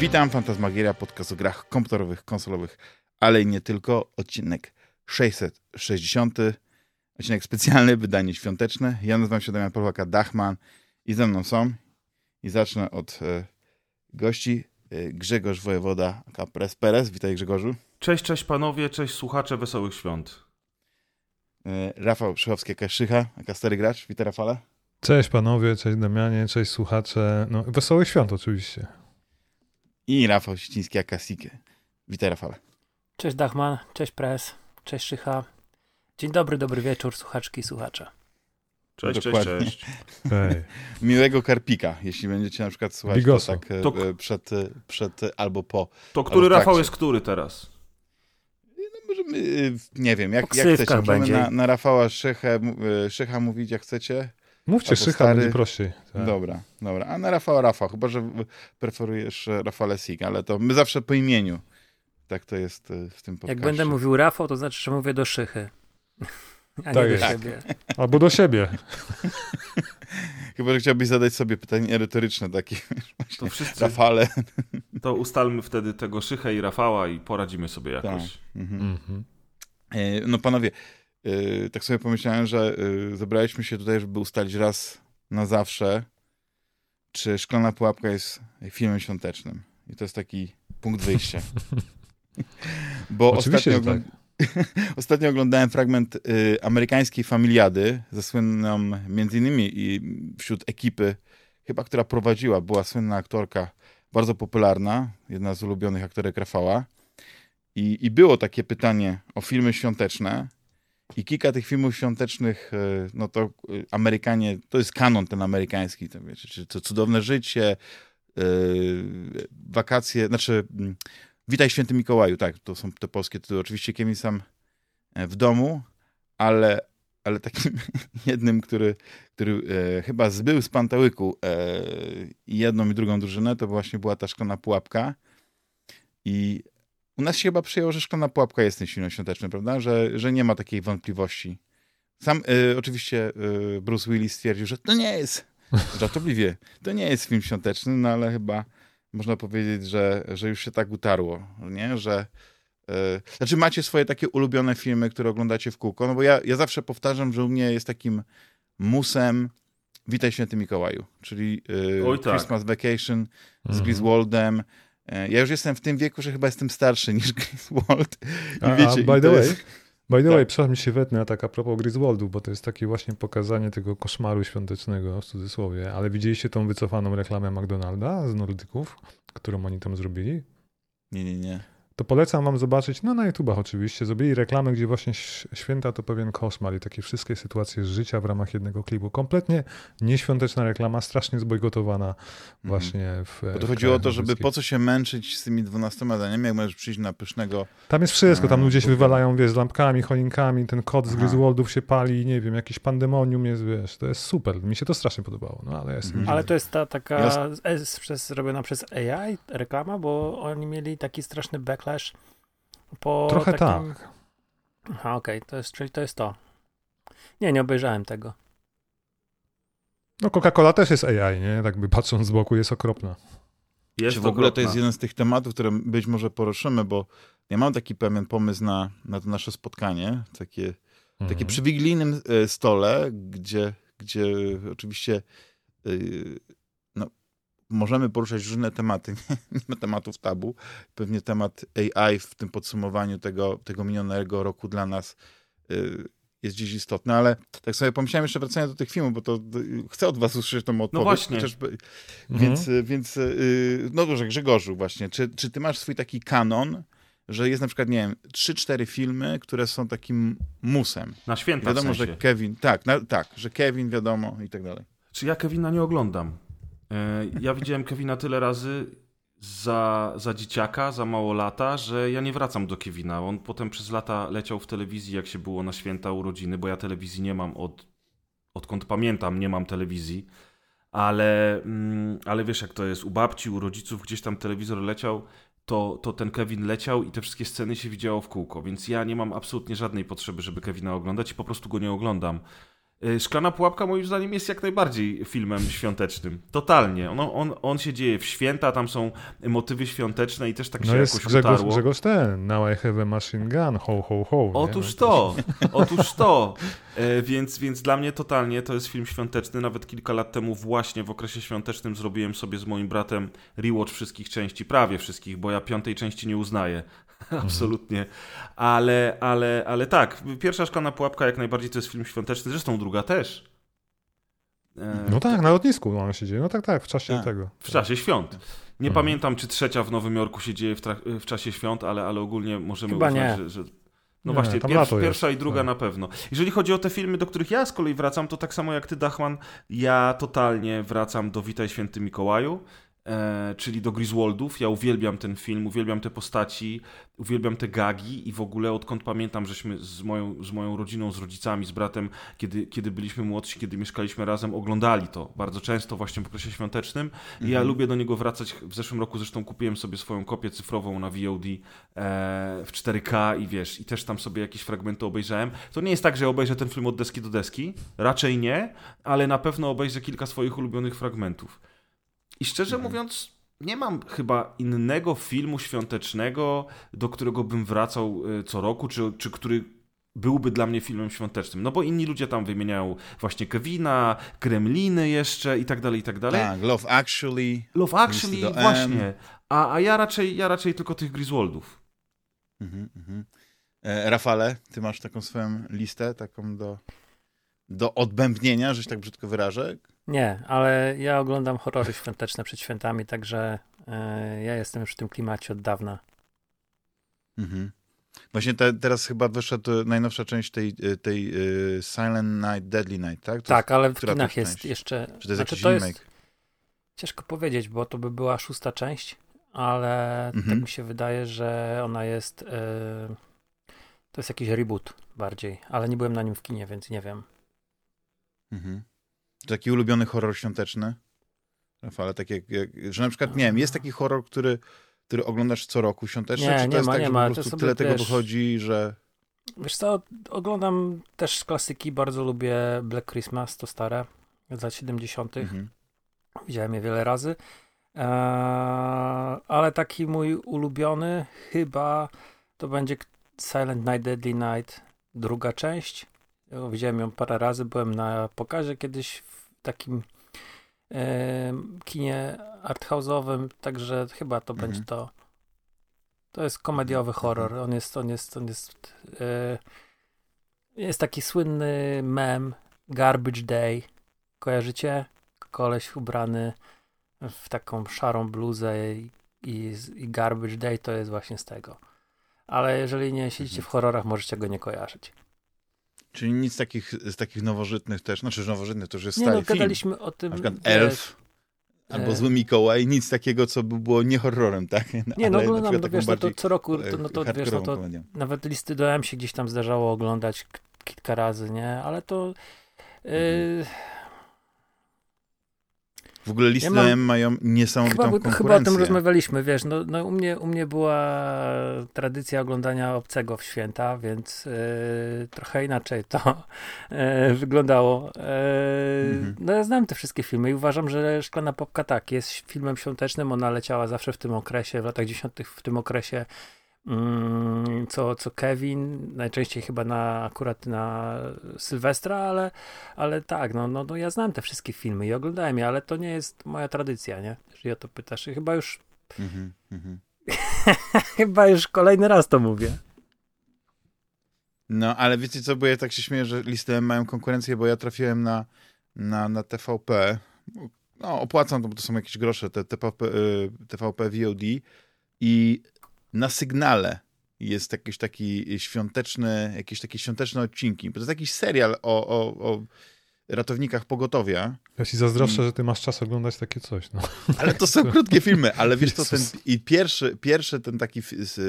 Witam, Fantasmagieria, podcast o grach komputerowych, konsolowych, ale i nie tylko. Odcinek 660, odcinek specjalny, wydanie świąteczne. Ja nazywam się Damian Polwaka Dachman i ze mną są, i zacznę od e, gości, e, Grzegorz Wojewoda, Kapres Perez. Witaj Grzegorzu. Cześć, cześć panowie, cześć słuchacze, wesołych świąt. E, Rafał Szychowski, jaka Szycha, jaka stary gracz. Witaj Rafale. Cześć panowie, cześć Damianie, cześć słuchacze. No, wesołych świąt oczywiście. I Rafał Ściński, jaka Sikę. Witaj Rafale. Cześć Dachman, cześć Pres, cześć Szycha. Dzień dobry, dobry wieczór, słuchaczki i słuchacze. Cześć, Dokładnie. cześć, cześć. Miłego karpika, jeśli będziecie na przykład słuchać to tak e, To- e, przed, e, przed albo po. To który Rafał jest który teraz? Możemy, y, nie wiem, jak, jak chcecie. Możemy będzie. na, na Rafała y, Szycha mówić jak chcecie. Mówcie Szycha, stary- będzie prościej. Tak. Dobra, dobra. A na Rafała Rafał, chyba że preferujesz e, Rafale Sig, ale to my zawsze po imieniu. Tak to jest y, w tym podcaście. Jak będę mówił Rafał, to znaczy, że mówię do Szychy. A nie Tak do jest. siebie. Albo do siebie. Chyba, że chciałbyś zadać sobie pytanie retoryczne takie. To wszyscy, Rafale. to ustalmy wtedy tego Szychę i Rafała i poradzimy sobie jakoś. Mhm. Mhm. E, No panowie, e, tak sobie pomyślałem, że e, zebraliśmy się tutaj, żeby ustalić raz na zawsze, czy Szklana Pułapka jest filmem świątecznym. I to jest taki punkt wyjścia. Bo Oczywiście, ostatnio, tak. ostatnio oglądałem fragment y, amerykańskiej Familiady, ze słynną między innymi i wśród ekipy, chyba która prowadziła, była słynna aktorka, bardzo popularna, jedna z ulubionych aktorek Rafała. I, I było takie pytanie o filmy świąteczne. I kilka tych filmów świątecznych, y, no to y, Amerykanie, to jest kanon ten amerykański, to wiecie, to Cudowne Życie, y, Wakacje, znaczy mm, Witaj Święty Mikołaju, tak, to są te polskie tytuły. Oczywiście Kevin sam e, w domu, ale, ale takim jednym, który, który e, chyba zbył z pantałyku e, jedną i drugą drużynę, to właśnie była ta szklana pułapka. I u nas się chyba przyjęło, że szklana pułapka jest tym filmem świątecznym, prawda? Że, że nie ma takiej wątpliwości. Sam e, oczywiście e, Bruce Willis stwierdził, że to nie jest, żartobliwie, to nie jest film świąteczny, no ale chyba można powiedzieć, że, że już się tak utarło, nie? Że e, znaczy macie swoje takie ulubione filmy, które oglądacie w kółko, no bo ja, ja zawsze powtarzam, że u mnie jest takim musem Witaj Święty Mikołaju, czyli e, Oj, tak. Christmas Vacation z Mhm. Griswoldem. E, Ja już jestem w tym wieku, że chyba jestem starszy niż Griswold. A, wiecie, by the way, jest- by the Tak. way, przepraszam, się wetnę, a tak a propos Griswoldu, bo to jest takie właśnie pokazanie tego koszmaru świątecznego, w cudzysłowie, ale widzieliście tą wycofaną reklamę McDonalda z Nordyków, którą oni tam zrobili? Nie, nie, nie. To polecam wam zobaczyć, no na YouTubach oczywiście, zrobili reklamę, gdzie właśnie święta to pewien koszmar i takie wszystkie sytuacje z życia w ramach jednego klipu. Kompletnie nieświąteczna reklama, strasznie zbojkotowana właśnie w Mhm. Bo to w chodziło o to, żeby po co się męczyć z tymi dwunastoma daniami, jak możesz przyjść na pysznego Tam jest wszystko, tam ludzie się wywalają, wiesz, z lampkami, choinkami, ten kot z. Griswoldów się pali, nie wiem, jakiś pandemonium jest, wiesz, to jest super, mi się to strasznie podobało, no ale ja jestem... Mhm. Ale to jest ta taka przez, zrobiona przez AI reklama, bo oni mieli taki straszny backlash po Trochę takim... tak. Aha, okej, to jest, czyli to jest to. Nie, nie obejrzałem tego. No Coca-Cola też jest AI, nie? Tak by patrząc z boku jest okropna. Jest Czy w ogóle to jest jeden z tych tematów, które być może poruszymy, bo ja mam taki pewien pomysł na, na to nasze spotkanie, takie, takie Mhm. przy wigilijnym e, stole, gdzie, gdzie oczywiście no, możemy poruszać różne tematy, nie ma tematów tabu. Pewnie temat AI w tym podsumowaniu tego, tego minionego roku dla nas y, jest dziś istotny, ale tak sobie pomyślałem jeszcze wracając do tych filmów, bo to y, chcę od was usłyszeć tą odpowiedź. właśnie. chociażby- Mhm. więc, y, więc no dobrze, Grzegorzu właśnie, czy, czy ty masz swój taki kanon, że jest na przykład, nie wiem, trzy, cztery filmy, które są takim musem. Na święta Wiadomo, w sensie. że Kevin, tak, na, tak, że Kevin wiadomo i tak dalej. Czy ja Kevina nie oglądam? E, Ja widziałem Kevina tyle razy za, za dzieciaka, za mało lata, że ja nie wracam do Kevina. On potem przez lata leciał w telewizji, jak się było na święta urodziny, bo ja telewizji nie mam od, odkąd pamiętam, nie mam telewizji. Ale, mm, ale wiesz, jak to jest u babci, u rodziców, gdzieś tam telewizor leciał, to, to ten Kevin leciał i te wszystkie sceny się widziało w kółko, więc ja nie mam absolutnie żadnej potrzeby, żeby Kevina oglądać i po prostu go nie oglądam. Y, Szklana Pułapka moim zdaniem jest jak najbardziej filmem świątecznym. Totalnie. On, on, on się dzieje w święta, tam są motywy świąteczne i też tak No się jest jakoś Grzegorz, utarło. Grzegorz ten, now I have a machine gun, ho, ho, ho. nie? Otóż No to, otóż to. E, więc, więc dla mnie totalnie to jest film świąteczny. Nawet kilka lat temu właśnie w okresie świątecznym zrobiłem sobie z moim bratem rewatch wszystkich części, prawie wszystkich, bo ja piątej części nie uznaję. Absolutnie. Ale, ale, ale tak, pierwsza szklana pułapka jak najbardziej to jest film świąteczny, zresztą druga też. E, No tak, na lotnisku ono się dzieje. No tak, tak, w czasie Tak. tego. w czasie świąt. Nie Mhm. pamiętam, czy trzecia w Nowym Jorku się dzieje w, trak- w czasie świąt, ale, ale ogólnie możemy Chyba uznać, nie. że, że... No Nie, właśnie, pierwsza, pierwsza i druga tak. na pewno. Jeżeli chodzi o te filmy, do których ja z kolei wracam, to tak samo jak ty, Dachman, ja totalnie wracam do Witaj Święty Mikołaju, czyli do Griswoldów. Ja uwielbiam ten film, uwielbiam te postaci, uwielbiam te gagi i w ogóle odkąd pamiętam, żeśmy z moją, z moją rodziną, z rodzicami, z bratem, kiedy, kiedy byliśmy młodsi, kiedy mieszkaliśmy razem, oglądali to bardzo często właśnie w okresie świątecznym. I ja lubię do niego wracać. W zeszłym roku zresztą kupiłem sobie swoją kopię cyfrową na VOD e, w 4K i wiesz, i też tam sobie jakieś fragmenty obejrzałem. To nie jest tak, że obejrzę ten film od deski do deski, raczej nie, ale na pewno obejrzę kilka swoich ulubionych fragmentów. I szczerze mówiąc, nie mam chyba innego filmu świątecznego, do którego bym wracał e, co roku, czy, czy który byłby dla mnie filmem świątecznym. No bo inni ludzie tam wymieniają właśnie Kevina, Gremliny jeszcze i tak dalej, i tak dalej. Tak, Love Actually. Love Actually, właśnie. A, a ja, raczej, ja raczej tylko tych Griswoldów. Mhm, mhm. E, Rafale, ty masz taką swoją listę, taką do, do odbębnienia, że się tak brzydko wyrażę? Nie, ale ja oglądam horrory świąteczne przed świętami, także e, ja jestem już w tym klimacie od dawna. Mhm. Właśnie te, teraz chyba wyszedł najnowsza część tej, tej y, Silent Night, Deadly Night, tak? To tak, ale w kinach jest część? jeszcze... Czy to jest znaczy, jakiś to remake? jest ciężko powiedzieć, bo to by była szósta część, ale Mhm. tak mi się wydaje, że ona jest... E, to jest jakiś reboot bardziej, ale nie byłem na nim w kinie, więc nie wiem. Mhm. Taki ulubiony horror świąteczny? Rafale, tak jak, jak, że na przykład, nie wiem, jest taki horror, który, który oglądasz co roku świąteczny, Nie, czy to nie jest ma, tak, nie że ma, po prostu tyle tego wiesz- wychodzi, że... Wiesz co, oglądam też klasyki, bardzo lubię Black Christmas, to stare, z lat 70. Mhm. Widziałem je wiele razy. Eee, ale taki mój ulubiony chyba to będzie Silent Night, Deadly Night, druga część. Widziałem ją parę razy, byłem na pokazie kiedyś w takim kinie arthouse'owym, także chyba to Mhm. będzie to. To jest komediowy horror. On jest, on jest, on jest. E, jest taki słynny mem Garbage Day. Kojarzycie? Koleś ubrany w taką szarą bluzę i, i, i Garbage Day to jest właśnie z tego. Ale jeżeli nie siedzicie w horrorach, możecie go nie kojarzyć. Czyli nic takich, z takich nowożytnych też, znaczy nowożytnych to już jest Nie stary no, film. gadaliśmy o tym. Na przykład wiesz, Elf, albo e, Zły Mikołaj, nic takiego, co by było nie horrorem, tak? Nie, no Ale na oglądam, no, wiesz, no, to co roku, e, to, no to wiesz, no to nawet listy do M się gdzieś tam zdarzało oglądać kilka razy, nie? Ale to yy, W ogóle listy Ja mam- M mają niesamowitą chyba, chyba o konkurencję. tym rozmawialiśmy, wiesz, no, no u, mnie, u mnie była tradycja oglądania obcego w święta, więc yy, trochę inaczej to yy, wyglądało. Yy, Mhm. No ja znam te wszystkie filmy i uważam, że Szklana Popka tak, jest filmem świątecznym, ona leciała zawsze w tym okresie, w latach dziesiątych w tym okresie co, co Kevin, najczęściej chyba na, akurat na Sylwestra, ale, ale tak, no, no, no ja znam te wszystkie filmy i oglądałem je, ale to nie jest moja tradycja, nie? Jeżeli o to pytasz. I chyba już, Mhm, mhm. chyba już kolejny raz to mówię. No, ale wiecie co, bo ja tak się śmieję, że listy M mają konkurencję, bo ja trafiłem na, na, na TVP. No, opłacam to, bo to są jakieś grosze, te TVP, y, TVP VOD i na sygnale jest jakiś taki świąteczny, jakieś takie świąteczne odcinki. Bo to jest jakiś serial o, o, o ratownikach pogotowia, Ja ci zazdroszczę, Mm. że ty masz czas oglądać takie coś. No. ale to są krótkie filmy, ale wiesz to ten, i pierwszy, pierwszy ten taki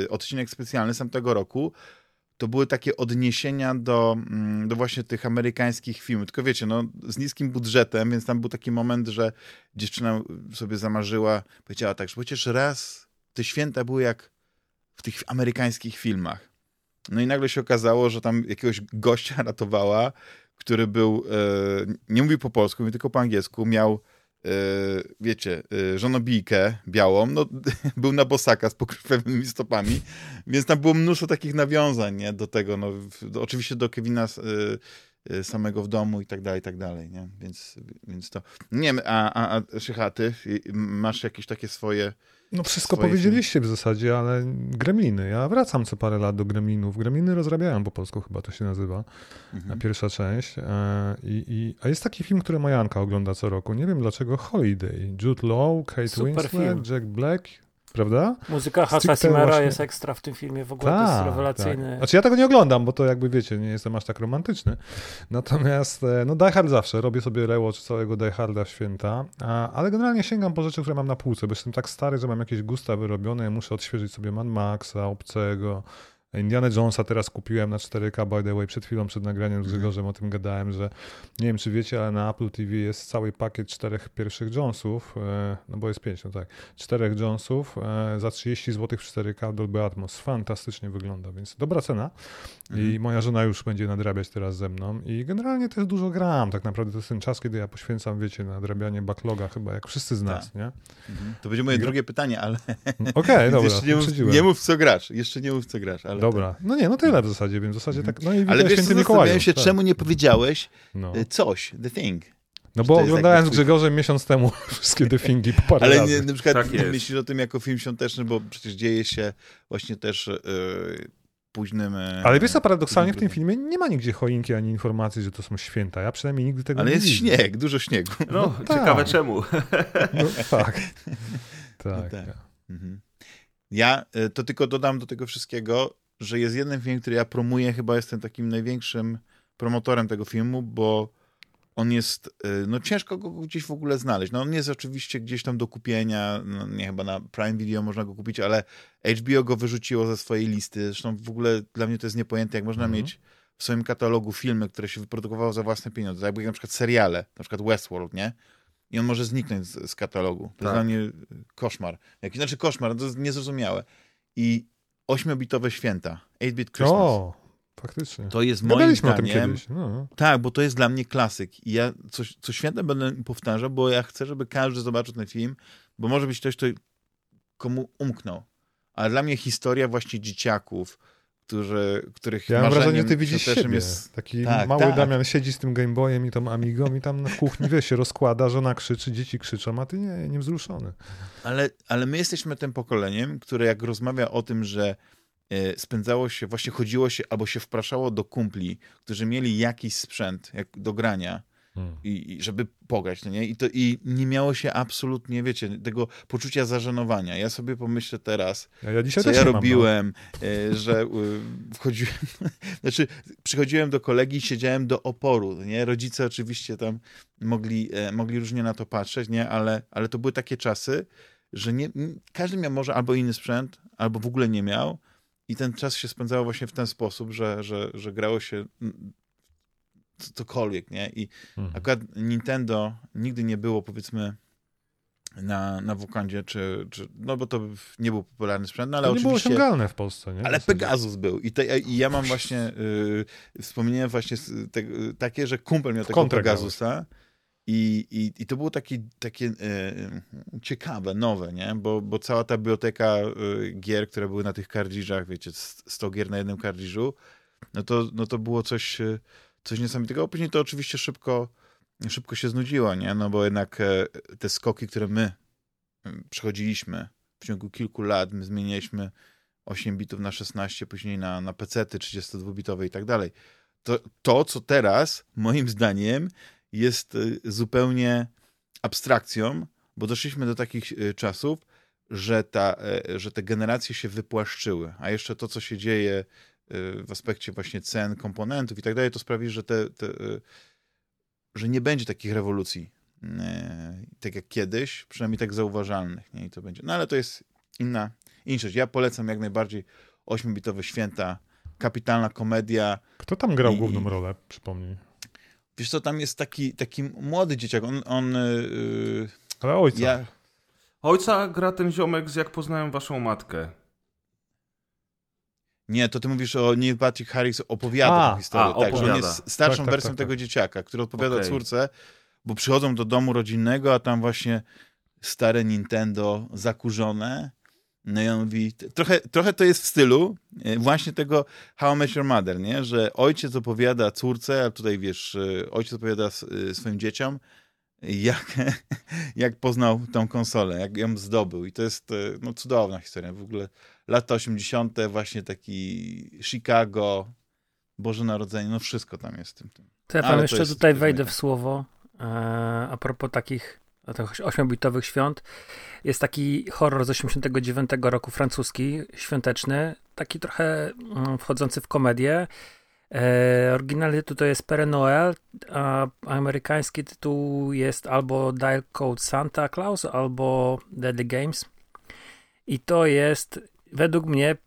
odcinek specjalny z tamtego roku, to były takie odniesienia do, mm, do właśnie tych amerykańskich filmów. Tylko wiecie, no, z niskim budżetem, więc tam był taki moment, że dziewczyna sobie zamarzyła, powiedziała tak, że chociaż raz te święta były jak w tych amerykańskich filmach. No i nagle się okazało, że tam jakiegoś gościa ratowała, który był, e, nie mówił po polsku, mówił tylko po angielsku, miał e, wiecie, e, żonobijkę białą, no, był na bosaka z pokrzywionymi stopami, więc tam było mnóstwo takich nawiązań nie, do tego, no, w, do, oczywiście do Kevina e, e, samego w domu i tak dalej, i tak dalej, nie, więc, więc to, nie wiem, a, a, a masz jakieś takie swoje no wszystko powiedzieliście w zasadzie, ale Gremliny. Ja wracam co parę lat do Gremlinów. Gremliny rozrabiają po polsku chyba to się nazywa. Mhm. Pierwsza część. E, I, i, a jest taki film, który Majanka ogląda co roku. Nie wiem dlaczego. Holiday. Jude Law, Kate Super Winslet, film. Jack Black. Prawda? Muzyka Hasa Simera właśnie- jest ekstra w tym filmie, w ogóle to jest rewelacyjny. Tak. Znaczy ja tego nie oglądam, bo to jakby wiecie, nie jestem aż tak romantyczny. Natomiast e, no Die Hard zawsze, robię sobie rewatch całego Die Harda w święta, a, ale generalnie sięgam po rzeczy, które mam na półce, bo jestem tak stary, że mam jakieś gusta wyrobione, muszę odświeżyć sobie Mad Maxa, Obcego, Indiana Jonesa teraz kupiłem na 4K, by the way, przed chwilą, przed nagraniem z Mhm. Grzegorzem o tym gadałem, że nie wiem, czy wiecie, ale na Apple TV jest cały pakiet czterech pierwszych Jonesów, e, no bo jest pięć, no tak, czterech Jonesów e, za 30 zł w 4K Dolby Atmos. Fantastycznie wygląda, więc dobra cena. I Mhm. moja żona już będzie nadrabiać teraz ze mną. I generalnie też dużo gram. Tak naprawdę to jest ten czas, kiedy ja poświęcam, wiecie, nadrabianie backloga chyba, jak wszyscy z nas, nie? Mhm. To będzie moje Gra- drugie pytanie, ale Okej, dobra, jeszcze nie mów, nie mów co grasz, jeszcze nie mów co grasz, ale Dobra, no nie, no tyle w zasadzie, więc w zasadzie tak, no i Ale wiesz, co, święty Mikołaju. się, tak. czemu nie powiedziałeś No, y, coś, The Thing. no bo oglądałem z Grzegorzem miesiąc temu wszystkie defingi po parę Ale razy. nie, na przykład Tak nie myślisz o tym jako film świąteczny, bo przecież dzieje się właśnie też y, późnym... y, Ale wiesz co, paradoksalnie w tym filmie nie ma nigdzie choinki ani informacji, że to są święta. Ja przynajmniej nigdy tego Ale nie jest widzę. śnieg, dużo śniegu. No, tak. ciekawe czemu. No, tak. tak. tak. Mhm. Ja to tylko dodam do tego wszystkiego, że jest jeden film, który ja promuję, chyba jestem takim największym promotorem tego filmu, bo on jest, y, no ciężko go gdzieś w ogóle znaleźć. No on jest oczywiście gdzieś tam do kupienia, no nie chyba na Prime Video można go kupić, ale HBO go wyrzuciło ze swojej listy. Zresztą w ogóle dla mnie to jest niepojęte, jak można Mhm. mieć w swoim katalogu filmy, które się wyprodukowało za własne pieniądze, jakby na przykład seriale, na przykład Westworld, nie? I on może zniknąć z, z katalogu. To Tak. jest dla mnie y, koszmar. Jaki, znaczy koszmar, to jest niezrozumiałe. I ośmiobitowe święta, 8-bit Christmas, O, faktycznie. to jest moim zdaniem... No. Tak, bo to jest dla mnie klasyk. I ja co, co święta będę powtarzał, bo ja chcę, żeby każdy zobaczył ten film, bo może być ktoś, kto komu umknął. Ale dla mnie historia właśnie dzieciaków, którzy, których Ja mam wrażenie, że ty widzisz siebie. jest... Taki Tak, mały tak. Damian siedzi z tym Gameboyem i tą Amigą i tam w kuchni, wiesz, się rozkłada, żona krzyczy, dzieci krzyczą, a ty nie, niewzruszony. Ale, ale my jesteśmy tym pokoleniem, które jak rozmawia o tym, że e, spędzało się, właśnie chodziło się albo się wpraszało do kumpli, którzy mieli jakiś sprzęt jak do grania i, i żeby pograć, no nie? I, to, I nie miało się absolutnie, wiecie, tego poczucia zażenowania. Ja sobie pomyślę teraz, Ja, ja co ja mam, no. robiłem, e, że e, wchodziłem, znaczy przychodziłem do kolegi siedziałem do oporu, nie? Rodzice oczywiście tam mogli, e, mogli różnie na to patrzeć, nie? Ale, ale to były takie czasy, że nie, każdy miał może albo inny sprzęt, albo w ogóle nie miał i ten czas się spędzało właśnie w ten sposób, że, że, że grało się cokolwiek, nie? I Mhm. akurat Nintendo nigdy nie było, powiedzmy, na, na Wokandzie, czy, czy, no bo to nie był popularny sprzęt, no ale to nie było oczywiście... osiągalne w Polsce, nie? Ale. Pegasus był. I, te, I ja mam właśnie y, wspomnienia właśnie te, takie, że kumpel miał takiego Pegasusa. I, i, I to było takie, takie y, ciekawe, nowe, nie? Bo, bo cała ta biblioteka y, gier, które były na tych kardziżach, wiecie, 100 gier na jednym kardziżu, no to, no to było coś, y, coś niesamowitego. Później to oczywiście szybko, szybko się znudziło, nie? No bo jednak e, te skoki, które my y, przechodziliśmy w ciągu kilku lat, my zmienialiśmy 8 bitów na 16, później na, na PC-ty 32-bitowe i tak dalej. To, to, co teraz, moim zdaniem, jest y, zupełnie abstrakcją, bo doszliśmy do takich y, czasów, że, ta, e, że te generacje się wypłaszczyły, a jeszcze to, co się dzieje w aspekcie właśnie cen, komponentów i tak dalej, to sprawi, że, te, te, y, że nie będzie takich rewolucji, e, tak jak kiedyś, przynajmniej tak zauważalnych. Nie? I to będzie. No ale to jest inna, inna rzecz. Ja polecam jak najbardziej 8-bitowe święta, kapitalna komedia. Kto tam grał I- główną rolę, przypomnij? Wiesz co, tam jest taki, taki młody dzieciak, on, on yy, Ale ojca. ja, Ojca gra ten ziomek z Jak poznałem waszą matkę. Nie, to ty mówisz o Neil Patrick Harris opowiada A, tę historię. a, tak, że on opowiada. jest starszą Tak, tak, wersją tak, tego tak. dzieciaka, który odpowiada Okej. córce, bo przychodzą do domu rodzinnego, a tam właśnie stare Nintendo zakurzone. No i on mówi, trochę, trochę to jest w stylu e, właśnie tego How I Met Your Mother, nie? Że ojciec opowiada córce, a tutaj wiesz, e, ojciec opowiada e, swoim dzieciom, jak, jak poznał tą konsolę, jak ją zdobył. I to jest no, cudowna historia. W ogóle lata 80., właśnie taki Chicago, Boże Narodzenie, no wszystko tam jest w tym. tym. To ja wam jeszcze tutaj wejdę mega. w słowo. E, a propos takich tych ośmiobitowych świąt. Jest taki horror z 89 roku francuski, świąteczny, taki trochę mm, wchodzący w komedię. E, oryginalny tytuł to jest Père Noël, a amerykański tytuł jest albo Dial Code Santa Claus, albo Deadly Games. I to jest według mnie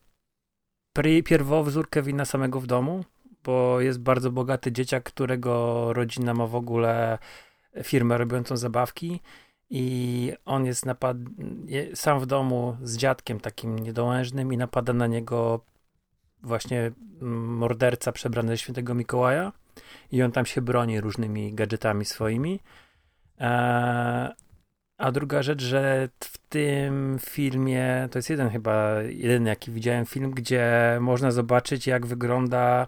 pierwowzór Kevina samego w domu, bo jest bardzo bogaty dzieciak, którego rodzina ma w ogóle firmę robiącą zabawki i on jest napad sam w domu z dziadkiem takim niedołężnym i napada na niego właśnie morderca przebrany ze świętego Mikołaja i on tam się broni różnymi gadżetami swoimi. Eee, a druga rzecz, że w tym filmie, to jest jeden chyba, jedyny jaki widziałem film, gdzie można zobaczyć jak wygląda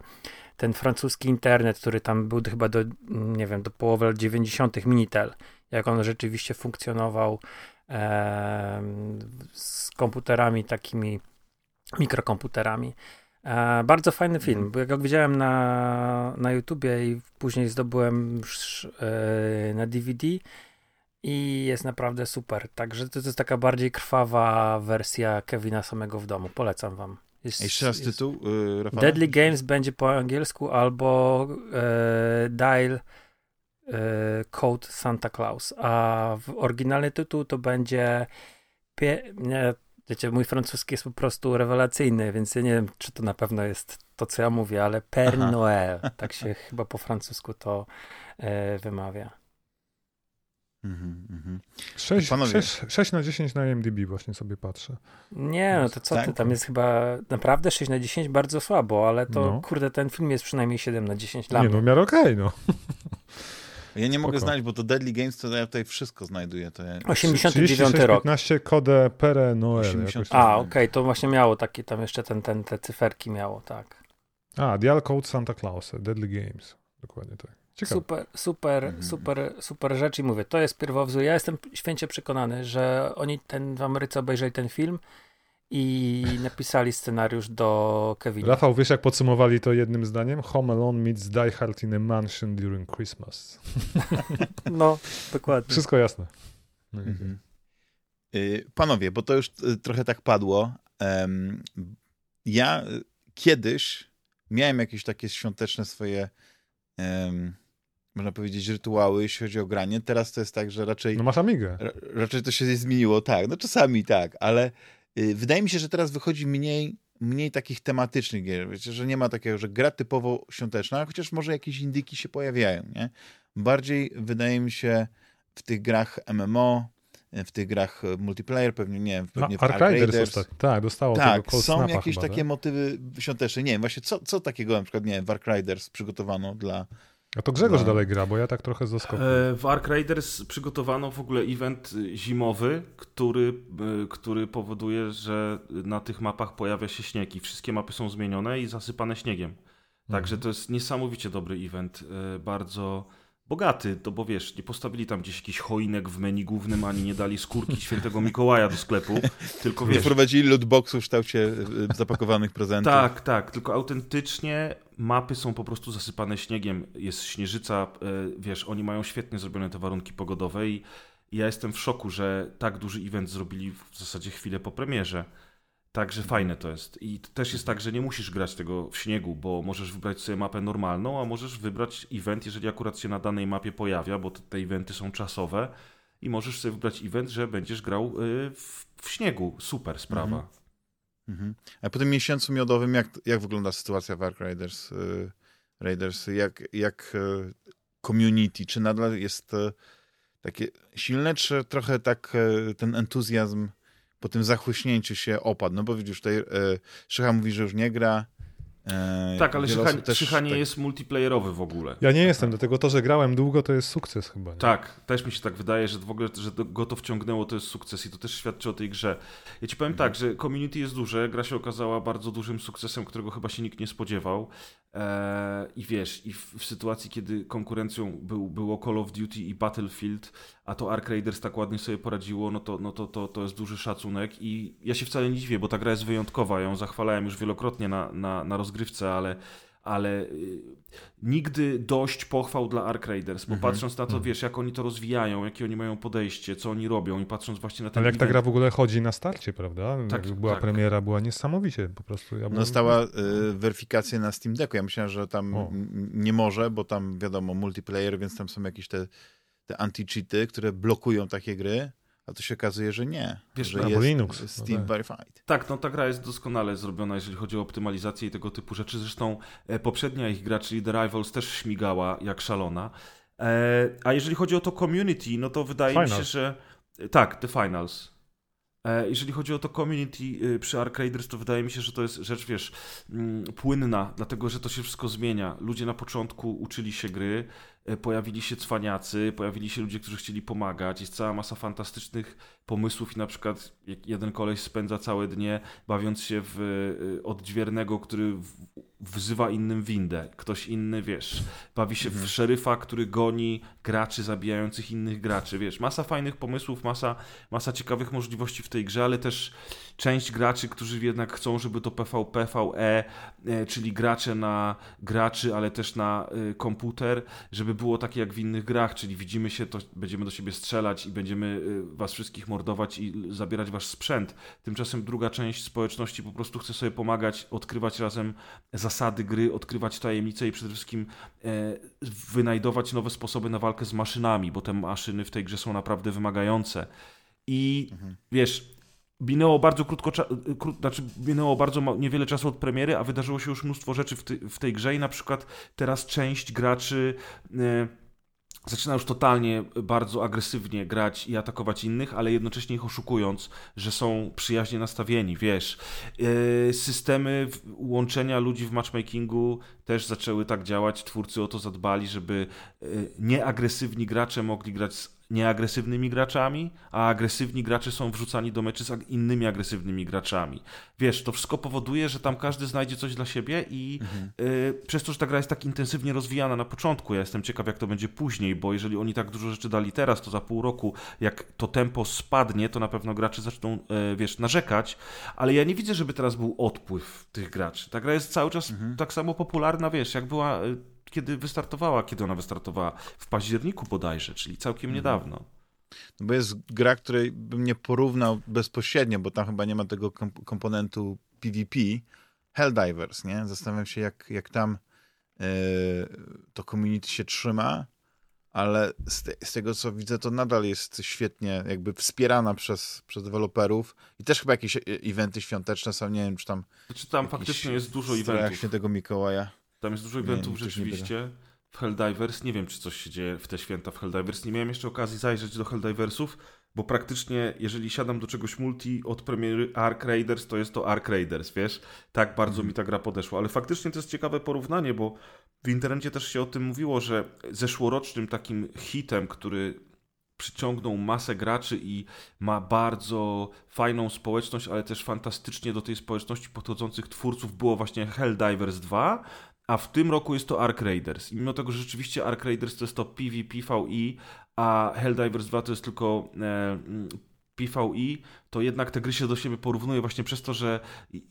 ten francuski internet, który tam był chyba do, nie wiem, do połowy lat 90. Minitel, jak on rzeczywiście funkcjonował em, z komputerami takimi, mikrokomputerami. E, bardzo fajny film, bo jak go widziałem na, na YouTubie i później zdobyłem już, e, na DVD i jest naprawdę super. Także to, to jest taka bardziej krwawa wersja Kevina samego w domu. Polecam wam. Jest, Jeszcze raz jest- tytuł, yy? Deadly Games będzie po angielsku albo e, Dial e, Code Santa Claus, a w oryginalny tytuł to będzie pie, nie, wiecie, mój francuski jest po prostu rewelacyjny, więc ja nie wiem, czy to na pewno jest to, co ja mówię, ale Père. Noël, tak się chyba po francusku to e, wymawia. Mhm, mhm. 6, Panowie. 6, 6 na 10 na IMDb właśnie sobie patrzę. Nie, no to co ty, Tak? tam jest chyba naprawdę 6 na 10 bardzo słabo, ale to No. kurde, ten film jest przynajmniej 7 na 10 dla Nie mnie. no, w miarę okej, no. Ja nie mogę Spoko. znaleźć, bo to Deadly Games, to ja tutaj wszystko znajduję. To ja... 89 36, rok. 15 kode Pere Noel. 80. Jakoś tak. A, okej, to właśnie miało takie, tam jeszcze ten, ten, te cyferki miało, tak. A, Dial Code Santa Claus, Deadly Games. Dokładnie tak. Ciekawe. Super, super, Mhm. super, super rzecz i mówię, to jest pierwowzór. Ja jestem święcie przekonany, że oni ten w Ameryce obejrzeli ten film i napisali scenariusz do Kevina. Rafał, wiesz jak podsumowali to jednym zdaniem? Home Alone meets Die Hard in a mansion during Christmas. No, dokładnie. Wszystko jasne. No Mhm. Y, Panowie, bo to już y, trochę tak padło. Ja y, kiedyś miałem jakieś takie świąteczne swoje, można powiedzieć, rytuały, jeśli chodzi o granie. Teraz to jest tak, że raczej, No masz Amigę. ra, raczej to się zmieniło. Tak, no czasami tak, ale y, wydaje mi się, że teraz wychodzi mniej, mniej takich tematycznych gier. Wiecie, że nie ma takiego, że gra typowo świąteczna, chociaż może jakieś indyki się pojawiają, nie? Bardziej wydaje mi się w tych grach MMO, w tych grach e, multiplayer, pewnie nie wiem, No, pewnie w Ark Ark Riders Raiders. ostatnio. Tak, dostało Tak, tego są jakieś chyba, takie tak? motywy świąteczne. Nie wiem, właśnie co, co takiego na przykład, nie wiem, w Ark Riders przygotowano dla... A to Grzegorz No. dalej gra, bo ja tak trochę zaskoczył. E, W Ark Raiders przygotowano w ogóle event y, zimowy, który, y, który powoduje, że na tych mapach pojawia się śnieg i wszystkie mapy są zmienione i zasypane śniegiem. Także Mhm. to jest niesamowicie dobry event, e, bardzo bogaty, to bo wiesz, nie postawili tam gdzieś jakiś choinek w menu głównym, ani nie dali skórki świętego Mikołaja do sklepu, tylko Nie wiesz, wprowadzili lootboxów w kształcie e, zapakowanych prezentów. tak, tak, tylko autentycznie mapy są po prostu zasypane śniegiem, jest śnieżyca, e, wiesz, oni mają świetnie zrobione te warunki pogodowe i ja jestem w szoku, że tak duży event zrobili w zasadzie chwilę po premierze. Także fajne to jest. I też jest tak, że nie musisz grać tego w śniegu, bo możesz wybrać sobie mapę normalną, a możesz wybrać event, jeżeli akurat się na danej mapie pojawia, bo te, eventy są czasowe i możesz sobie wybrać event, że będziesz grał y, w, w śniegu. Super sprawa. Mhm. Mhm. A po tym miesiącu miodowym, jak, jak wygląda sytuacja w Ark Raiders? y, Raiders? Jak, jak y, community? Czy nadal jest takie silne, czy trochę tak ten entuzjazm po tym zachłyśnięciu się opadł. No bo widzisz, tutaj e, Szycha mówi, że już nie gra. E, tak, ale wiele Szycha, osób też Szycha nie tak- jest multiplayerowy w ogóle. Ja nie jestem, dlatego to, że grałem długo, to jest sukces chyba. Nie? Tak, też mi się tak wydaje, że w ogóle, że go to wciągnęło, to jest sukces i to też świadczy o tej grze. Ja ci powiem Mhm. tak, że community jest duże, gra się okazała bardzo dużym sukcesem, którego chyba się nikt nie spodziewał. Eee, I wiesz, i w, w sytuacji, kiedy konkurencją był, było Call of Duty i Battlefield, a to Ark Raiders tak ładnie sobie poradziło, no to, no to, to, to jest duży szacunek i ja się wcale nie dziwię, bo ta gra jest wyjątkowa, ją zachwalałem już wielokrotnie na, na, na rozgrywce, ale ale y, nigdy dość pochwał dla Ark Raiders, bo Mhm. patrząc na to, wiesz, jak oni to rozwijają, jakie oni mają podejście, co oni robią i patrząc właśnie na ten Ale jak ta event- gra w ogóle chodzi na starcie, prawda? Tak, jak była tak. premiera, była niesamowicie po prostu. Ja byłem- Dostała y, weryfikację na Steam Decku. Ja myślałem, że tam O. nie może, bo tam wiadomo, multiplayer, więc tam są jakieś te, te anti-cheaty, które blokują takie gry, a to się okazuje, że nie. Wiesz, że no, bo jest Linux, no Steam tak. Verified. Tak, no ta gra jest doskonale zrobiona, jeżeli chodzi o optymalizację i tego typu rzeczy. Zresztą e, poprzednia ich gra, czyli The Rivals, też śmigała jak szalona. E, a jeżeli chodzi o to community, no to wydaje mi się, że... e, Tak, The Finals. Jeżeli chodzi o to community przy Ark Raiders, to wydaje mi się, że to jest rzecz, wiesz, mm, płynna, dlatego że to się wszystko zmienia. Ludzie na początku uczyli się gry, pojawili się cwaniacy, pojawili się ludzie, którzy chcieli pomagać, jest cała masa fantastycznych pomysłów i na przykład jeden koleś spędza całe dnie bawiąc się w y, odźwiernego, który wzywa innym windę. Ktoś inny, wiesz, bawi się w szeryfa, który goni graczy zabijających innych graczy, wiesz. Masa fajnych pomysłów, masa, masa ciekawych możliwości w tej grze, ale też część graczy, którzy jednak chcą, żeby to PvP, VE, e, czyli gracze na graczy, ale też na y, komputer, żeby było takie jak w innych grach, czyli widzimy się, to będziemy do siebie strzelać i będziemy y, was wszystkich mordować i zabierać wasz sprzęt. Tymczasem druga część społeczności po prostu chce sobie pomagać, odkrywać razem zasady gry, odkrywać tajemnice i przede wszystkim e, wynajdować nowe sposoby na walkę z maszynami, bo te maszyny w tej grze są naprawdę wymagające. I wiesz, minęło bardzo krótko, cza- kró, znaczy minęło bardzo niewiele czasu od premiery, a wydarzyło się już mnóstwo rzeczy w, ty, w tej grze i na przykład teraz część graczy e, zaczyna już totalnie bardzo agresywnie grać i atakować innych, ale jednocześnie ich oszukując, że są przyjaźnie nastawieni, wiesz. E, systemy łączenia ludzi w matchmakingu też zaczęły tak działać. Twórcy o to zadbali, żeby e, nieagresywni gracze mogli grać z nieagresywnymi graczami, a agresywni gracze są wrzucani do meczy z innymi agresywnymi graczami. Wiesz, to wszystko powoduje, że tam każdy znajdzie coś dla siebie i y, przez to, że ta gra jest tak intensywnie rozwijana na początku, ja jestem ciekaw, jak to będzie później, bo jeżeli oni tak dużo rzeczy dali teraz, to za pół roku, jak to tempo spadnie, to na pewno gracze zaczną, y, wiesz, narzekać, ale ja nie widzę, żeby teraz był odpływ tych graczy. Ta gra jest cały czas tak samo popularna, wiesz, jak była, y, kiedy wystartowała, kiedy ona wystartowała w październiku bodajże, czyli całkiem niedawno. No bo jest gra, której bym nie porównał bezpośrednio, bo tam chyba nie ma tego komp- komponentu PvP. Helldivers, nie? Zastanawiam się, jak, jak tam e, to community się trzyma, ale z, te, z tego, co widzę, to nadal jest świetnie jakby wspierana przez, przez deweloperów i też chyba jakieś e, eventy świąteczne są, nie wiem, czy tam Znaczy tam faktycznie jest dużo eventów. świętego Mikołaja. Tam jest dużo eventów nie rzeczywiście. W Helldivers, nie wiem czy coś się dzieje w te święta w Helldivers. Nie miałem jeszcze okazji zajrzeć do Helldiversów, bo praktycznie jeżeli siadam do czegoś multi od premiery Ark Raiders, to jest to Ark Raiders, wiesz? Tak bardzo mi ta gra podeszła. Ale faktycznie to jest ciekawe porównanie, bo w internecie też się o tym mówiło, że zeszłorocznym takim hitem, który przyciągnął masę graczy i ma bardzo fajną społeczność, ale też fantastycznie do tej społeczności podchodzących twórców było właśnie Helldivers 2, a w tym roku jest to Ark Raiders. I mimo tego, że rzeczywiście Ark Raiders to jest to PvP, VE, a Helldivers 2 to jest tylko e, mm, PvE, to jednak te gry się do siebie porównuje właśnie przez to, że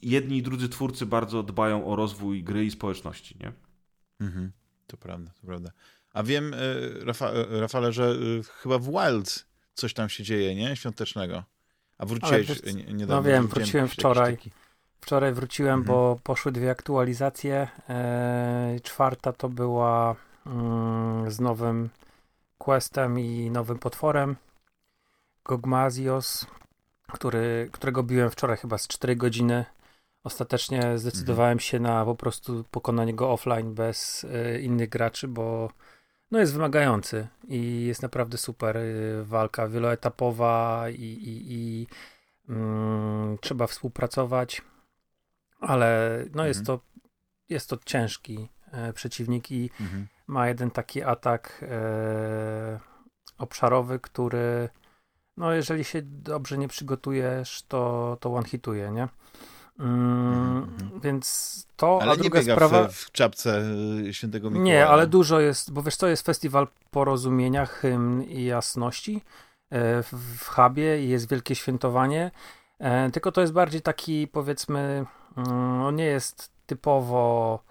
jedni i drudzy twórcy bardzo dbają o rozwój gry i społeczności, nie? Mhm. To prawda, to prawda. A wiem, e, Rafa, e, Rafale, że e, chyba w Wilds coś tam się dzieje, nie? Świątecznego. A wróciłeś niedawno. no wiem, wróciłem wczoraj. taki- Wczoraj wróciłem, Mhm. bo poszły dwie aktualizacje. E, czwarta to była mm, z nowym questem i nowym potworem. Gogmazios, który, którego biłem wczoraj chyba z 4 godziny. Ostatecznie zdecydowałem się na po prostu pokonanie go offline bez e, innych graczy, bo no jest wymagający i jest naprawdę super e, walka wieloetapowa i, i, i Mm, trzeba współpracować, ale no mhm. jest, to, jest to ciężki e, przeciwnik i mhm. ma jeden taki atak e, obszarowy, który no jeżeli się dobrze nie przygotujesz, to, to one-hituje, nie? Mm, mm-hmm. Więc to, ale a druga nie sprawa... w, w czapce y, świętego Mikołaja. Nie, ale dużo jest, bo wiesz, to jest festiwal porozumienia, hymn i jasności e, w, w hubie i jest wielkie świętowanie, e, tylko to jest bardziej taki, powiedzmy, mm, nie jest typowo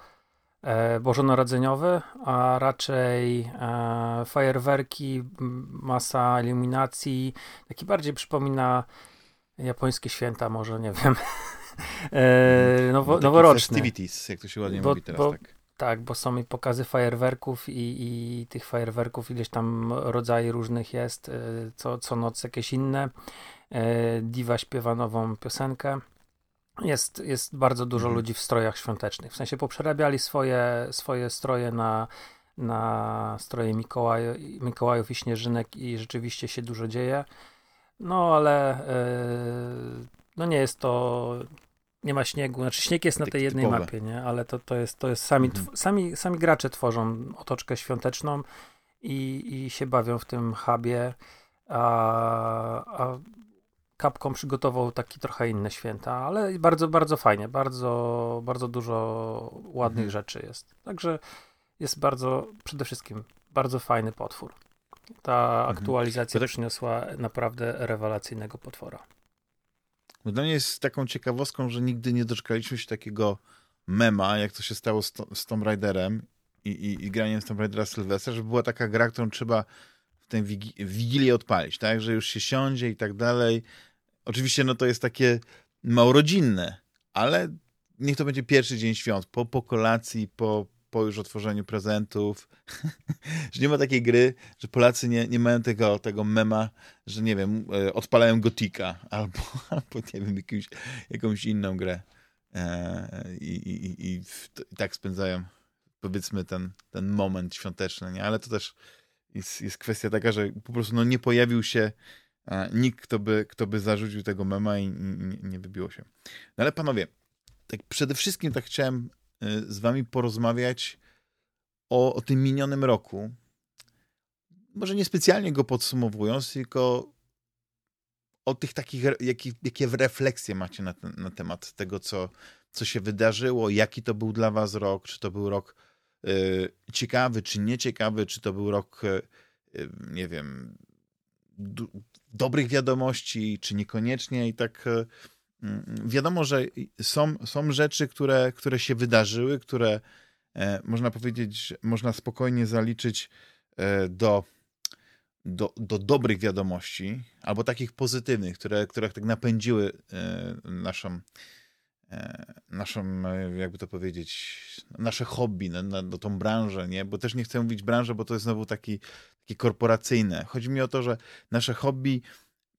e, bożonarodzeniowy, a raczej fajerwerki, masa iluminacji, taki bardziej przypomina japońskie święta, może nie wiem. e, nowo, noworoczne. Festivities, jak to się ładnie bo, mówi teraz, bo, tak. Tak, bo są i pokazy fajerwerków i, i tych fajerwerków ileś tam rodzajów różnych jest, e, co, co noc jakieś inne. E, Diva śpiewa nową piosenkę. Jest, jest bardzo dużo mhm. ludzi w strojach świątecznych. W sensie poprzerabiali swoje, swoje stroje na, na stroje Mikołaj, Mikołajów i Śnieżynek i rzeczywiście się dużo dzieje. No ale yy, no nie jest to nie ma śniegu, znaczy śnieg jest na tej jednej typowe. mapie, nie? Ale to, to jest, to jest sami, mhm. sami, sami gracze tworzą otoczkę świąteczną i, i się bawią w tym hubie, a, a Capcom przygotował taki trochę inne święta, ale bardzo, bardzo fajnie, bardzo, bardzo dużo ładnych mhm. rzeczy jest. Także jest bardzo, przede wszystkim bardzo fajny potwór. Ta mhm. aktualizacja tak... przyniosła naprawdę rewelacyjnego potwora. Dla mnie jest taką ciekawostką, że nigdy nie doczekaliśmy się takiego mema, jak to się stało z, z Tomb Raiderem i, i, i graniem z Tomb Raidera Sylwestra, że była taka gra, którą trzeba w tę wigilię odpalić, tak? Że już się siądzie i tak dalej. Oczywiście no to jest takie mało rodzinne, ale niech to będzie pierwszy dzień świąt, po, po kolacji, po, po już otworzeniu prezentów, że nie ma takiej gry, że Polacy nie, nie mają tego, tego mema, że nie wiem, e, odpalają Gotika albo, albo nie wiem, jakąś, jakąś inną grę e, i, i, i, i, tak spędzają powiedzmy ten, ten moment świąteczny, nie? Ale to też jest, jest kwestia taka, że po prostu no, nie pojawił się nikt, kto by, kto by zarzucił tego mema i, nie wybiło się. No ale panowie, tak przede wszystkim tak chciałem z wami porozmawiać o, o tym minionym roku. Może nie specjalnie go podsumowując, tylko o tych takich, jakie, jakie refleksje macie na, ten, na temat tego, co, co się wydarzyło, jaki to był dla was rok, czy to był rok y, ciekawy, czy nieciekawy, czy to był rok, y, nie wiem, dobrych wiadomości, czy niekoniecznie i tak y, wiadomo, że są, są rzeczy, które, które się wydarzyły, które e, można powiedzieć, można spokojnie zaliczyć e, do, do, do dobrych wiadomości, albo takich pozytywnych, które, które tak napędziły e, naszą, naszą, jakby to powiedzieć, nasze hobby, no, no, no, tą branżę, nie? Bo też nie chcę mówić branżę, bo to jest znowu taki, taki korporacyjne. Chodzi mi o to, że nasze hobby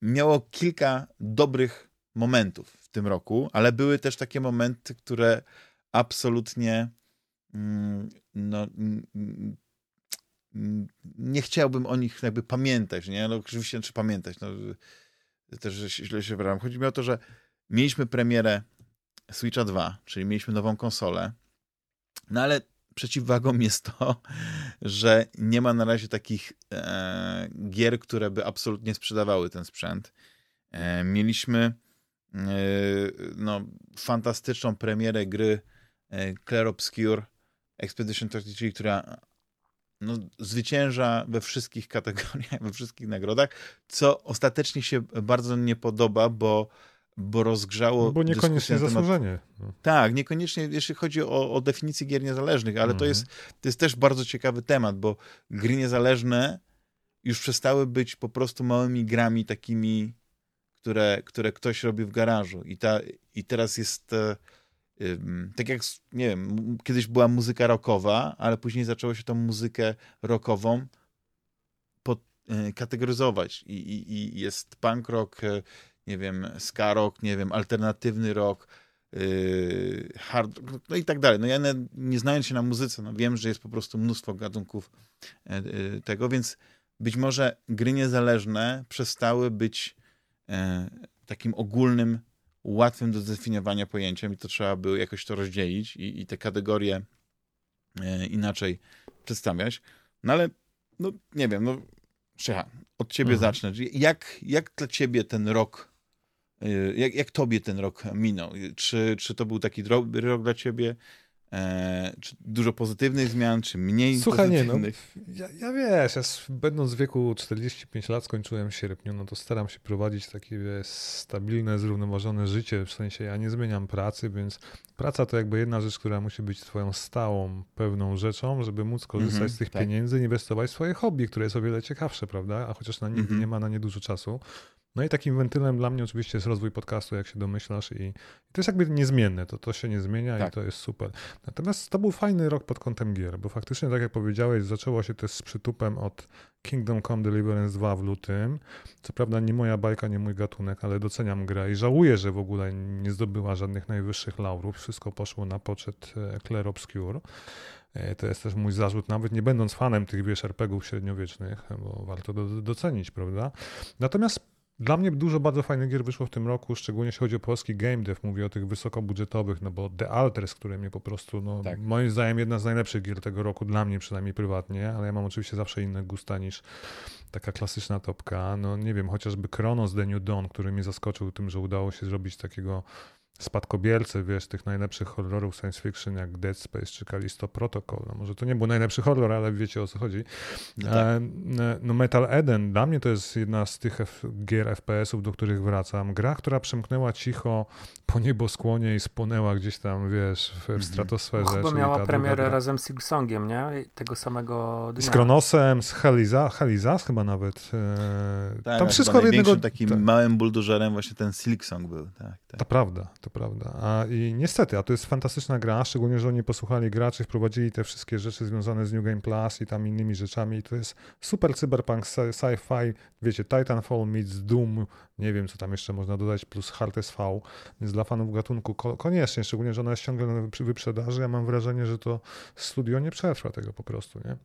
miało kilka dobrych momentów w tym roku, ale były też takie momenty, które absolutnie mm, no, nie chciałbym o nich jakby pamiętać, nie? No oczywiście, czy pamiętać, no, też źle się wyrażam. Chodzi mi o to, że mieliśmy premierę Switcha 2, czyli mieliśmy nową konsolę, no ale przeciwwagą jest to, że nie ma na razie takich e, gier, które by absolutnie sprzedawały ten sprzęt. E, mieliśmy Yy, no, fantastyczną premierę gry yy, Claire Obscure Expedition 33, która no, zwycięża we wszystkich kategoriach, we wszystkich nagrodach, co ostatecznie się bardzo nie podoba, bo, bo rozgrzało. Bo niekoniecznie zasłużenie. Temat... Tak, niekoniecznie, jeśli chodzi o, o definicję gier niezależnych, ale to, jest, mhm. to jest też bardzo ciekawy temat, bo gry niezależne już przestały być po prostu małymi grami takimi które, które ktoś robi w garażu. I, ta, i teraz jest e, tak jak, nie wiem, kiedyś była muzyka rockowa, ale później zaczęło się tą muzykę rockową pod, e, kategoryzować. I, i, I, jest punk rock, e, nie wiem, ska rock, nie wiem, alternatywny rock, hard rock, no i tak dalej. No ja nie, nie znając się na muzyce, no wiem, że jest po prostu mnóstwo gatunków tego, więc być może gry niezależne przestały być E, takim ogólnym, łatwym do zdefiniowania pojęciem i to trzeba by jakoś to rozdzielić i, i te kategorie inaczej przedstawiać. No ale, no nie wiem, no Szycha, od ciebie Mhm. zacznę. Jak, jak dla ciebie ten rok, jak, jak tobie ten rok minął? Czy, czy to był taki dobry rok dla ciebie? E, czy dużo pozytywnych zmian, czy mniej Słuchaj, nie, no, pozytywnych? ja, ja wiesz, ja będąc w wieku 45 lat, skończyłem w sierpniu, no to staram się prowadzić takie wiesz, stabilne, zrównoważone życie, w sensie ja nie zmieniam pracy, więc praca to jakby jedna rzecz, która musi być twoją stałą, pewną rzeczą, żeby móc korzystać Mhm, z tych tak. pieniędzy, inwestować w swoje hobby, które jest o wiele ciekawsze, prawda, a chociaż na nigdy Mhm. nie ma na nie dużo czasu. No i takim wentylem dla mnie oczywiście jest rozwój podcastu, jak się domyślasz i to jest jakby niezmienne, to, to się nie zmienia Tak. i to jest super. Natomiast to był fajny rok pod kątem gier, bo faktycznie, tak jak powiedziałeś, zaczęło się też z przytupem od Kingdom Come Deliverance 2 w lutym. Co prawda nie moja bajka, nie mój gatunek, ale doceniam grę i żałuję, że w ogóle nie zdobyła żadnych najwyższych laurów. Wszystko poszło na poczet e, Claire Obscure. To jest też mój zarzut, nawet nie będąc fanem tych, wiesz, RPGów średniowiecznych, bo warto do, docenić, prawda? Natomiast dla mnie dużo bardzo fajnych gier wyszło w tym roku, szczególnie jeśli chodzi o polski game dev, mówię o tych wysokobudżetowych, no bo The Alters, które mnie po prostu, no Tak. moim zdaniem jedna z najlepszych gier tego roku, dla mnie przynajmniej prywatnie, ale ja mam oczywiście zawsze inne gusta niż taka klasyczna topka, no nie wiem, chociażby Chronos The New Dawn, który mnie zaskoczył tym, że udało się zrobić takiego spadkobiercę, wiesz, tych najlepszych horrorów science fiction jak Dead Space czy Callisto Protocol. No może to nie był najlepszy horror, ale wiecie o co chodzi. No tak. E, No Metal Eden dla mnie to jest jedna z tych gier FPS-ów, do których wracam. Gra, która przemknęła cicho po nieboskłonie i spłonęła gdzieś tam, wiesz, w, w Mhm. stratosferze. Chyba miała premierę razem z Silksongiem, nie? Tego samego dnia. Z Kronosem, z Heliza, Helizas chyba nawet. E, Tak, tam wszystko w jednego... takim tak. małym buldożerem właśnie ten Silksong był. Tak, tak. To prawda, to prawda. A i niestety, a to jest fantastyczna gra, szczególnie, że oni posłuchali graczy, wprowadzili te wszystkie rzeczy związane z New Game Plus i tam innymi rzeczami. I to jest super cyberpunk, sci- sci-fi, wiecie, Titanfall meets Doom, nie wiem, co tam jeszcze można dodać, plus Hard SV, więc dla fanów gatunku ko- koniecznie, szczególnie, że ona jest ciągle na wyprzy- wyprzedaży. Ja mam wrażenie, że to studio nie przetrwa tego po prostu, nie?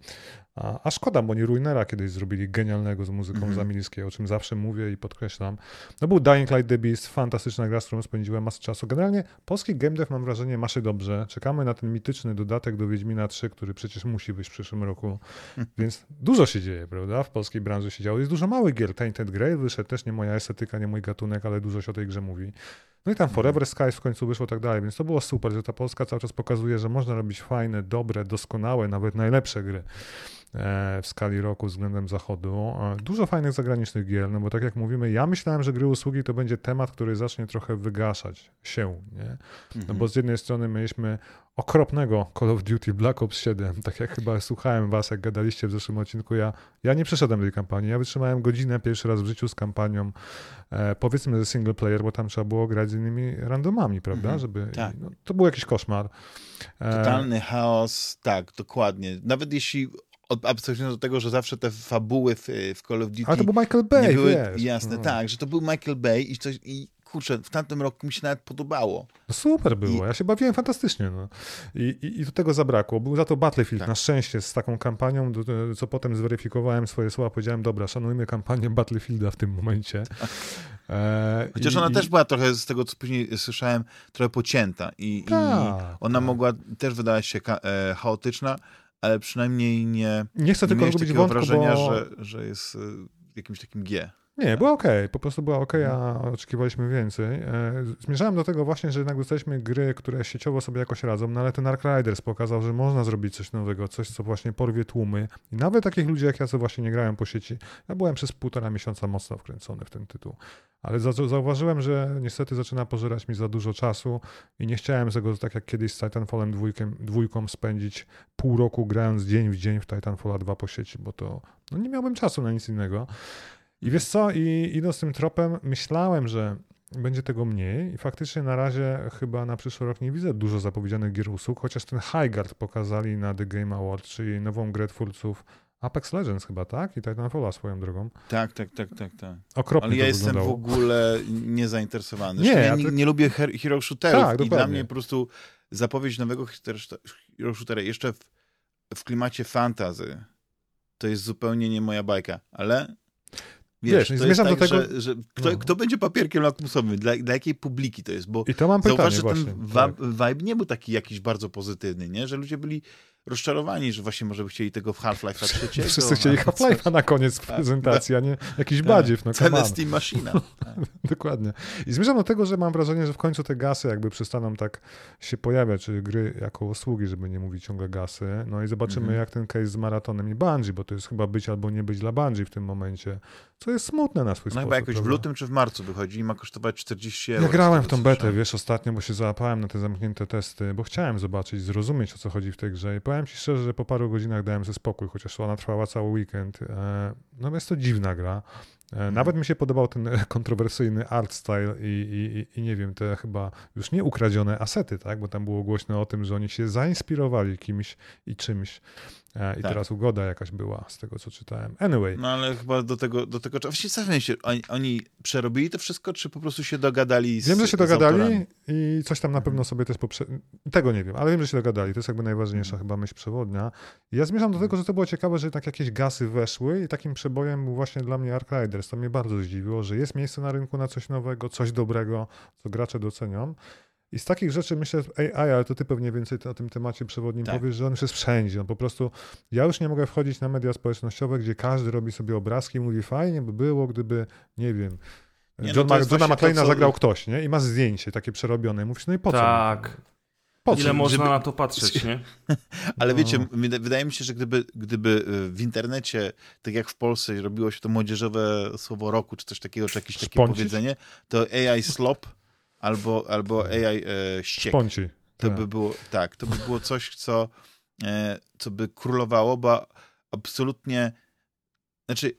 A, a szkoda, bo oni Ruinera kiedyś zrobili genialnego z muzyką Mhm. z Zamilskiej, o czym zawsze mówię i podkreślam. No był Dying Light The Beast, fantastyczna gra, z którą spędziłem masę czasu. Generalnie polski game dev mam wrażenie ma się dobrze. Czekamy na ten mityczny dodatek do Wiedźmina 3, który przecież musi wyjść w przyszłym roku. Więc dużo się dzieje, prawda? W polskiej branży się działo. Jest dużo małych gier. Tainted Grail wyszedł też nie moja estetyka, nie mój gatunek, ale dużo się o tej grze mówi. No i tam Forever Skies w końcu wyszło tak dalej, więc to było super, że ta Polska cały czas pokazuje, że można robić fajne, dobre, doskonałe, nawet najlepsze gry w skali roku względem zachodu. E, Dużo fajnych zagranicznych gier, no bo tak jak mówimy, ja myślałem, że gry usługi to będzie temat, który zacznie trochę wygaszać się, nie? No Mhm. bo z jednej strony mieliśmy okropnego Call of Duty Black Ops 7, tak jak chyba słuchałem was, jak gadaliście w zeszłym odcinku, ja, ja nie przeszedłem tej kampanii, ja wytrzymałem godzinę pierwszy raz w życiu z kampanią, e, powiedzmy, że single player, bo tam trzeba było grać z innymi randomami, prawda, Mhm, żeby, tak. no, to był jakiś koszmar. E, Totalny chaos, tak, dokładnie. Nawet jeśli od- abstrahując do tego, że zawsze te fabuły w, w Call of Duty ale to był Michael Bay, nie były wiesz. jasne, no. tak, że to był Michael Bay i coś, i kurczę, w tamtym roku mi się nawet podobało. No super było, ja się bawiłem fantastycznie. No. I, i, I do tego zabrakło. Był za to Battlefield, Tak. na szczęście, z taką kampanią, do, co potem zweryfikowałem swoje słowa, powiedziałem, dobra, szanujmy kampanię Battlefielda w tym momencie. E, Chociaż i- ona i- też była trochę, z tego co później słyszałem, trochę pocięta i, i Tak, ona tak. mogła, też wydała się e, chaotyczna, ale przynajmniej nie, Nie chcę nie tylko robić wątku, wrażenia, bo... że, że jest e, jakimś takim G. Nie, była okej, po prostu była okej, a oczekiwaliśmy więcej. E, Zmierzałem do tego właśnie, że jednak dostaliśmy gry, które sieciowo sobie jakoś radzą, no ale ten Ark Riders pokazał, że można zrobić coś nowego, coś, co właśnie porwie tłumy. I nawet takich ludzi jak ja, co właśnie nie grają po sieci, ja byłem przez półtora miesiąca mocno wkręcony w ten tytuł. Ale za, zauważyłem, że niestety zaczyna pożerać mi za dużo czasu i nie chciałem tego, tak jak kiedyś z Titanfallem dwójkiem, dwójką spędzić pół roku grając dzień w dzień w Titanfalla 2 po sieci, bo to no nie miałbym czasu na nic innego. I wiesz co, i idąc tym tropem, myślałem, że będzie tego mniej i faktycznie na razie chyba na przyszły rok nie widzę dużo zapowiedzianych gier usług, chociaż ten Highguard pokazali na The Game Award, czyli nową grę twórców Apex Legends chyba, tak? I Titanfalla swoją drogą. Tak, tak, tak, tak, tak. Okropnie Ale ja jestem w wyglądało. ogóle niezainteresowany. Nie, ja nie, nie lubię her- hero shooterów Tak, i dla mnie po prostu zapowiedź nowego hero shootera jeszcze w, w klimacie fantazy to jest zupełnie nie moja bajka, ale Wiesz, Wiesz, zmierzam jest do tak, tego- że, że kto, no. kto będzie papierkiem lakmusowym, dla, dla jakiej publiki to jest, bo I to mam pytanie zauważ, że właśnie. ten wa- tak. vibe nie był taki jakiś bardzo pozytywny, nie? Że ludzie byli rozczarowani, że właśnie może by chcieli tego w Half-Life'a trzeciego. Wszyscy chcieli albo coś. Half-Life'a na koniec prezentacji, a nie jakiś Tak. badziew, no come Cenę. Steam Machina. Tak. Dokładnie. I zmierzam do tego, że mam wrażenie, że w końcu te gasy jakby przestaną tak się pojawiać, czy gry jako usługi, żeby nie mówić ciągle gasy. No i zobaczymy, Mhm. jak ten case z maratonem i Bungie, bo to jest chyba być albo nie być dla Bungie w tym momencie, co jest smutne na swój No sposób. chyba jakoś w prawda? lutym czy w marcu wychodzi i ma kosztować 40 euro. Ja grałem w tą betę, wiesz, ostatnio, bo się załapałem na te zamknięte testy, bo chciałem zobaczyć, zrozumieć, o co chodzi w tej grze. I powiem ci szczerze, że po paru godzinach dałem sobie spokój, chociaż ona trwała cały weekend. E, No jest to dziwna gra. E, Nawet mi się podobał ten kontrowersyjny art style i, i, i- i nie wiem, te chyba już nie ukradzione asety, tak? Bo tam było głośno o tym, że oni się zainspirowali kimś i czymś. E, I Tak. teraz ugoda jakaś była z tego, co czytałem. Anyway, No ale chyba do tego, do tego właściwie zastanawiam się, oni, oni przerobili to wszystko, czy po prostu się dogadali z Wiem, że się dogadali i coś tam na pewno sobie też poprze... Tego nie wiem, ale wiem, że się dogadali. To jest jakby najważniejsza chyba myśl przewodnia. Ja zmierzam do tego, że to było ciekawe, że tak jakieś gasy weszły i takim przebojem był właśnie dla mnie Ark Riders. To mnie bardzo zdziwiło, że jest miejsce na rynku na coś nowego, coś dobrego, co gracze docenią. I z takich rzeczy myślę, AI, ale to ty pewnie więcej o tym temacie przewodnim Tak. powiesz, że on już jest wszędzie. No po prostu ja już nie mogę wchodzić na media społecznościowe, gdzie każdy robi sobie obrazki i mówi fajnie by było, gdyby, nie wiem, Nie, no John jest Johna co- zagrał ktoś, nie? I ma zdjęcie takie przerobione. Mówisz, no i po co? Tak. Po co? Ile można Żeby- na to patrzeć, nie? Ale No. wiecie, wyda- wydaje mi się, że gdyby, gdyby y, w internecie, tak jak w Polsce, robiło się to młodzieżowe słowo roku, czy coś takiego, czy jakieś takie powiedzenie, to AI slop albo, albo AI e, ściek. To Tak. by było, tak, to by było coś, co, e, co by królowało, bo absolutnie, znaczy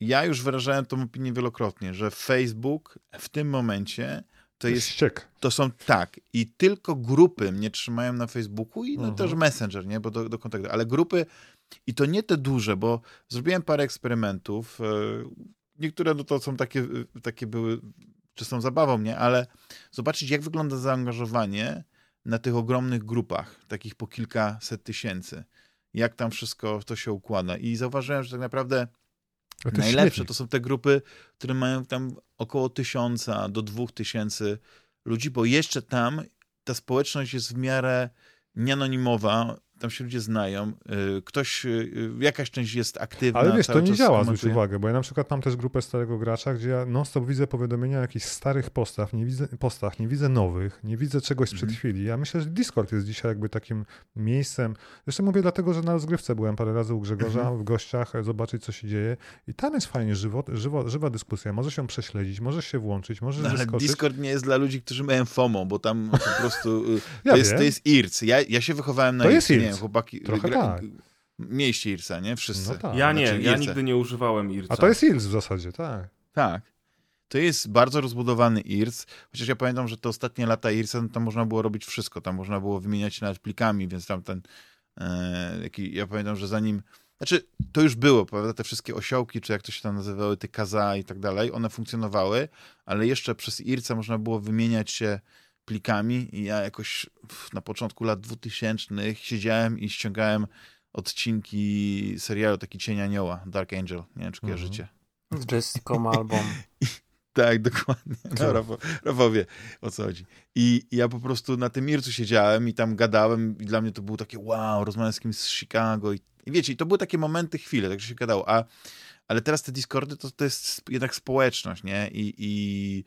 ja już wyrażałem tą opinię wielokrotnie, że Facebook w tym momencie to jest ściek. to są tak, i tylko grupy mnie trzymają na Facebooku i no Mhm. też Messenger, nie, bo do, do kontaktu, ale grupy i to nie te duże, bo zrobiłem parę eksperymentów, e, niektóre no to są takie, e, takie były czystą zabawą, nie, ale zobaczyć jak wygląda zaangażowanie na tych ogromnych grupach, takich po kilkaset tysięcy, jak tam wszystko to się układa. I zauważyłem, że tak naprawdę to Najlepsze śmietnik. to są te grupy, które mają tam około tysiąca do dwóch tysięcy ludzi, bo jeszcze tam ta społeczność jest w miarę nieanonimowa, tam się ludzie znają, y, ktoś, y, jakaś część jest aktywna. Ale wiesz, to nie działa, zwróć uwagę, bo ja na przykład mam też grupę starego gracza, gdzie ja non-stop widzę powiadomienia o jakichś starych postach, nie widzę, postach, nie widzę nowych, nie widzę czegoś sprzed Mhm. chwili. Ja myślę, że Discord jest dzisiaj jakby takim miejscem, zresztą mówię dlatego, że na rozgrywce byłem parę razy u Grzegorza, Mhm. w gościach, e, zobaczyć co się dzieje i tam jest fajnie żywo, żywo, żywa dyskusja, możesz się prześledzić, możesz się włączyć, możesz No, ale wyskoczyć. Discord nie jest dla ludzi, którzy mają FOMO, bo tam po prostu y, Ja to, jest, to jest IRC. Ja, ja się wychowałem na To jest IRC, nie chłopaki. Trochę gra- tak. Mieliście IRCa, nie? Wszyscy. No tak. Ja nie, Znaczy, ja Irce. nigdy nie używałem Irca. A to jest Ills w zasadzie, tak. Tak. To jest bardzo rozbudowany IRC, chociaż ja pamiętam, że te ostatnie lata IRC, no tam można było robić wszystko, tam można było wymieniać się nawet plikami, więc tam ten, e, jaki, ja pamiętam, że zanim, znaczy to już było, prawda, te wszystkie osiołki, czy jak to się tam nazywały, te kaza i tak dalej, one funkcjonowały, ale jeszcze przez IRC można było wymieniać się plikami i ja jakoś na początku lat 2000 siedziałem i ściągałem odcinki serialu taki Cień Anioła, Dark Angel, nie wiem, czy Mhm. kojarzycie. Z Jessica Albą. Tak, dokładnie. Co? No, Rafał, Rafał wie, o co chodzi. I ja po prostu na tym Mircu siedziałem i tam gadałem i dla mnie to było takie wow, rozmawiam z kimś z Chicago i, i wiecie, i to były takie momenty, chwile, tak że się gadało, a, ale teraz te Discordy to, to jest jednak społeczność, nie? I, i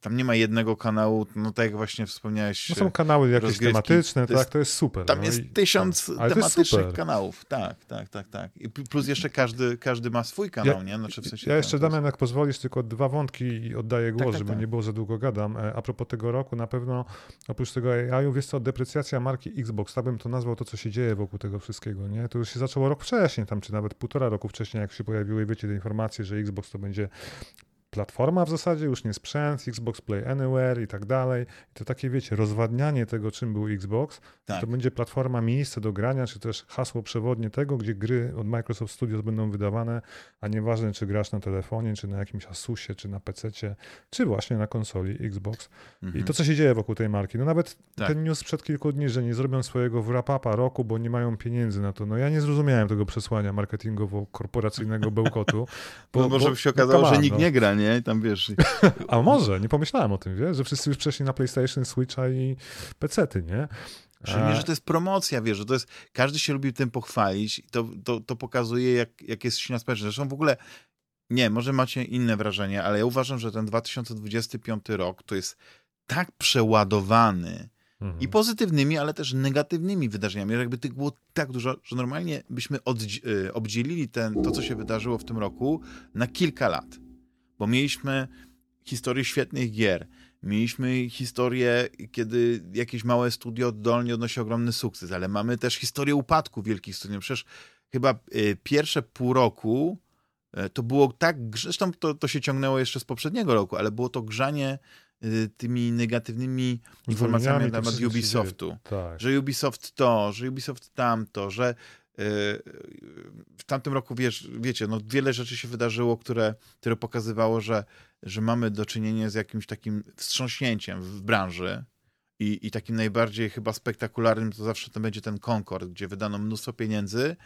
tam nie ma jednego kanału, no tak jak właśnie wspomniałeś, No są kanały jakieś rozgrywki. tematyczne, To jest- tak, to jest super. tam no jest i- tysiąc to jest tematycznych super. kanałów. Tak, tak, tak, tak. I pl- plus jeszcze każdy, każdy ma swój kanał, nie? Znaczy w sensie Ja jeszcze, to jest- Damian, jak pozwolisz, tylko dwa wątki i oddaję głos, tak, żeby tak. nie było za długo gadam. E, A propos tego roku, na pewno oprócz tego AI-u, wiesz co, deprecjacja marki Xbox, tak bym to nazwał to, co się dzieje wokół tego wszystkiego, nie? To już się zaczęło rok wcześniej, tam czy nawet półtora roku wcześniej, jak się pojawiły, wiecie, te informacje, że Xbox to będzie platforma w zasadzie, już nie sprzęt, Xbox Play Anywhere i tak dalej. I to takie, wiecie, rozwadnianie tego, czym był Xbox. Tak. To będzie platforma, miejsce do grania, czy też hasło przewodnie tego, gdzie gry od Microsoft Studios będą wydawane, a nieważne, czy grasz na telefonie, czy na jakimś Asusie, czy na PC, czy właśnie na konsoli Xbox. Mhm. I to, co się dzieje wokół tej marki. No nawet Tak. ten news sprzed kilku dni, że nie zrobią swojego wrap-upa roku, bo nie mają pieniędzy na to. No ja nie zrozumiałem tego przesłania marketingowo-korporacyjnego bełkotu. Bo, No może bo- by się okazało, come że nikt no. nie gra, nie? I Tam wiesz. A może, nie pomyślałem o tym, wiesz, że wszyscy już przeszli na PlayStation, Switcha i PC-ty, nie? Że nie, że to jest promocja, wiesz, że to jest, każdy się lubi tym pochwalić i to, to, to pokazuje, jak, jak jest silna społeczność. Zresztą w ogóle, nie, może macie inne wrażenie, ale ja uważam, że ten 2025 rok to jest tak przeładowany Mhm. i pozytywnymi, ale też negatywnymi wydarzeniami, że jakby tych było tak dużo, że normalnie byśmy oddzi- y, obdzielili ten, to, co się wydarzyło w tym roku na kilka lat. Bo mieliśmy historię świetnych gier, mieliśmy historię, kiedy jakieś małe studio oddolnie odnosi ogromny sukces, ale mamy też historię upadku wielkich studiów. Przecież chyba y, pierwsze pół roku y, to było tak, zresztą to, to się ciągnęło jeszcze z poprzedniego roku, ale było to grzanie y, tymi negatywnymi informacjami na temat Ubisoftu Tak. że Ubisoft to, że Ubisoft tamto, że w tamtym roku, wiesz, wiecie, no wiele rzeczy się wydarzyło, które, które pokazywało, że, że mamy do czynienia z jakimś takim wstrząśnięciem w branży i, i takim najbardziej chyba spektakularnym to zawsze to będzie ten Concord, gdzie wydano mnóstwo pieniędzy,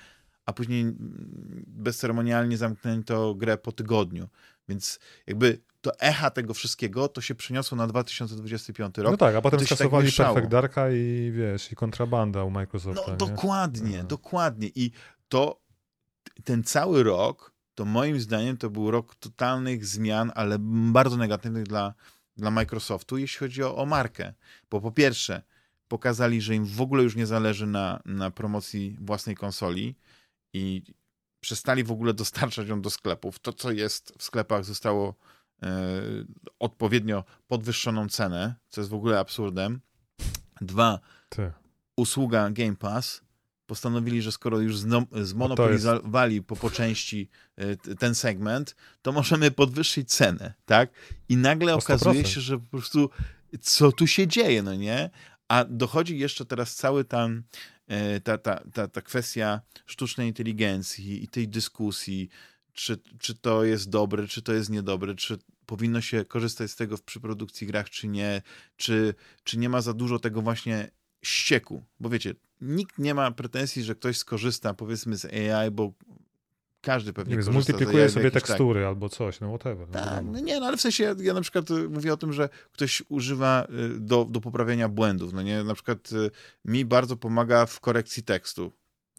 a później mm, bezceremonialnie zamknięto grę po tygodniu. Więc jakby to echa tego wszystkiego to się przeniosło na 2025 rok. No tak, a potem tak skasowali mieszało. Perfect Darka i wiesz, i kontrabanda u Microsofta. No nie? dokładnie, No. dokładnie. I to ten cały rok, to moim zdaniem to był rok totalnych zmian, ale bardzo negatywnych dla, dla Microsoftu, jeśli chodzi o, o markę. Bo po pierwsze, pokazali, że im w ogóle już nie zależy na, na promocji własnej konsoli i przestali w ogóle dostarczać ją do sklepów. To, co jest w sklepach, zostało odpowiednio podwyższoną cenę, co jest w ogóle absurdem. Dwa, Ty. usługa Game Pass postanowili, że skoro już zmonopolizowali po, po części t- ten segment, to możemy podwyższyć cenę, tak? I nagle okazuje 100%. się, że po prostu co tu się dzieje, no nie? A dochodzi jeszcze teraz cały tam y, ta, ta, ta, ta kwestia sztucznej inteligencji i tej dyskusji, czy, czy to jest dobre, czy to jest niedobre, czy powinno się korzystać z tego w przy produkcji grach, czy nie, czy, czy nie ma za dużo tego właśnie ścieku, bo wiecie, nikt nie ma pretensji, że ktoś skorzysta powiedzmy z AI, bo każdy pewnie Nie zmultiplikuje w sobie tak, tekstury albo coś, no whatever. no tak, no nie, no ale w sensie ja, ja na przykład y, mówię o tym, że ktoś używa y, do, do poprawiania błędów, no nie, na przykład y, mi bardzo pomaga w korekcji tekstu,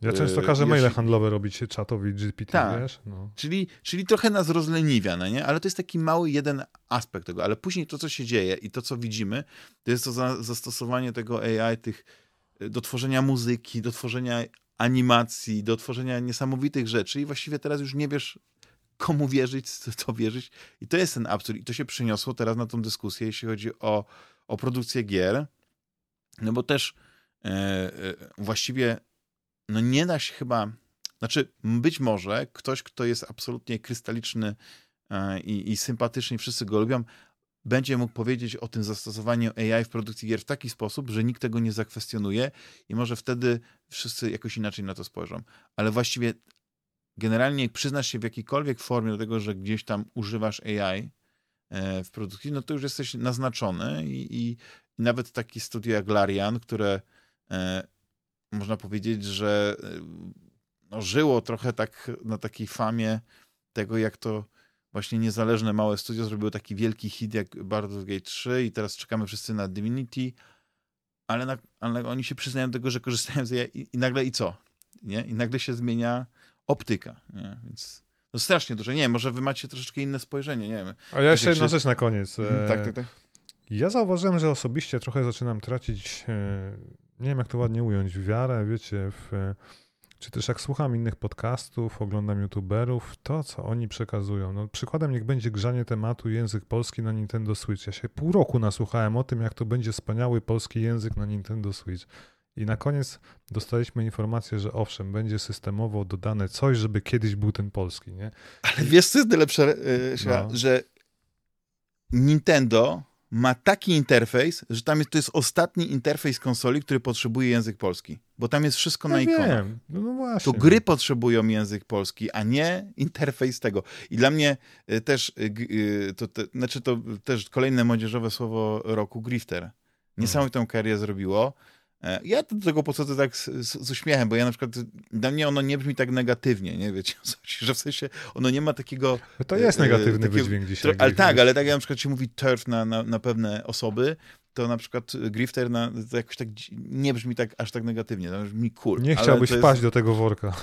Ja często Yy, każę maile jeśli- handlowe robić czatowi GPT, Tak. wiesz? No. Czyli, czyli trochę nas rozleniwia, no nie? Ale to jest taki mały jeden aspekt tego. Ale później to, co się dzieje i to, co widzimy, to jest to za, zastosowanie tego AI tych, y, do tworzenia muzyki, do tworzenia animacji, do tworzenia niesamowitych rzeczy i właściwie teraz już nie wiesz, komu wierzyć, co, co wierzyć. I to jest ten absurd. I to się przyniosło teraz na tą dyskusję, jeśli chodzi o, o produkcję gier. No bo też e, e, właściwie no nie da się chyba znaczy, być może ktoś, kto jest absolutnie krystaliczny e, i, i sympatyczny, i wszyscy go lubią, będzie mógł powiedzieć o tym zastosowaniu AI w produkcji gier w taki sposób, że nikt tego nie zakwestionuje i może wtedy wszyscy jakoś inaczej na to spojrzą. Ale właściwie generalnie jak przyznasz się w jakiejkolwiek formie do tego, że gdzieś tam używasz AI e, w produkcji, no to już jesteś naznaczony i, i, nawet takie studio jak Larian, które e, można powiedzieć, że e, no, żyło trochę tak na takiej famie tego, jak to właśnie niezależne małe studio zrobiło taki wielki hit jak Baldur's Gate 3 i teraz czekamy wszyscy na Divinity, ale, na, ale oni się przyznają do tego, że korzystają z AI i, i nagle i co? Nie? I nagle się zmienia optyka, nie? Więc no strasznie dużo. Nie wiem, może wy macie troszeczkę inne spojrzenie, nie wiem. A ja jeszcze Czy- jedna rzecz na koniec. E, Tak, tak, tak. Ja zauważyłem, że osobiście trochę zaczynam tracić, e, nie wiem jak to ładnie ująć, wiarę, wiecie, w, e, czy też jak słucham innych podcastów, oglądam youtuberów, to co oni przekazują. No, przykładem niech będzie grzanie tematu język polski na Nintendo Switch. Ja się pół roku nasłuchałem o tym, jak to będzie wspaniały polski język na Nintendo Switch. I na koniec dostaliśmy informację, że owszem, będzie systemowo dodane coś, żeby kiedyś był ten polski, nie? Ale wiesz, co jest najlepsze, Siła? No. że Nintendo ma taki interfejs, że tam jest, to jest ostatni interfejs konsoli, który potrzebuje język polski. Bo tam jest wszystko na Ja ikonach. wiem, no, no właśnie. To gry potrzebują język polski, a nie interfejs tego. I dla mnie y, też, y, y, to, te, znaczy to też kolejne młodzieżowe słowo roku, grifter. Niesamowitą karierę zrobiło. E, Ja do tego podchodzę tak z, z, z uśmiechem, bo ja na przykład, dla mnie ono nie brzmi tak negatywnie, nie wiecie, że w sensie ono nie ma takiego... To jest e, negatywny takiego- wydźwięk dzisiaj. Ale tak, ale tak jak na przykład się mówi turf na, na, na pewne osoby, to na przykład grifter na, to jakoś tak nie brzmi tak aż tak negatywnie, to brzmi cool. Nie chciałbyś jest- wpaść do tego worka.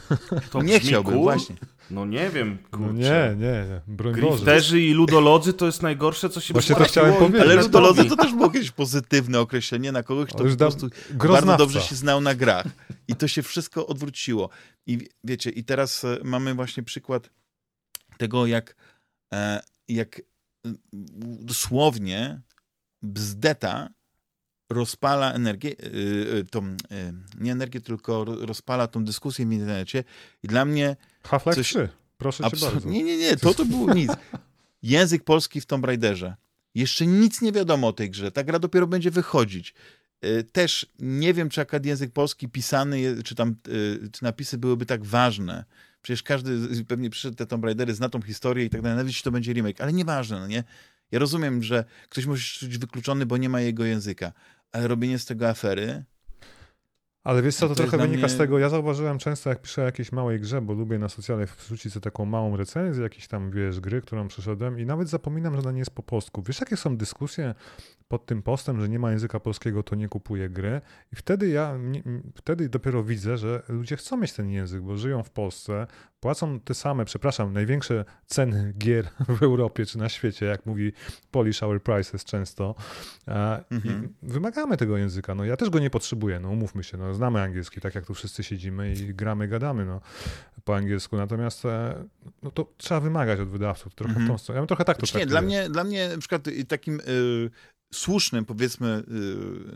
To Nie chciałbym, cool? właśnie. No nie wiem, kurczę. No nie, nie, nie. Broń Boże. Grifterzy i ludolodzy to jest najgorsze, co się Właśnie to chciałem powiedzieć. Ale ludolodzy to też było jakieś pozytywne określenie na kogoś, kto po prostu Groznawca. bardzo dobrze się znał na grach. I to się wszystko odwróciło. I wie- wiecie, i teraz e, mamy właśnie przykład tego, jak, e, jak dosłownie bzdeta rozpala energię, e, e, tą, e, nie energię, tylko ro- rozpala tą dyskusję w internecie. I dla mnie Half-Life Coś- 3. Proszę cię bardzo. Nie, nie, nie, to to było nic. Język polski w Tomb Raiderze. Jeszcze nic nie wiadomo o tej grze. Ta gra dopiero będzie wychodzić. Y, Też nie wiem, czy akad język polski pisany, czy tam y, czy napisy byłyby tak ważne. Przecież każdy pewnie przyszedł te Tomb Raidery, zna tą historię i tak dalej, nawet jeśli to będzie remake, ale nieważne, no nie? Ja rozumiem, że ktoś może się czuć wykluczony, bo nie ma jego języka, ale robienie z tego afery, Ale wiesz co, to, To trochę wynika mnie- z tego, ja zauważyłem często, jak piszę o jakiejś małej grze, bo lubię na socjalach wrzucić sobie taką małą recenzję jakiejś tam, wiesz, gry, którą przeszedłem i nawet zapominam, że ona nie jest po polsku. Wiesz, jakie są dyskusje pod tym postem, że nie ma języka polskiego, to nie kupuję gry i wtedy ja, wtedy dopiero widzę, że ludzie chcą mieć ten język, bo żyją w Polsce, płacą te same, przepraszam, największe ceny gier w Europie czy na świecie, jak mówi Polish Our Prices często. E, Mhm. I wymagamy tego języka. No ja też go nie potrzebuję, no umówmy się, no znamy angielski, tak jak tu wszyscy siedzimy i gramy, gadamy no, po angielsku, natomiast e, no to trzeba wymagać od wydawców trochę Mhm. tą stronę. Ja bym trochę tak to Znaczy nie, dla mnie, dla mnie na przykład takim y, słusznym, powiedzmy,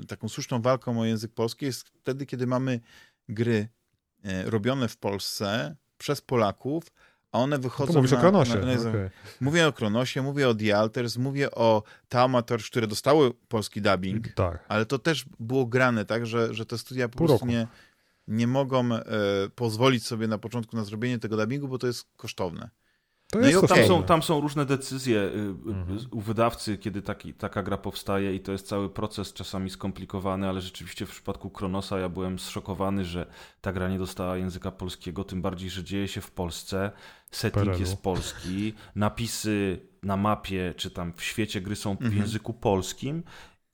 y, taką słuszną walką o język polski jest wtedy, kiedy mamy gry y, robione w Polsce przez Polaków, a one To wychodzą mówisz na, o Kronosie. na, na, okej. Mówię o Kronosie, mówię o The Alters, mówię o Taumators, które dostały polski dubbing, Tak. ale to też było grane tak, że, że te studia po Pół prostu roku. nie, nie mogą e, pozwolić sobie na początku na zrobienie tego dubbingu, bo to jest kosztowne. To No i okej. Tam, są, tam są różne decyzje y, y, Mhm. u wydawcy, kiedy taki, taka gra powstaje i to jest cały proces czasami skomplikowany, ale rzeczywiście w przypadku Kronosa ja byłem zszokowany, że ta gra nie dostała języka polskiego, tym bardziej, że dzieje się w Polsce, setting PRL-u. jest polski, napisy na mapie czy tam w świecie gry są w Mhm. języku polskim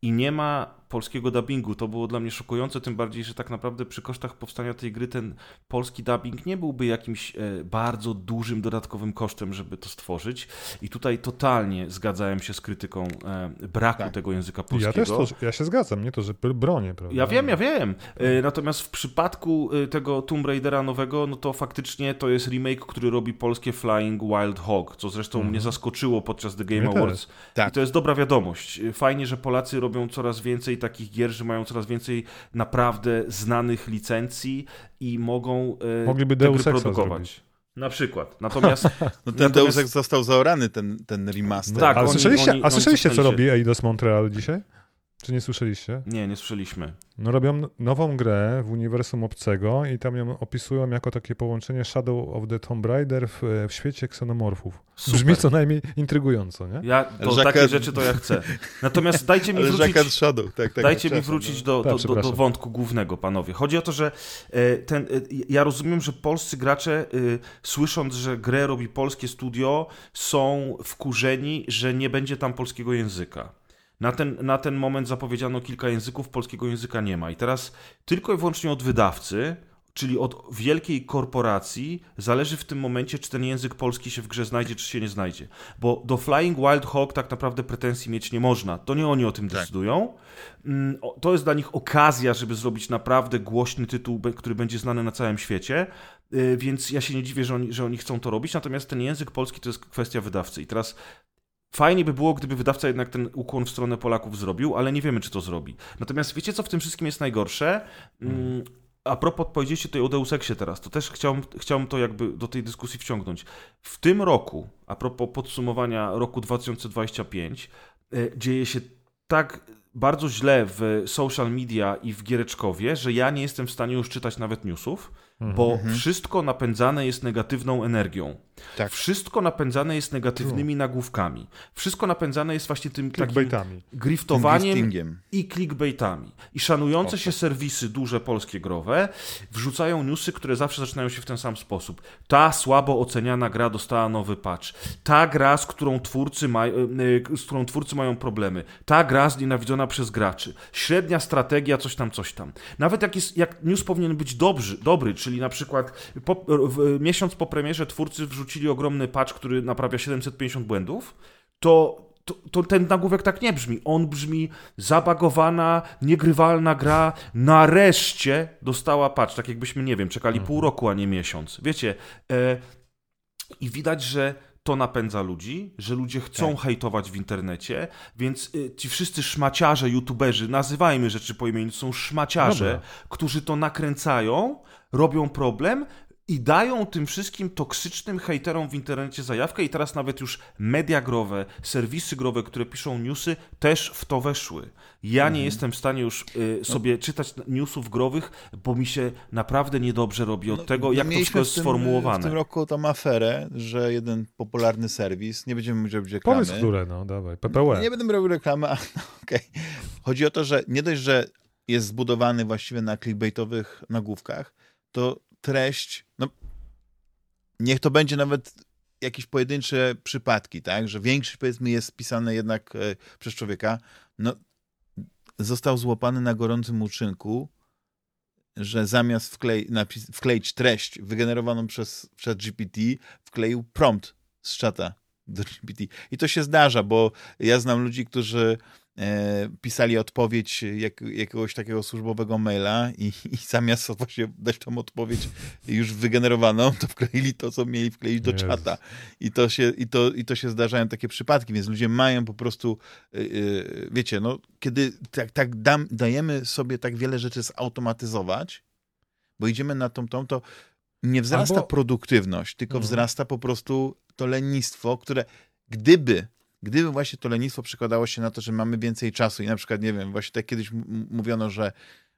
i nie ma polskiego dubbingu. To było dla mnie szokujące, tym bardziej, że tak naprawdę przy kosztach powstania tej gry ten polski dubbing nie byłby jakimś e, bardzo dużym dodatkowym kosztem, żeby to stworzyć. I tutaj totalnie zgadzałem się z krytyką e, braku Tak. tego języka Ja polskiego. też to, ja się zgadzam, nie to, że br- bronię, prawda? Ja wiem, ja wiem. E, Natomiast w przypadku tego Tomb Raidera nowego, no to faktycznie to jest remake, który robi polskie Flying Wild Hog, co zresztą Mhm. mnie zaskoczyło podczas The Game Mnie Awards. Tak. I to jest dobra wiadomość. Fajnie, że Polacy robią coraz więcej takich gier, że mają coraz więcej naprawdę znanych licencji i mogą e, Mogliby te Deus produkować. zrobić. Na przykład. Natomiast No ten Natomiast- Deus Ex został zaorany, ten, ten remaster. Tak, Ale oni- słyszeliście, oni- a oni słyszeliście, co robi Eidos Montreal dzisiaj? Czy nie słyszeliście? nie, nie słyszeliśmy. No robią nową grę w uniwersum obcego i tam ją opisują jako takie połączenie Shadow of the Tomb Raider w, w świecie ksenomorfów. Super. Brzmi co najmniej intrygująco, nie? Ja, to Jacques- takie rzeczy to ja chcę. Natomiast dajcie mi wrócić... Shadow, tak, tak. Dajcie mi wrócić no. do, Tak, do, do, do przepraszam. wątku głównego, panowie. Chodzi o to, że e, ten, e, ja rozumiem, że polscy gracze, e, słysząc, że grę robi polskie studio, są wkurzeni, że nie będzie tam polskiego języka. Na ten, na ten moment zapowiedziano kilka języków, polskiego języka nie ma. I teraz tylko i wyłącznie od wydawcy, czyli od wielkiej korporacji, zależy w tym momencie, czy ten język polski się w grze znajdzie, czy się nie znajdzie. Bo do Flying Wild Hog tak naprawdę pretensji mieć nie można. To nie oni o tym Tak. decydują. Mm, To jest dla nich okazja, żeby zrobić naprawdę głośny tytuł, który będzie znany na całym świecie. Y, Więc ja się nie dziwię, że oni, że oni chcą to robić. Natomiast ten język polski to jest kwestia wydawcy. I teraz fajnie by było, gdyby wydawca jednak ten ukłon w stronę Polaków zrobił, ale nie wiemy, czy to zrobi. Natomiast wiecie, co w tym wszystkim jest najgorsze? Mm, a propos, powiedzieliście tutaj o Deus Exie teraz, to też chciałbym, chciałbym to jakby do tej dyskusji wciągnąć. W tym roku, a propos podsumowania roku 2025, e, dzieje się tak bardzo źle w social media i w Giereczkowie, że ja nie jestem w stanie już czytać nawet newsów, bo Mhm. wszystko napędzane jest negatywną energią. Tak. Wszystko napędzane jest negatywnymi nagłówkami. Wszystko napędzane jest właśnie tym takim Clickbaitami. griftowaniem i clickbaitami. I szanujące się serwisy duże polskie growe wrzucają newsy, które zawsze zaczynają się w ten sam sposób. Ta słabo oceniana gra dostała nowy patch. Ta gra, z którą twórcy, maj, y, z którą twórcy mają problemy. Ta gra znienawidzona przez graczy. Średnia strategia, coś tam, coś tam. Nawet jak, jest, jak news powinien być dobry, dobry czyli na przykład po, w, miesiąc po premierze twórcy wrzucili ogromny patch, który naprawia 750 błędów, to to, to ten nagłówek tak nie brzmi. On brzmi zabagowana, niegrywalna gra, nareszcie dostała patch. Tak jakbyśmy, nie wiem, czekali pół roku, a nie miesiąc. Wiecie, e, i widać, że to napędza ludzi, że ludzie chcą Tak. hejtować w internecie, więc y, ci wszyscy szmaciarze, youtuberzy, nazywajmy rzeczy po imieniu, są szmaciarze, Dobra. którzy to nakręcają, robią problem i dają tym wszystkim toksycznym hejterom w internecie zajawkę i teraz nawet już media growe, serwisy growe, które piszą newsy, też w to weszły. Ja Mhm. nie jestem w stanie już y, No. sobie czytać newsów growych, bo mi się naprawdę niedobrze robi od tego, No, jak to wszystko jest tym- sformułowane. W tym roku tą aferę, że jeden popularny serwis, nie będziemy mówić robić reklamy. Powiedz, które, no dawaj. PPE. Nie będę robił reklamy, no, okej. Chodzi o to, że nie dość, że jest zbudowany właściwie na clickbaitowych nagłówkach, to treść, no niech to będzie nawet jakieś pojedyncze przypadki, tak, że większość powiedzmy jest pisane jednak e, przez człowieka, no został złapany na gorącym uczynku, że zamiast wklej, napis, wkleić treść wygenerowaną przez, przez GPT, wkleił prompt z czata do GPT. I to się zdarza, bo ja znam ludzi, którzy pisali odpowiedź jak, jakiegoś takiego służbowego maila i, i zamiast właśnie dać tą odpowiedź już wygenerowaną, to wkleili to, co mieli wkleić do Jezu. czata. I to, się, i, to, I to się zdarzają takie przypadki, więc ludzie mają po prostu, yy, yy, wiecie, no, kiedy tak, tak dam, dajemy sobie tak wiele rzeczy zautomatyzować, bo idziemy na tą, tą, to nie wzrasta Albo- produktywność, tylko Mhm. wzrasta po prostu to lenistwo, które gdyby, gdyby właśnie to lenistwo przekładało się na to, że mamy więcej czasu i na przykład, nie wiem, właśnie tak kiedyś mówiono, że,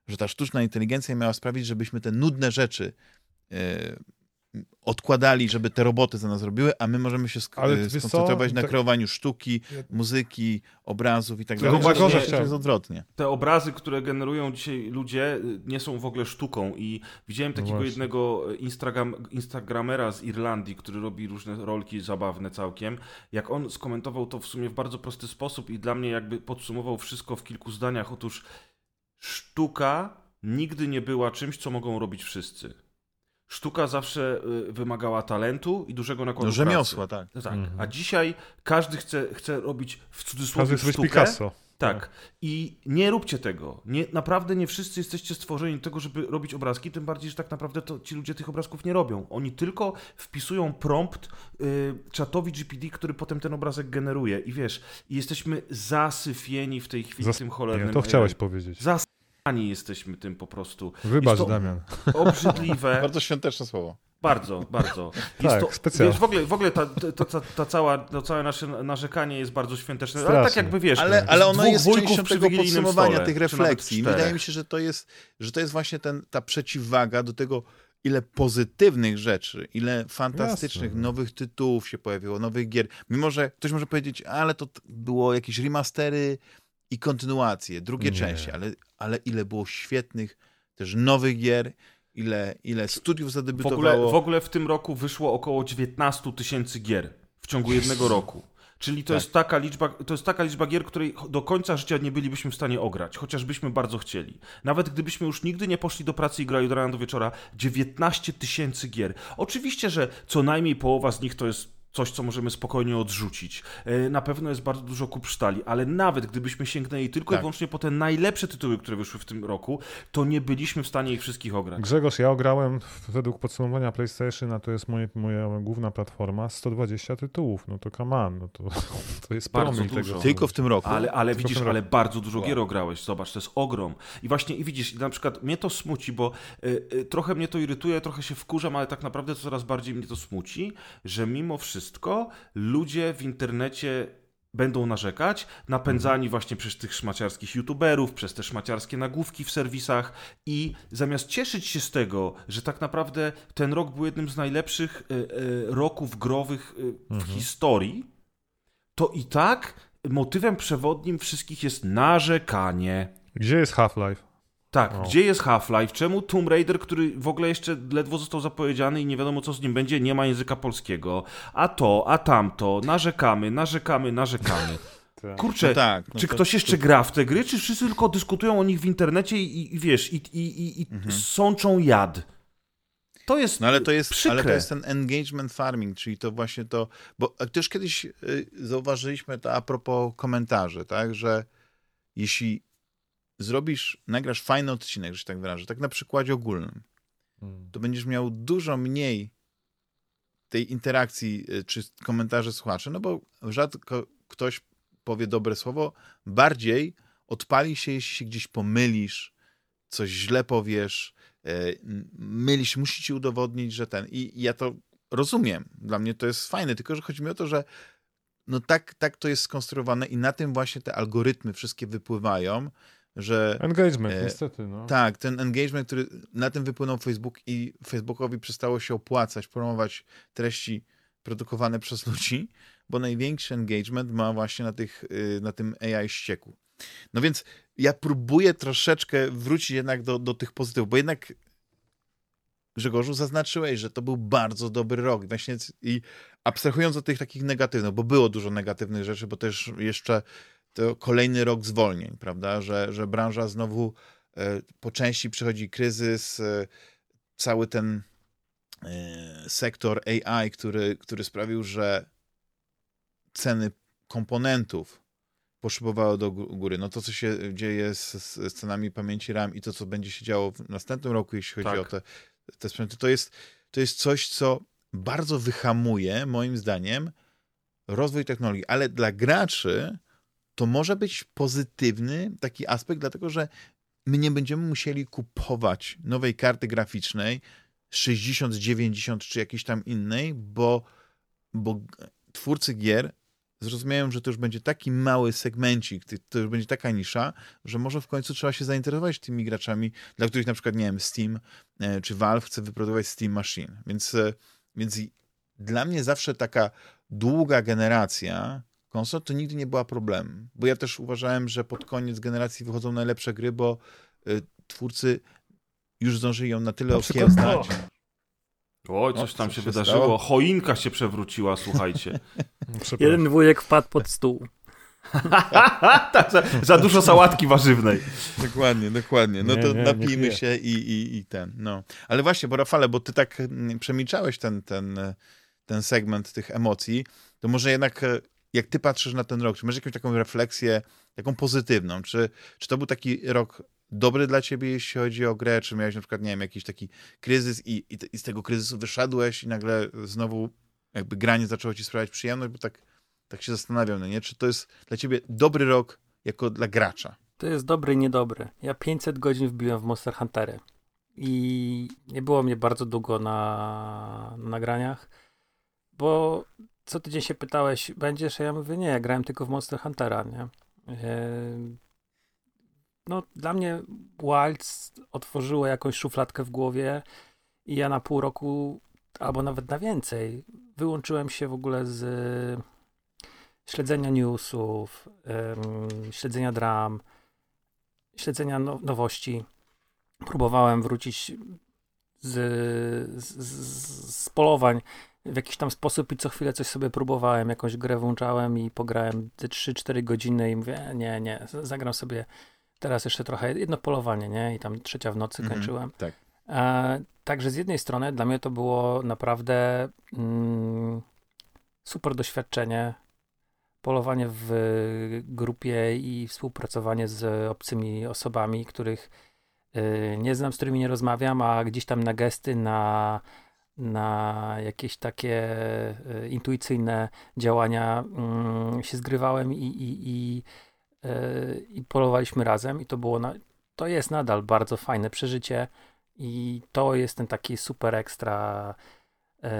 że ta sztuczna inteligencja miała sprawić, żebyśmy te nudne rzeczy e, odkładali, żeby te roboty za nas robiły, a my możemy się sk- Ale e, wiesz co? skoncentrować na Tak- kreowaniu sztuki, muzyki, obrazów i tak dalej. właśnie- To jest odwrotnie. te obrazy, które generują dzisiaj ludzie, y, nie są w ogóle sztuką. I widziałem takiego właśnie. jednego Instagram, Instagramera z Irlandii, który robi różne rolki zabawne całkiem. Jak on skomentował to w sumie w bardzo prosty sposób i dla mnie jakby podsumował wszystko w kilku zdaniach. Otóż sztuka nigdy nie była czymś, co mogą robić wszyscy. Sztuka zawsze y, wymagała talentu i dużego nakładu No, rzemiosła, pracy. tak. Tak. Mhm. A dzisiaj każdy chce, chce robić w cudzysłowie Każdy chce sztukę. Picasso. Tak. I nie róbcie tego. Nie, naprawdę nie wszyscy jesteście stworzeni do tego, żeby robić obrazki, tym bardziej, że tak naprawdę to ci ludzie tych obrazków nie robią. Oni tylko wpisują prompt y, czatowi GPD, który potem ten obrazek generuje. I wiesz, jesteśmy zasyfieni w tej chwili Zas- tym cholernym Nie, to AI. chciałeś powiedzieć. Zasyfieni jesteśmy tym po prostu. Wybacz, Jest to Damian. Obrzydliwe. Bardzo świąteczne słowo. Bardzo, bardzo. Tak, to, specjalnie. Wiesz, w ogóle, w ogóle ta, ta, ta, ta cała, to całe nasze narzekanie jest bardzo świąteczne, ale Strasznie. tak jakby wiesz, Ale, ale ono jest częścią tego podsumowania stole, tych refleksji. Wydaje mi się, że to jest, że to jest właśnie ten, ta przeciwwaga do tego, ile pozytywnych rzeczy, ile fantastycznych Jasne. nowych tytułów się pojawiło, nowych gier. Mimo, że ktoś może powiedzieć, ale to było jakieś remastery i kontynuacje, drugie Nie. części, ale, ale ile było świetnych też nowych gier, ile, ile studiów W zadebiutowało. ogóle, w ogóle w tym roku wyszło około 19 tysięcy gier w ciągu jednego roku. Czyli to, Tak. jest taka liczba, to jest taka liczba gier, której do końca życia nie bylibyśmy w stanie ograć, chociażbyśmy bardzo chcieli. Nawet gdybyśmy już nigdy nie poszli do pracy i grali do rana do wieczora, 19 tysięcy gier. Oczywiście, że co najmniej połowa z nich to jest coś, co możemy spokojnie odrzucić. E, na pewno jest bardzo dużo kupsztali, ale nawet gdybyśmy sięgnęli tylko tak. i wyłącznie po te najlepsze tytuły, które wyszły w tym roku, to nie byliśmy w stanie ich wszystkich ograć. Grzegorz, ja ograłem według podsumowania PlayStation, a to jest moje, moja główna platforma, 120 tytułów. No to come on, no to, to jest bardzo dużo. Tego. Tylko w tym roku. Ale, ale widzisz, ale bardzo dużo wow. gier ograłeś, zobacz, to jest ogrom. I właśnie, i widzisz, na przykład mnie to smuci, bo y, y, trochę mnie to irytuje, trochę się wkurzam, ale tak naprawdę coraz bardziej mnie to smuci, że mimo wszystko ludzie w internecie będą narzekać, napędzani mhm. właśnie przez tych szmaciarskich youtuberów, przez te szmaciarskie nagłówki w serwisach i zamiast cieszyć się z tego, że tak naprawdę ten rok był jednym z najlepszych y, y, roków growych y, w mhm. historii, to i tak motywem przewodnim wszystkich jest narzekanie. Gdzie jest Half-Life? Tak, o. gdzie jest Half-Life? Czemu Tomb Raider, który w ogóle jeszcze ledwo został zapowiedziany i nie wiadomo co z nim będzie, nie ma języka polskiego? A to, a tamto, narzekamy, narzekamy, narzekamy. Tak. Kurczę, no tak, no czy to, ktoś jeszcze to... gra w te gry, czy wszyscy tylko dyskutują o nich w internecie i, i wiesz, i, i, i mhm. sączą jad? To jest no ale to jest, przykre. ale to jest ten engagement farming, czyli to właśnie to, bo też kiedyś y, zauważyliśmy to a propos komentarzy, tak, że jeśli zrobisz, nagrasz fajny odcinek, że się tak wyrażę, tak na przykładzie ogólnym, hmm. to będziesz miał dużo mniej tej interakcji y, czy komentarzy słuchaczy, no bo rzadko ktoś powie dobre słowo, bardziej odpali się, jeśli się gdzieś pomylisz, coś źle powiesz, y, mylisz, musi ci udowodnić, że ten. I ja to rozumiem. Dla mnie to jest fajne, tylko że chodzi mi o to, że no tak, tak to jest skonstruowane i na tym właśnie te algorytmy wszystkie wypływają, że... Engagement, e, niestety. No. Tak, ten engagement, który na tym wypłynął Facebook i Facebookowi przestało się opłacać, promować treści produkowane przez ludzi, bo największy engagement ma właśnie na, tych, y, na tym AI ścieku. No więc ja próbuję troszeczkę wrócić jednak do, do tych pozytywów, bo jednak Grzegorzu zaznaczyłeś, że to był bardzo dobry rok. Właśnie i abstrahując od tych takich negatywnych, bo było dużo negatywnych rzeczy, bo też jeszcze to kolejny rok zwolnień, prawda, że, że branża znowu e, po części przechodzi kryzys, e, cały ten e, sektor AI, który, który sprawił, że ceny komponentów poszybowały do góry. No to, co się dzieje z, z cenami pamięci RAM i to, co będzie się działo w następnym roku, jeśli chodzi tak. o te, te sprzęty, to jest, to jest coś, co bardzo wyhamuje, moim zdaniem, rozwój technologii, ale dla graczy to może być pozytywny taki aspekt, dlatego że my nie będziemy musieli kupować nowej karty graficznej 60, 90 czy jakiejś tam innej, bo, bo twórcy gier zrozumieją, że to już będzie taki mały segmencik, to już będzie taka nisza, że może w końcu trzeba się zainteresować tymi graczami, dla których na przykład, nie wiem, Steam e, czy Valve chce wyprodukować Steam Machine. Więc, e, więc dla mnie zawsze taka długa generacja konsol, to nigdy nie była problemem. Bo ja też uważałem, że pod koniec generacji wychodzą najlepsze gry, bo y, twórcy już zdążyli ją na tyle okiełznać. Oj, coś tam się, się wydarzyło. Stało? Choinka się przewróciła, słuchajcie. Jeden wujek wpadł pod stół. tak, za, za, dużo sałatki warzywnej. Dokładnie, dokładnie. No nie, to nie, napijmy nie się i, i, i ten. No. Ale właśnie, bo Rafale, bo ty tak mm, przemilczałeś ten, ten, ten segment tych emocji, to może jednak e, jak ty patrzysz na ten rok, czy masz jakąś taką refleksję, taką pozytywną? Czy, czy to był taki rok dobry dla ciebie, jeśli chodzi o grę, czy miałeś na przykład, nie wiem, jakiś taki kryzys i, i, i z tego kryzysu wyszedłeś i nagle znowu jakby granie zaczęło ci sprawiać przyjemność, bo tak, tak się zastanawiam, no nie? Czy to jest dla ciebie dobry rok jako dla gracza? To jest dobry niedobry. Ja 500 godzin wbiłem w Monster Huntery i nie było mnie bardzo długo na nagraniach, bo co tydzień się pytałeś, będziesz? A ja mówię, nie, ja grałem tylko w Monster Huntera, nie? E, no, dla mnie Wilds otworzyło jakąś szufladkę w głowie i ja na pół roku, albo nawet na więcej, wyłączyłem się w ogóle z śledzenia newsów, śledzenia dram, śledzenia no, nowości. Próbowałem wrócić z, z, z polowań w jakiś tam sposób i co chwilę coś sobie próbowałem, jakąś grę włączałem i pograłem te 3-4 godziny i mówię, nie, nie, zagram sobie teraz jeszcze trochę, jedno polowanie, nie, i tam trzecia w nocy mhm, kończyłem. Tak. E, także z jednej strony dla mnie to było naprawdę mm, super doświadczenie. Polowanie w grupie i współpracowanie z obcymi osobami, których y, nie znam, z którymi nie rozmawiam, a gdzieś tam na gesty, na, na jakieś takie y, intuicyjne działania mm, się zgrywałem i, i, i, y, i polowaliśmy razem i to było na, to jest nadal bardzo fajne przeżycie i to jest ten taki super ekstra e,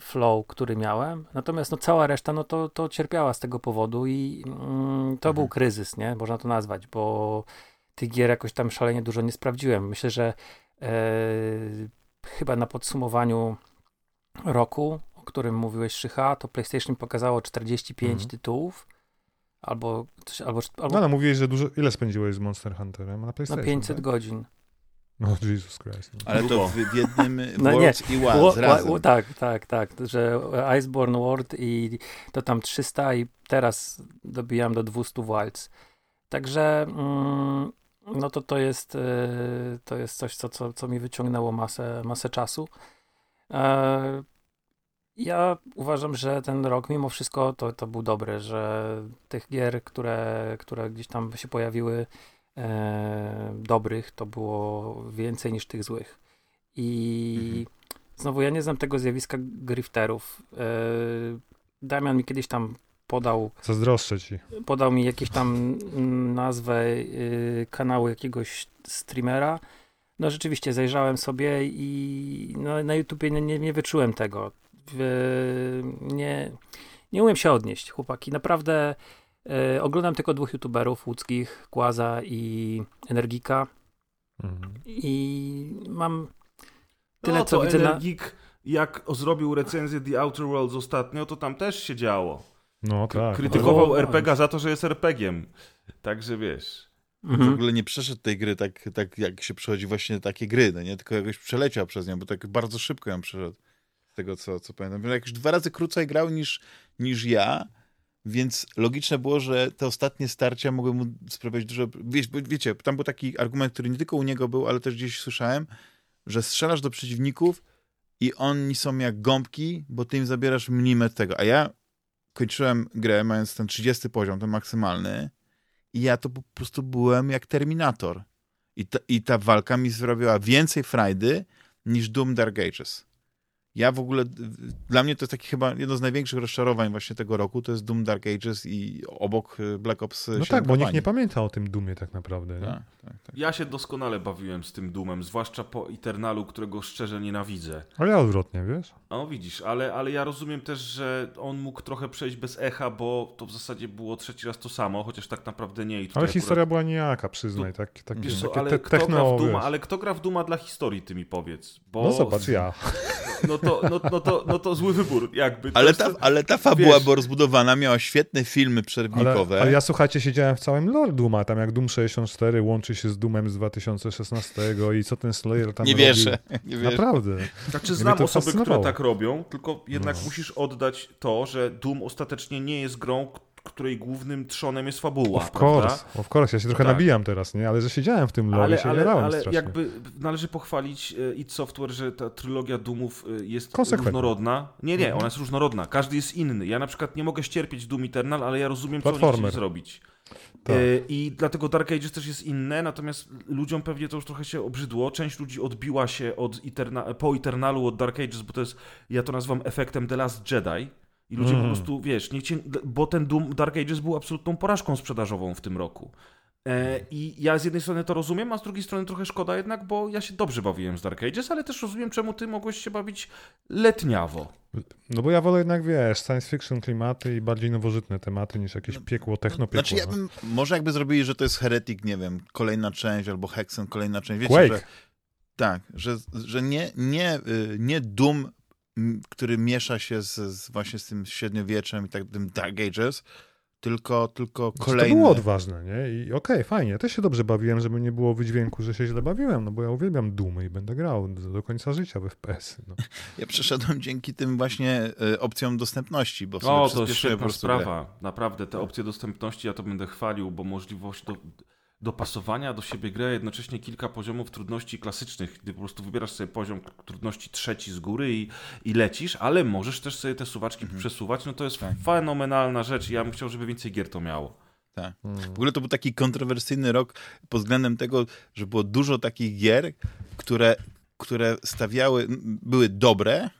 flow, który miałem. Natomiast no, cała reszta no, to, to cierpiała z tego powodu i mm, to mhm. był kryzys, nie? Można to nazwać, bo tych gier jakoś tam szalenie dużo nie sprawdziłem. Myślę, że e, chyba na podsumowaniu roku, o którym mówiłeś Szycha, to PlayStation pokazało 45 mhm. tytułów. Albo, albo, albo... No, no mówiłeś, że dużo. Ile spędziłeś z Monster Hunterem na PlayStation? Na 500 tak? godzin. No, Jesus Christ. No. Ale to w, w jednym no Worlds nie. i Wilds razem. tak, tak, tak, że Iceborne World i to tam 300 i teraz dobijam do 200 Wilds. Także mm, no to to jest, y, to jest coś, co, co, co mi wyciągnęło masę, masę czasu. E, ja uważam, że ten rok mimo wszystko to, to był dobry, że tych gier, które, które gdzieś tam się pojawiły e, dobrych, to było więcej niż tych złych. I mhm. znowu ja nie znam tego zjawiska grifterów. E, Damian mi kiedyś tam podał. Zazdroszczę ci. Podał mi jakieś tam nazwę y, kanału jakiegoś streamera. No rzeczywiście zajrzałem sobie i no, na YouTubie nie, nie, nie wyczułem tego nie, nie umiem się odnieść, chłopaki. Naprawdę e, oglądam tylko dwóch youtuberów łódzkich, Kłaza i Energika. Mhm. I mam tyle, no, co widzę Energik, na... jak zrobił recenzję The Outer Worlds ostatnio, to tam też się działo. No tak. Krytykował no, RPG za to, że jest RPG-iem. Także wiesz. Mhm. W ogóle nie przeszedł tej gry tak, tak jak się przechodzi właśnie takie gry, no nie? Tylko jakoś przeleciał przez nią, bo tak bardzo szybko ją przeszedł tego co, co pamiętam. Jak już dwa razy krócej grał niż, niż ja, więc logiczne było, że te ostatnie starcia mogły mu sprawiać dużo... Wie, wiecie, tam był taki argument, który nie tylko u niego był, ale też gdzieś słyszałem, że strzelasz do przeciwników i oni są jak gąbki, bo ty im zabierasz milimetr tego. A ja kończyłem grę mając ten 30 poziom, ten maksymalny i ja to po prostu byłem jak Terminator. I ta, i ta walka mi zrobiła więcej frajdy niż Doom Dark Ages. Ja w ogóle, dla mnie to jest taki chyba jedno z największych rozczarowań właśnie tego roku, to jest Doom Dark Ages i obok y, Black Ops No tak, bo nikt nie pamięta o tym Doomie tak naprawdę. Tak, tak, tak. Ja się doskonale bawiłem z tym Doomem, zwłaszcza po Eternalu, którego szczerze nienawidzę. Ale ja odwrotnie, wiesz? No widzisz, ale, ale ja rozumiem też, że on mógł trochę przejść bez echa, bo to w zasadzie było trzeci raz to samo, chociaż tak naprawdę nie. ale akurat... historia była niejaka, przyznaj. tak, tak, wiesz co, ale, te, kto techno, Duma, ale kto gra w Duma dla historii, ty mi powiedz. Bo... No zobacz, ja. No to, no, no, to, no to zły wybór, jakby. Ale ta, ale ta fabuła była rozbudowana, miała świetne filmy przerwnikowe. Ale, ale, ja słuchajcie, siedziałem w całym lore Duma, tam jak Doom 64 łączy się z Doomem z 2016 i co ten Slayer tam Nie wierzę. Nie wierzę. Naprawdę. Znaczy znam osoby, które tak robią, tylko jednak no. musisz oddać to, że Doom ostatecznie nie jest grą, której głównym trzonem jest fabuła. Of course, of course. Ja się trochę tak. nabijam teraz, nie? Ale że siedziałem w tym lore ale, się ale, ale strasznie. jakby należy pochwalić e, id Software, że ta trylogia Doomów e, jest różnorodna. Nie, nie, mhm. ona jest różnorodna. Każdy jest inny. Ja na przykład nie mogę ścierpieć Doom Eternal, ale ja rozumiem, co oni chcieli zrobić. Tak. E, I dlatego Dark Ages też jest inne, natomiast ludziom pewnie to już trochę się obrzydło. Część ludzi odbiła się od Eterna po Eternalu od Dark Ages, bo to jest, ja to nazywam efektem The Last Jedi i ludzie mm. po prostu, wiesz, nie chcieli, bo ten Doom Dark Ages był absolutną porażką sprzedażową w tym roku. E, I ja z jednej strony to rozumiem, a z drugiej strony trochę szkoda jednak, bo ja się dobrze bawiłem z Dark Ages, ale też rozumiem, czemu ty mogłeś się bawić letniawo. No bo ja wolę jednak, wiesz, science fiction klimaty i bardziej nowożytne tematy niż jakieś no, piekło, technopiekło. Znaczy ja no. bym, może jakby zrobili, że to jest Heretic, nie wiem, kolejna część, albo Hexen, kolejna część. Wiecie, Quake. że tak, że, że nie, nie, y, nie Doom który miesza się z, z, właśnie z tym średniowieczem i tak tym Dark Ages, tylko, tylko kolejne. To było odważne, nie? I okej, okay, fajnie. Też się dobrze bawiłem, żeby nie było wydźwięku, że się źle bawiłem, no bo ja uwielbiam dumy i będę grał do, do końca życia w FPS-y. No. Ja przeszedłem dzięki tym właśnie y, opcjom dostępności, bo O, to jest świetna sprawa. Grę. Naprawdę, te opcje dostępności ja to będę chwalił, bo możliwość do dopasowania do siebie grę, jednocześnie kilka poziomów trudności klasycznych, gdy po prostu wybierasz sobie poziom trudności trzeci z góry i, i lecisz, ale możesz też sobie te suwaczki mhm. przesuwać, no to jest tak. fenomenalna rzecz ja bym chciał, żeby więcej gier to miało. Tak. Hmm. W ogóle to był taki kontrowersyjny rok pod względem tego, że było dużo takich gier, które, które stawiały, były dobre,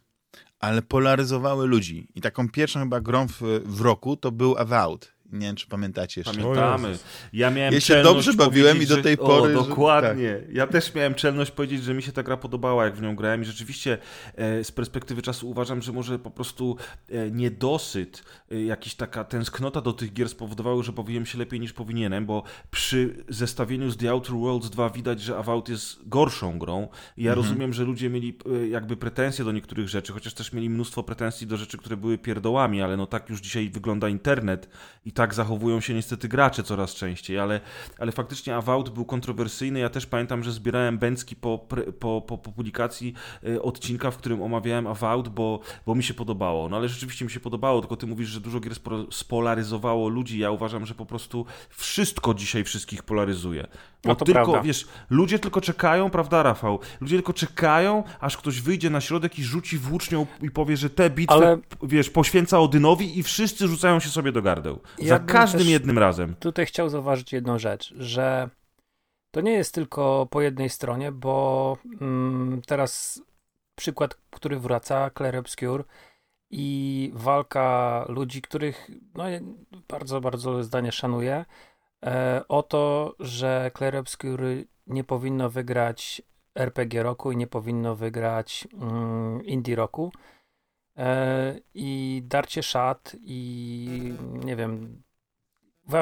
ale polaryzowały ludzi. I taką pierwszą chyba grą w, w roku to był Avowed. Nie wiem, czy pamiętacie jeszcze. Pamiętamy. Ja miałem ja się dobrze bawiłem i do tej pory... O, dokładnie. Że, tak. Ja też miałem czelność powiedzieć, że mi się ta gra podobała, jak w nią grałem i rzeczywiście e, z perspektywy czasu uważam, że może po prostu e, niedosyt, e, jakiś taka tęsknota do tych gier spowodowały, że bawiłem się lepiej niż powinienem, bo przy zestawieniu z The Outer Worlds 2 widać, że Avowed jest gorszą grą. I ja mhm. rozumiem, że ludzie mieli e, jakby pretensje do niektórych rzeczy, chociaż też mieli mnóstwo pretensji do rzeczy, które były pierdołami, ale no tak już dzisiaj wygląda internet i tak tak zachowują się niestety gracze coraz częściej, ale, ale faktycznie Avowed był kontrowersyjny. Ja też pamiętam, że zbierałem bęcki po, po, po, po publikacji e, odcinka, w którym omawiałem Avowed, bo, bo mi się podobało. No ale rzeczywiście mi się podobało, tylko ty mówisz, że dużo gier spolaryzowało ludzi. Ja uważam, że po prostu wszystko dzisiaj wszystkich polaryzuje. Bo no to tylko, prawda. wiesz, ludzie tylko czekają, prawda, Rafał? Ludzie tylko czekają, aż ktoś wyjdzie na środek i rzuci włócznią i powie, że te bitwy, ale... wiesz, poświęca Odynowi i wszyscy rzucają się sobie do gardeł. Ja Za każdym jednym razem. Tutaj chciał zauważyć jedną rzecz, że to nie jest tylko po jednej stronie, bo mm, teraz przykład, który wraca, Claire Obscure i walka ludzi, których no, bardzo, bardzo zdanie szanuję, e, o to, że Claire Obscure nie powinno wygrać RPG roku i nie powinno wygrać mm, Indie roku. E, I darcie szat i nie wiem,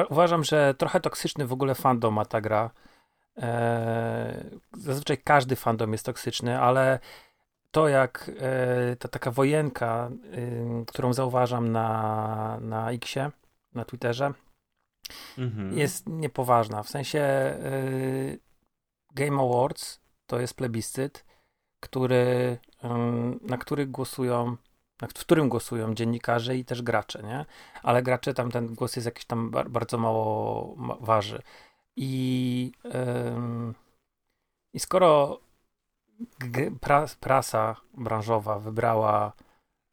uważam, że trochę toksyczny w ogóle fandom ma ta gra. E, zazwyczaj każdy fandom jest toksyczny, ale to jak e, ta taka wojenka, y, którą zauważam na, na Xie, na Twitterze, mhm. jest niepoważna. W sensie y, Game Awards to jest plebiscyt, który, na który głosują w którym głosują dziennikarze i też gracze, nie? Ale gracze tam ten głos jest jakiś tam bardzo mało waży. I, i skoro pra, prasa branżowa wybrała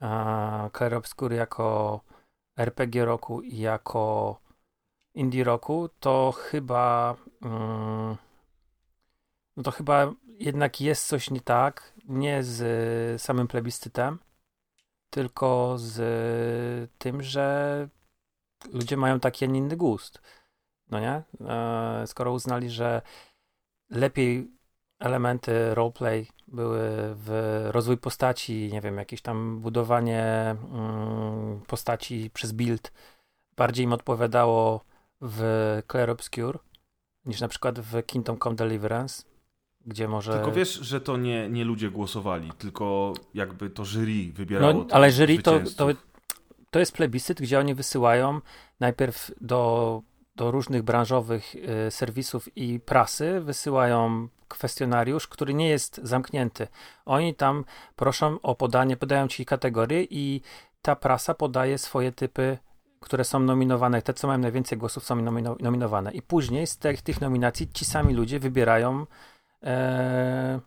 e, Claire jako RPG roku i jako indie roku, to chyba ym, no to chyba jednak jest coś nie tak, nie z samym plebiscytem, tylko z tym, że ludzie mają taki, a nie inny gust. No nie? E, skoro uznali, że lepiej elementy roleplay były w rozwój postaci, nie wiem, jakieś tam budowanie mm, postaci przez build bardziej im odpowiadało w Clair Obscure niż na przykład w Kingdom Come Deliverance, gdzie może... Tylko wiesz, że to nie, nie ludzie głosowali, tylko jakby to jury wybierało. No, ale jury to, to, to jest plebiscyt, gdzie oni wysyłają najpierw do, do różnych branżowych y, serwisów i prasy, wysyłają kwestionariusz, który nie jest zamknięty. Oni tam proszą o podanie, podają ci kategorie i ta prasa podaje swoje typy które są nominowane, te co mają najwięcej głosów są nominowane. I później z tych, tych nominacji ci sami ludzie wybierają e,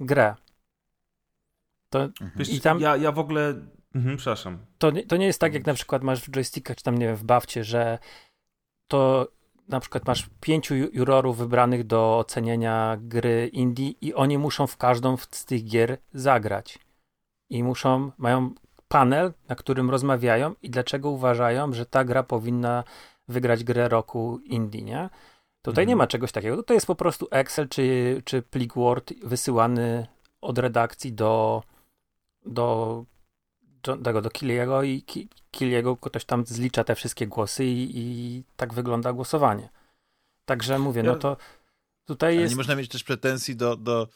grę. To, mhm. Wiesz, i tam, ja, ja w ogóle. Mhm, przepraszam. To, to nie jest tak, jak na przykład masz w joystickach, czy tam nie wiem, w bawcie, że to na przykład masz pięciu jurorów wybranych do oceniania gry indie i oni muszą w każdą z tych gier zagrać. I muszą, mają panel, na którym rozmawiają i dlaczego uważają, że ta gra powinna wygrać grę roku indie, nie? Tutaj mhm. nie ma czegoś takiego. To jest po prostu Excel czy, czy plik Word wysyłany od redakcji do, do, do tego, do Kiliego i Kiliego ktoś tam zlicza te wszystkie głosy i, i tak wygląda głosowanie. Także mówię, no to tutaj jest... Nie można mieć też pretensji do, do,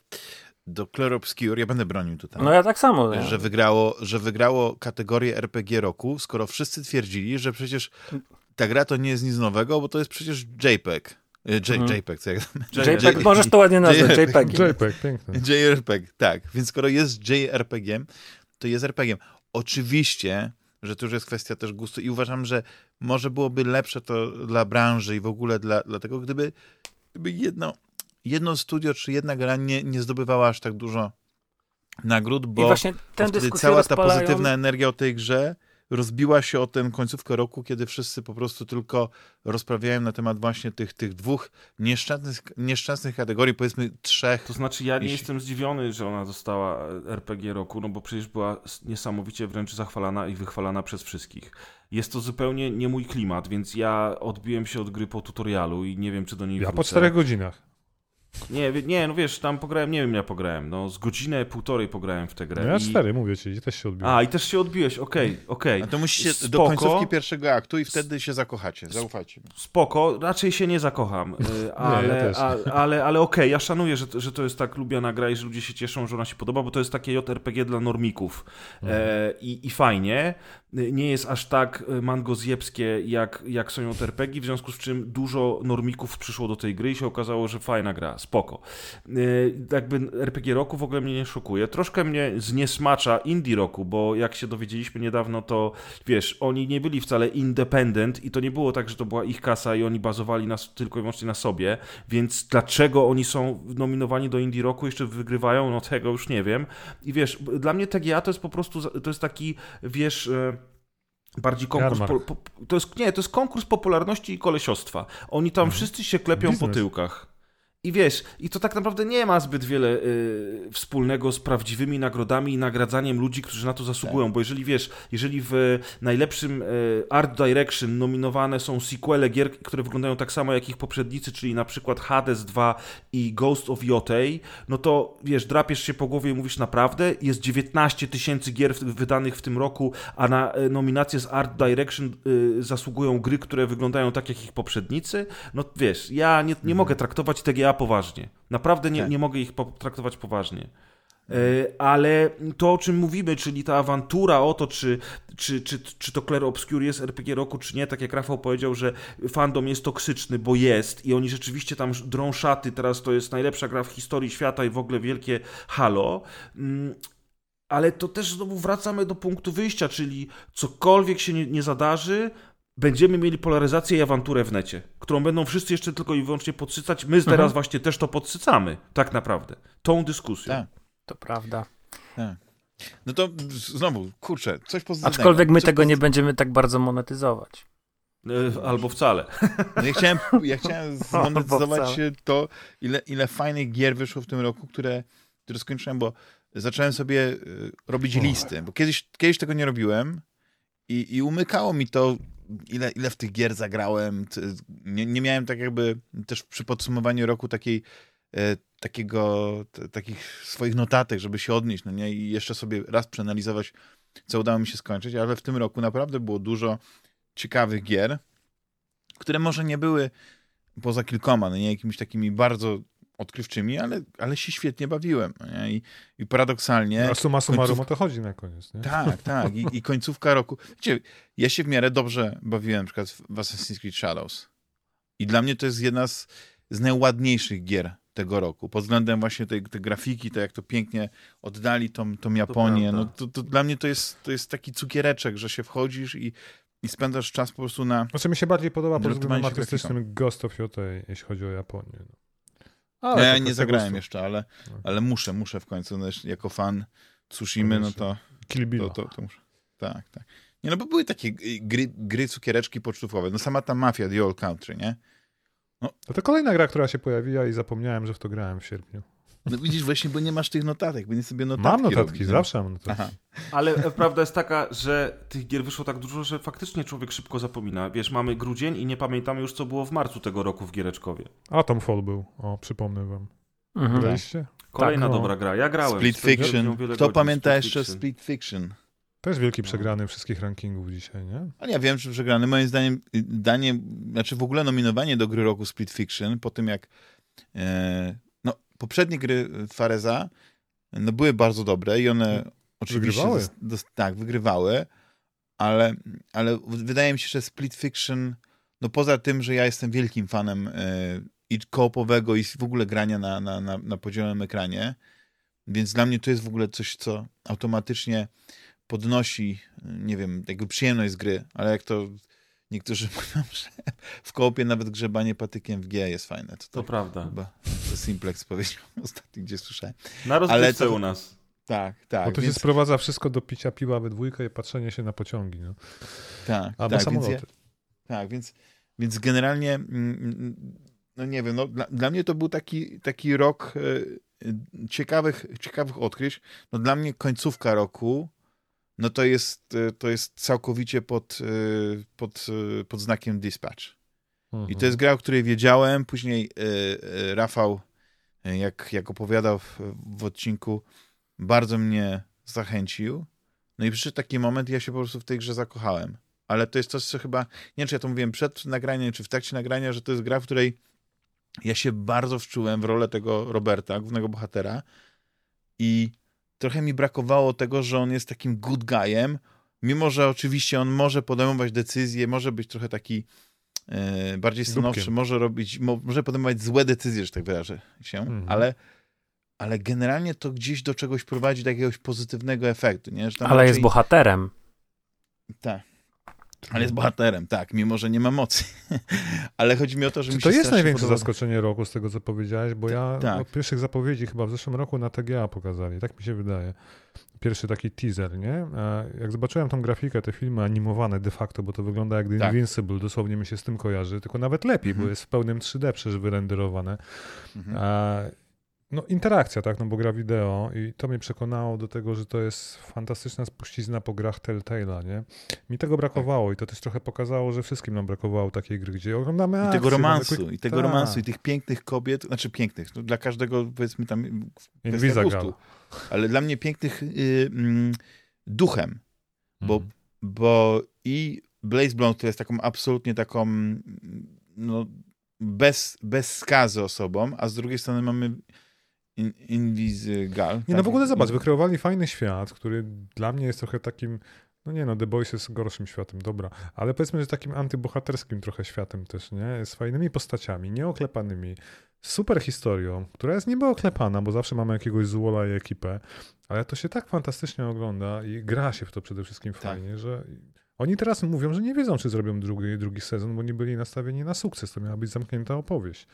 do Claire Obscure, ja będę bronił tutaj. No ja tak samo. Że, wygrało, że wygrało kategorię RPG roku, skoro wszyscy twierdzili, że przecież ta gra to nie jest nic nowego, bo to jest przecież JPEG. J, mhm. JPEG, co jak JPEG, możesz to ładnie nazwać, JPEG. JPEG, piękne. JRPG, tak. Więc skoro jest JRPG, to jest RPG. Oczywiście, że to już jest kwestia też gustu i uważam, że może byłoby lepsze to dla branży i w ogóle dla, dla tego, gdyby gdyby jedno, jedno studio czy jedna gra nie, nie zdobywała aż tak dużo nagród, I bo właśnie tę wtedy cała ta pozytywna energia o tej grze rozbiła się o tę końcówkę roku, kiedy wszyscy po prostu tylko rozprawiają na temat właśnie tych, tych dwóch nieszczęsnych, nieszczęsnych kategorii, powiedzmy trzech. To znaczy, ja nie Jeśli- jestem zdziwiony, że ona została RPG roku, no bo przecież była niesamowicie wręcz zachwalana i wychwalana przez wszystkich. Jest to zupełnie nie mój klimat, więc ja odbiłem się od gry po tutorialu i nie wiem, czy do niej Ja wrócę. po czterech godzinach. Nie, nie, no wiesz, tam pograłem, nie wiem, ja pograłem, no z godzinę, półtorej pograłem w tę grę. No ja i... cztery, mówię ci, też się odbiłem. A, i też się odbiłeś, okej, okej. A to musicie do Spoko. końcówki pierwszego aktu i wtedy się zakochacie, zaufajcie mi. Spoko, raczej się nie zakocham, y, ale, też. a, ale, ale okej, ja szanuję, że, że to jest tak lubiana gra i że ludzie się cieszą, że ona się podoba, bo to jest takie JRPG dla normików e, i, i fajnie. Nie jest aż tak y, mangozjebskie jak, jak są JRPG, w związku z czym dużo normików przyszło do tej gry i się okazało, że fajna gra, spoko. Y, Jakby RPG roku w ogóle mnie nie szokuje. Troszkę mnie zniesmacza indie roku, bo jak się dowiedzieliśmy niedawno, to wiesz, oni nie byli wcale independent i to nie było tak, że to była ich kasa i oni bazowali na, tylko i wyłącznie na sobie, więc dlaczego oni są nominowani do indie roku, jeszcze wygrywają, no tego już nie wiem. I wiesz, dla mnie TGA to jest po prostu, to jest taki, wiesz... e, Bardziej konkurs. Po, po, to jest, nie, to jest konkurs popularności i kolesiostwa. Oni tam wszyscy się klepią po Biznes. tyłkach. I wiesz, i to tak naprawdę nie ma zbyt wiele y, wspólnego z prawdziwymi nagrodami i nagradzaniem ludzi, którzy na to zasługują, bo jeżeli wiesz, jeżeli w najlepszym y, Art Direction nominowane są sequele gier, które wyglądają tak samo jak ich poprzednicy, czyli na przykład Hades 2 i Ghost of Yotei, no to wiesz, drapiesz się po głowie i mówisz naprawdę, jest 19 tysięcy gier w- wydanych w tym roku, a na y, nominację z Art Direction y, zasługują gry, które wyglądają tak jak ich poprzednicy, no wiesz, ja nie, nie mogę traktować TGA poważnie. Naprawdę nie, Tak. nie mogę ich po- traktować poważnie. E, Ale to, o czym mówimy, czyli ta awantura o to, czy, czy, czy, czy to Claire Obscure jest RPG roku, czy nie, tak jak Rafał powiedział, że fandom jest toksyczny, bo jest i oni rzeczywiście tam drą szaty, teraz to jest najlepsza gra w historii świata i w ogóle wielkie halo. Mm, Ale to też znowu wracamy do punktu wyjścia, czyli cokolwiek się nie, nie zadarzy, będziemy mieli polaryzację i awanturę w necie, którą będą wszyscy jeszcze tylko i wyłącznie podsycać. My teraz właśnie też to podsycamy, tak naprawdę, tą dyskusją. Tak. To prawda. No to znowu, kurczę, coś pozytywnego. Aczkolwiek my coś tego nie będziemy tak bardzo monetyzować. E, Albo wcale. No ja chciałem, ja chciałem zmonetyzować to, ile, ile fajnych gier wyszło w tym roku, które, które skończyłem, bo zacząłem sobie y, robić listy, bo kiedyś, kiedyś tego nie robiłem i, i umykało mi to, ile, ile w tych gier zagrałem. Nie, nie miałem tak jakby też przy podsumowaniu roku takiej e, takiego, takich swoich notatek, żeby się odnieść, no nie, i jeszcze sobie raz przeanalizować, co udało mi się skończyć, ale w tym roku naprawdę było dużo ciekawych gier, które może nie były poza kilkoma, no nie jakimiś takimi bardzo odkrywczymi, ale, ale się świetnie bawiłem. No? I, I paradoksalnie... A suma summarum końców- o to chodzi na koniec, nie? Tak, tak. I, I końcówka roku. Wiecie, ja się w miarę dobrze bawiłem na przykład w Assassin's Creed Shadows. I dla mnie to jest jedna z, z najładniejszych gier tego roku. Pod względem właśnie tej, tej grafiki, to jak to pięknie oddali tą, tą Japonię. prawda. No to, to dla mnie to jest, to jest taki cukiereczek, że się wchodzisz i, i spędzasz czas po prostu na... Znaczy mi się bardziej podoba pod względem artystycznym Ghost of Yotei, jeśli chodzi o Japonię. No. No, Ale ja to nie zagrałem gustu. jeszcze, ale, No. ale muszę, muszę w końcu. No, jako fan Tsushimy, no to, Kill Bill. to, to, to muszę. Tak, tak. Nie, no bo były takie gry, gry cukiereczki pocztówkowe. No sama ta Mafia, The Old Country, nie? No to kolejna gra, która się pojawiła i zapomniałem, że w to grałem w sierpniu. No widzisz, właśnie, bo nie masz tych notatek, bo nie sobie notatki Mam notatki, robić, no. zawsze mam notatki. Aha. Ale e, prawda jest taka, że tych gier wyszło tak dużo, że faktycznie człowiek szybko zapomina. Wiesz, mamy grudzień i nie pamiętamy już, co było w marcu tego roku w Giereczkowie. Atomfall był, o, przypomnę wam. Mhm. Graliście? Kolejna Tak, no. dobra gra. Ja grałem. Split Fiction. Kto godzin. pamięta Split jeszcze Fiction. Split Fiction? To jest wielki No. przegrany wszystkich rankingów dzisiaj, nie? Ale ja wiem, że przegrany. Moim zdaniem, y, danie, znaczy w ogóle nominowanie do gry roku Split Fiction, po tym jak e, poprzednie gry Fareza no, były bardzo dobre i one oczywiście Wygrywały. tak, wygrywały, ale, ale wydaje mi się, że Split Fiction, no poza tym, że ja jestem wielkim fanem e, i koopowego i w ogóle grania na, na, na, na podzielonym ekranie, więc dla mnie to jest w ogóle coś, co automatycznie podnosi, nie wiem, jakby przyjemność z gry, ale jak to niektórzy mówią, że w kołopie nawet grzebanie patykiem w G jest fajne. To, To prawda. Chyba to Simplex powiedział ostatnio, gdzie słyszałem. Na rozgrywce to- u nas. Tak, tak. Bo to więc, się sprowadza wszystko do picia piwa we dwójkę i patrzenia się na pociągi. No. tak, Albo tak, więc, samoloty. ja, tak, więc, więc generalnie, mm, mm, no nie wiem, no, dla, dla mnie to był taki, taki rok e, ciekawych, ciekawych odkryć. No dla mnie końcówka roku, no to jest, e, to jest całkowicie pod, e, pod, e, pod znakiem Dispatch. I Mhm. to jest gra, o której wiedziałem. Później Rafał, jak, jak opowiadał w, w odcinku, bardzo mnie zachęcił. No i przyszedł taki moment, ja się po prostu w tej grze zakochałem. Ale to jest coś, co chyba, nie wiem, czy ja to mówiłem przed nagraniem, czy w trakcie nagrania, że to jest gra, w której ja się bardzo wczułem w rolę tego Roberta, głównego bohatera i trochę mi brakowało tego, że on jest takim good guyem, mimo że oczywiście on może podejmować decyzje, może być trochę taki e, bardziej stanowczy, może robić, mo, może podejmować złe decyzje, że tak wyrażę się, Mhm. ale, ale generalnie to gdzieś do czegoś prowadzi, do jakiegoś pozytywnego efektu, nie? Ale jest raczej- bohaterem. Tak. Ale jest bohaterem, tak, mimo że nie ma mocy. Ale chodzi mi o to, że Czy mi to się jest największe podoba- zaskoczenie roku z tego, co powiedziałeś? Bo ja tak. od pierwszych zapowiedzi chyba w zeszłym roku na TGA pokazali, tak mi się wydaje. Pierwszy taki teaser, nie? A Jak zobaczyłem tą grafikę, te filmy animowane de facto, bo to wygląda jak The Tak. Invincible, dosłownie mi się z tym kojarzy, tylko nawet lepiej, Mhm. bo jest w pełnym 3D przecież wyrenderowane. Mhm. A, no interakcja, tak, no bo gra wideo i to mnie przekonało do tego, że to jest fantastyczna spuścizna po grach Telltale'a, nie? Mi tego brakowało i to też trochę pokazało, że wszystkim nam brakowało takiej gry, gdzie oglądamy I tego romansu, quick- i tego Tak. romansu, i tych pięknych kobiet, znaczy pięknych, no dla każdego powiedzmy tam kwestia gustu, ale dla mnie pięknych y, mm, duchem, bo, Mhm. bo i Blaze Blonde to jest taką absolutnie taką mm, no, bez, bez skazy osobą, a z drugiej strony mamy in, Invisigal. Nie, no tak? w ogóle zobacz, wykreowali fajny świat, który dla mnie jest trochę takim, no nie no, The Boys jest gorszym światem, dobra, ale powiedzmy, że takim antybohaterskim trochę światem też, nie? Z fajnymi postaciami, nieoklepanymi, super historią, która jest niby oklepana, bo zawsze mamy jakiegoś złola i ekipę, ale to się tak fantastycznie ogląda i gra się w to przede wszystkim Tak. fajnie, że oni teraz mówią, że nie wiedzą, czy zrobią drugi, drugi sezon, bo nie byli nastawieni na sukces, to miała być zamknięta opowieść.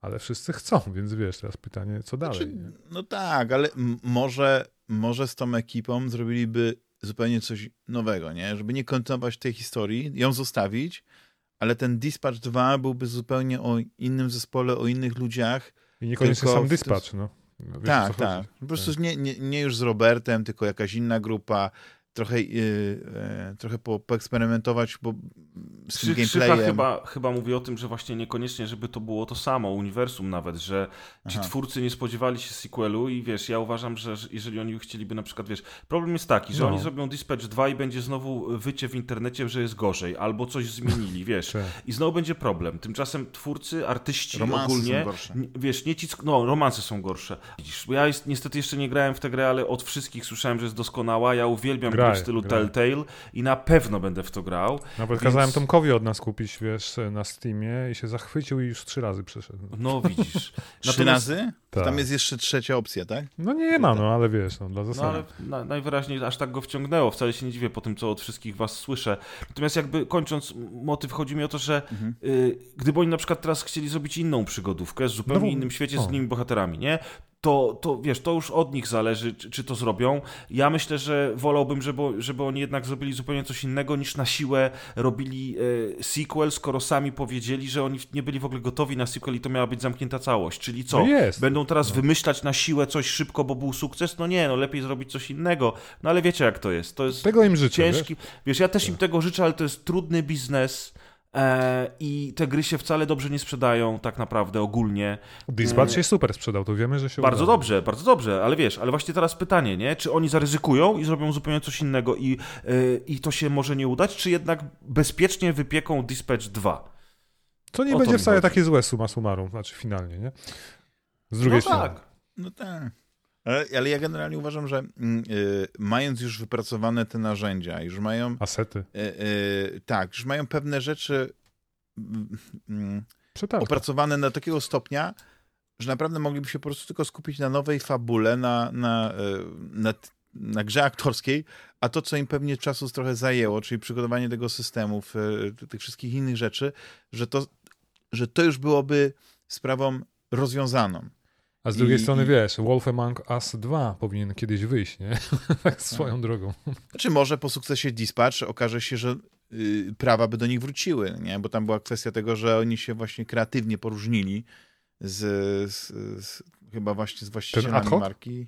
Ale wszyscy chcą, więc wiesz, teraz pytanie, co dalej? Znaczy, no tak, ale może, może z tą ekipą zrobiliby zupełnie coś nowego, nie? Żeby nie kontynuować tej historii, ją zostawić, ale ten Dispatch 2 byłby zupełnie o innym zespole, o innych ludziach. I niekoniecznie sam dispatch, no. wiesz, tak, tak. Po prostu nie, nie, nie już z Robertem, tylko jakaś inna grupa, trochę, yy, trochę po, poeksperymentować bo, z tym Krzy- Krzycha gameplayem. chyba, chyba mówi o tym, że właśnie niekoniecznie, żeby to było to samo, uniwersum nawet, że ci Aha. twórcy nie spodziewali się sequelu i wiesz, ja uważam, że że jeżeli oni chcieliby na przykład, wiesz, problem jest taki, że No. oni zrobią Dispatch 2 i będzie znowu wycie w internecie, że jest gorzej, albo coś zmienili, wiesz, Czy- i znowu będzie problem. Tymczasem twórcy, artyści Romanse ogólnie, wiesz, nie ci, no romanse są gorsze. Widzisz, ja jest, niestety jeszcze nie grałem w tę grę, ale od wszystkich słyszałem, że jest doskonała, ja uwielbiam gry w stylu graj. Telltale i na pewno będę w to grał. Nawet Więc- kazałem Tomkowi od nas kupić, wiesz, na Steamie i się zachwycił i już trzy razy przeszedł. No widzisz. Trzy razy? Tak. Tam jest jeszcze trzecia opcja, tak? No nie ma, no ale wiesz, no dla No zasady. ale na, najwyraźniej aż tak go wciągnęło. Wcale się nie dziwię po tym, co od wszystkich was słyszę. Natomiast jakby kończąc motyw, chodzi mi o to, że Mhm. y, gdyby oni na przykład teraz chcieli zrobić inną przygodówkę z zupełnie No innym świecie, z innymi bohaterami, nie? To, to wiesz, to już od nich zależy, czy, czy to zrobią. Ja myślę, że wolałbym, żeby, żeby oni jednak zrobili zupełnie coś innego, niż na siłę robili e, sequel, skoro sami powiedzieli, że oni nie byli w ogóle gotowi na sequel i to miała być zamknięta całość. Czyli co? No jest. Będą teraz wymyślać na siłę coś szybko, bo był sukces? No nie, no lepiej zrobić coś innego. No ale wiecie jak to jest. To jest Tego im życzę, ciężki. Wiesz? ja też im tego życzę, ale to jest trudny biznes. E, I te gry się wcale dobrze nie sprzedają, tak naprawdę ogólnie. Dispatch się super sprzedał, to wiemy, że się Bardzo udało. dobrze, bardzo dobrze, ale wiesz, ale właśnie teraz pytanie, nie? Czy oni zaryzykują i zrobią zupełnie coś innego i, e, i to się może nie udać, czy jednak bezpiecznie wypieką Dispatch 2? To nie to będzie wcale chodzi. takie złe summa summarum, znaczy finalnie, nie? Z drugiej no strony. tak. No tak. Ale, ale ja generalnie uważam, że mm, y, mając już wypracowane te narzędzia, już mają, Asety. y, y, tak, już mają pewne rzeczy mm, mm, Przetarg. opracowane na takiego stopnia, że naprawdę mogliby się po prostu tylko skupić na nowej fabule, na, na, y, na, na grze aktorskiej, a to, co im pewnie czasu trochę zajęło, czyli przygotowanie tego systemów, e, tych wszystkich innych rzeczy, że to, że to już byłoby sprawą rozwiązaną. A z drugiej I- strony i- wiesz, Wolf Among Us 2 powinien kiedyś wyjść, nie? tak swoją drogą. Znaczy może po sukcesie Dispatch okaże się, że y, prawa by do nich wróciły, nie? Bo tam była kwestia tego, że oni się właśnie kreatywnie poróżnili z, z, z chyba właśnie z właścicielami marki.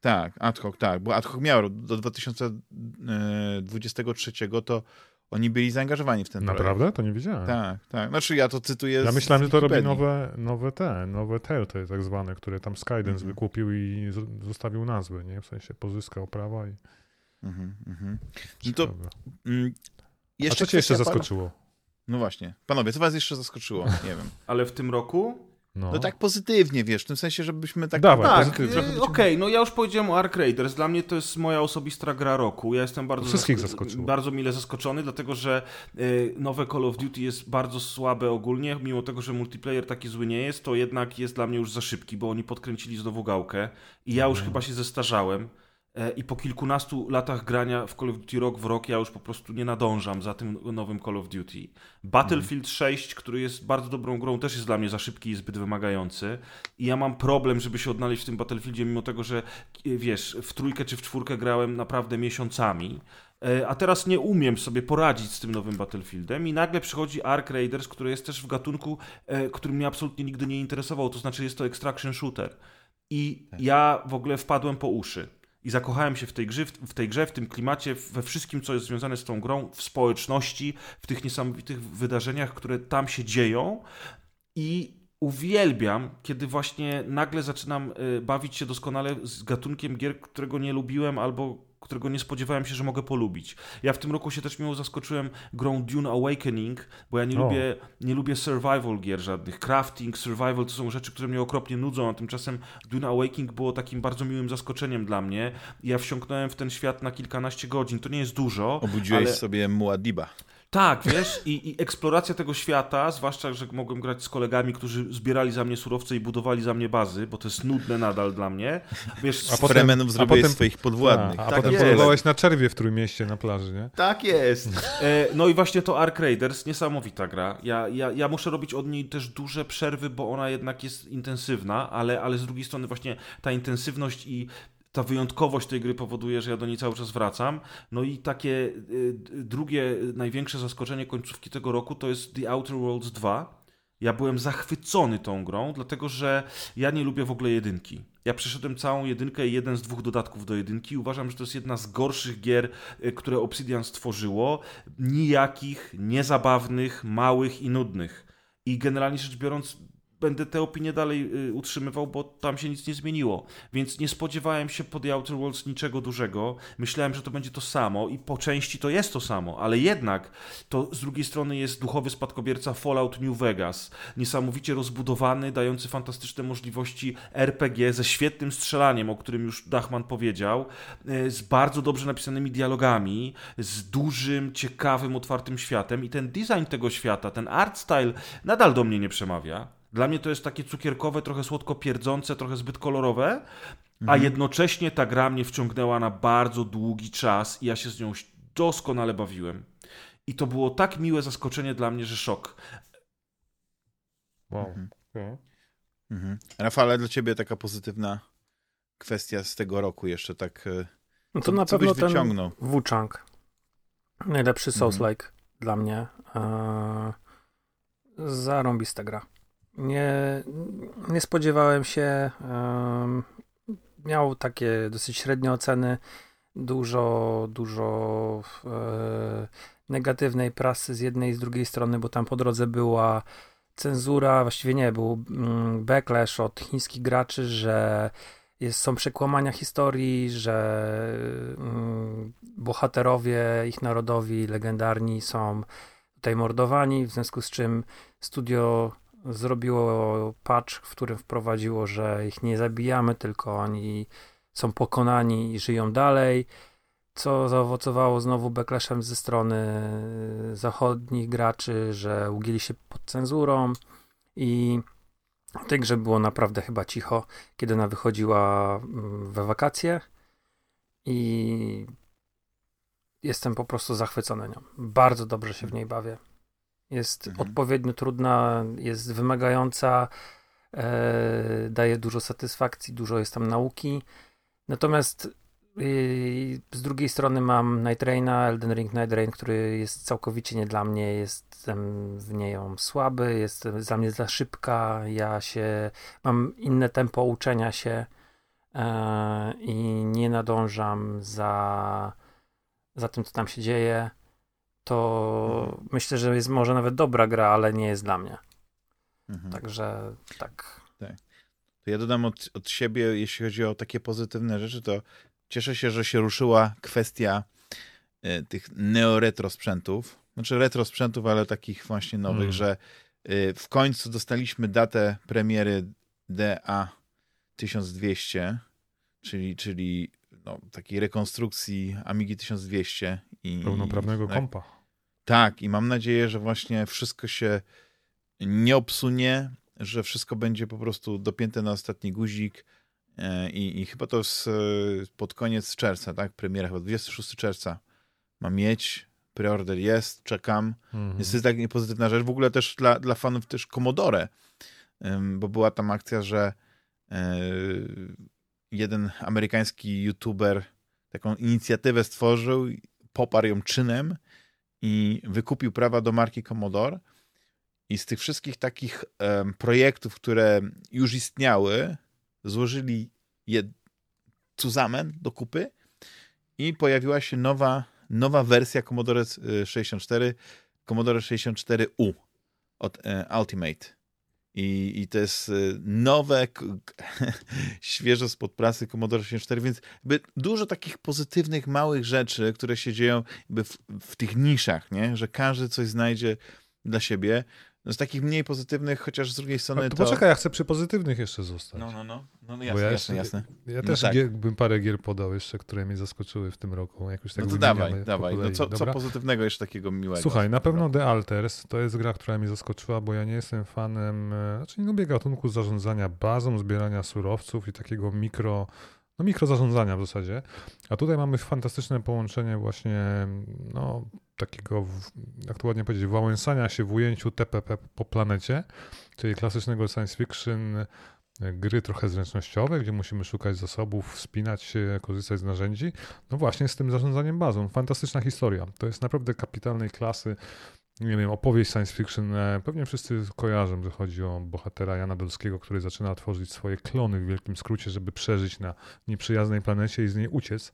Tak, ad hoc, tak, bo ad hoc miał do 2023 to oni byli zaangażowani w ten projekt. Naprawdę? To nie wiedziałem. Tak, tak. Znaczy ja to cytuję Ja z myślałem, że to robi nowe, nowe te, nowe Telltale tak zwane, które tam Skydance Mhm. wykupił i zostawił nazwy, nie? W sensie pozyskał prawa i... Mhm, mhm. No to, mm, A jeszcze co cię jeszcze zaskoczyło? No właśnie. Panowie, co was jeszcze zaskoczyło? Nie wiem. Ale w tym roku? No, No tak pozytywnie, wiesz, w tym sensie, żebyśmy tak... Dawaj, Tak, pozytywnie. y, okej, no ja już powiedziałem o Ark Raiders. Dla mnie to jest moja osobista gra roku. Ja jestem bardzo, Wszystkich zaskoczyło. bardzo mile zaskoczony, dlatego że y, nowe Call of Duty jest bardzo słabe ogólnie. Mimo tego, że multiplayer taki zły nie jest, to jednak jest dla mnie już za szybki, bo oni podkręcili znowu gałkę i ja już Mhm. chyba się zestarzałem. E, I po kilkunastu latach grania w Call of Duty rok w rok, ja już po prostu nie nadążam za tym nowym Call of Duty. Battlefield 6, który jest bardzo dobrą grą, też jest dla mnie za szybki i zbyt wymagający. I ja mam problem, żeby się odnaleźć w tym Battlefieldzie, mimo tego, że e, wiesz, w trójkę czy w czwórkę grałem naprawdę miesiącami. E, A teraz nie umiem sobie poradzić z tym nowym Battlefieldem i nagle przychodzi Ark Raiders, który jest też w gatunku, który mnie absolutnie nigdy nie interesował, to znaczy jest to extraction shooter. I ja w ogóle wpadłem po uszy. I zakochałem się w tej, grze, w tej grze, w tym klimacie, we wszystkim, co jest związane z tą grą, w społeczności, w tych niesamowitych wydarzeniach, które tam się dzieją. I uwielbiam, kiedy właśnie nagle zaczynam y, bawić się doskonale z gatunkiem gier, którego nie lubiłem albo którego nie spodziewałem się, że mogę polubić. Ja w tym roku się też miło zaskoczyłem grą Dune Awakening, bo ja nie, O. lubię, nie lubię survival gier żadnych. Crafting, survival to są rzeczy, które mnie okropnie nudzą, a tymczasem Dune Awakening było takim bardzo miłym zaskoczeniem dla mnie. Ja wsiąknąłem w ten świat na kilkanaście godzin. To nie jest dużo, Obudziłeś ale... sobie Muadiba. Tak, wiesz, i, i eksploracja tego świata, zwłaszcza, że mogłem grać z kolegami, którzy zbierali za mnie surowce i budowali za mnie bazy, bo to jest nudne nadal dla mnie. Wiesz, A Z potem- a potem- swoich podwładnych. A, a Tak potem polowałeś na czerwie w Trójmieście na plaży, nie? Tak jest. E, no i właśnie to Ark Raiders, niesamowita gra. Ja, ja, ja muszę robić od niej też duże przerwy, bo ona jednak jest intensywna, ale, ale z drugiej strony właśnie ta intensywność i ta wyjątkowość tej gry powoduje, że ja do niej cały czas wracam. No i takie y, drugie największe zaskoczenie końcówki tego roku to jest The Outer Worlds 2. Ja byłem zachwycony tą grą, dlatego że ja nie lubię w ogóle jedynki. Ja przeszedłem całą jedynkę i jeden z dwóch dodatków do jedynki. Uważam, że to jest jedna z gorszych gier, y, które Obsidian stworzyło. Nijakich, niezabawnych, małych i nudnych. I generalnie rzecz biorąc, będę te opinie dalej y, utrzymywał, bo tam się nic nie zmieniło. Więc nie spodziewałem się po The Outer Worlds niczego dużego. Myślałem, że to będzie to samo i po części to jest to samo, ale jednak to z drugiej strony jest duchowy spadkobierca Fallout New Vegas. Niesamowicie rozbudowany, dający fantastyczne możliwości RPG ze świetnym strzelaniem, o którym już Dachman powiedział, y, z bardzo dobrze napisanymi dialogami, z dużym, ciekawym, otwartym światem i ten design tego świata, ten art style nadal do mnie nie przemawia. Dla mnie to jest takie cukierkowe, trochę słodko pierdzące, trochę zbyt kolorowe, a jednocześnie ta gra mnie wciągnęła na bardzo długi czas i ja się z nią doskonale bawiłem. I to było tak miłe zaskoczenie dla mnie, że szok. Wow. Mhm. Okay. Mhm. Rafale, dla ciebie taka pozytywna kwestia z tego roku jeszcze tak... e, No to Co, na co pewno byś ten wyciągnął? Wuchang. Najlepszy Mhm. Souls-like dla mnie. Eee, zarąbista gra. Nie, nie spodziewałem się. miał takie dosyć średnie oceny. Dużo, dużo e, negatywnej prasy z jednej i z drugiej strony, bo tam po drodze była cenzura, właściwie nie, był mm, backlash od chińskich graczy, że jest, są przekłamania historii, że mm, bohaterowie, ich narodowi, legendarni są tutaj mordowani, w związku z czym studio zrobiło patch, w którym wprowadziło, że ich nie zabijamy, tylko oni są pokonani i żyją dalej, co zaowocowało znowu backlashem ze strony zachodnich graczy, że ugięli się pod cenzurą i w tej grze było naprawdę chyba cicho, kiedy ona wychodziła mm, we wakacje. i jestem po prostu zachwycony nią. Bardzo dobrze się w niej bawię. Jest Mhm. odpowiednio trudna, jest wymagająca, e, daje dużo satysfakcji, dużo jest tam nauki. Natomiast yy, z drugiej strony mam Night Raina, Elden Ring Night Rain, który jest całkowicie nie dla mnie, jestem w niej słaby, jest dla mnie za szybka, ja się, mam inne tempo uczenia się e, i nie nadążam za, za tym, co tam się dzieje, to myślę, że jest może nawet dobra gra, ale nie jest dla mnie. Mhm. Także tak. To ja dodam od, od siebie, jeśli chodzi o takie pozytywne rzeczy, to cieszę się, że się ruszyła kwestia e, tych neo-retro sprzętów. Znaczy retro sprzętów, ale takich właśnie nowych, Mm. że e, w końcu dostaliśmy datę premiery DA 1200, czyli, czyli no, takiej rekonstrukcji Amigi 1200. I, Pełnoprawnego i, kompa. Tak, i mam nadzieję, że właśnie wszystko się nie obsunie, że wszystko będzie po prostu dopięte na ostatni guzik e, i, i chyba to jest e, pod koniec czerwca, tak? Premiera chyba 26 czerwca ma mieć, preorder jest, czekam. Mhm. Jest tak pozytywna rzecz. W ogóle też dla, dla fanów też Commodore, bo była tam akcja, że e, jeden amerykański youtuber taką inicjatywę stworzył, poparł ją czynem i wykupił prawa do marki Commodore i z tych wszystkich takich em, projektów, które już istniały, złożyli je zusammen do kupy i pojawiła się nowa, nowa wersja Commodore y, 64, Commodore 64U od e, Ultimate. I, I to jest y, nowe, świeżo spod prasy Commodore 64, więc jakby dużo takich pozytywnych, małych rzeczy, które się dzieją jakby w, w tych niszach, nie? że każdy coś znajdzie dla siebie. No z takich mniej pozytywnych, chociaż z drugiej strony A to... to poczekaj, ja chcę przy pozytywnych jeszcze zostać. No, no, no. no, no Bo jasne, ja jasne, jeszcze- jasne. Ja No też tak. gier, bym parę gier podał jeszcze, które mnie zaskoczyły w tym roku. Jak już tak No to dawaj, dawaj. No co, co pozytywnego jeszcze takiego miłego? Słuchaj, na pewno The Alters to jest gra, która mnie zaskoczyła, bo ja nie jestem fanem, e, znaczy nie lubię gatunku zarządzania bazą, zbierania surowców i takiego mikro, no mikro zarządzania w zasadzie. A tutaj mamy fantastyczne połączenie właśnie, no takiego, jak to ładnie powiedzieć, wałęsania się w ujęciu TPP po planecie, czyli klasycznego science fiction, e, gry trochę zręcznościowe, gdzie musimy szukać zasobów, wspinać się, korzystać z narzędzi. No właśnie z tym zarządzaniem bazą. Fantastyczna historia. To jest naprawdę kapitalnej klasy nie wiem, opowieść science fiction. e, Pewnie wszyscy kojarzą, że chodzi o bohatera Jana Dolskiego, który zaczyna tworzyć swoje klony w wielkim skrócie, żeby przeżyć na nieprzyjaznej planecie i z niej uciec.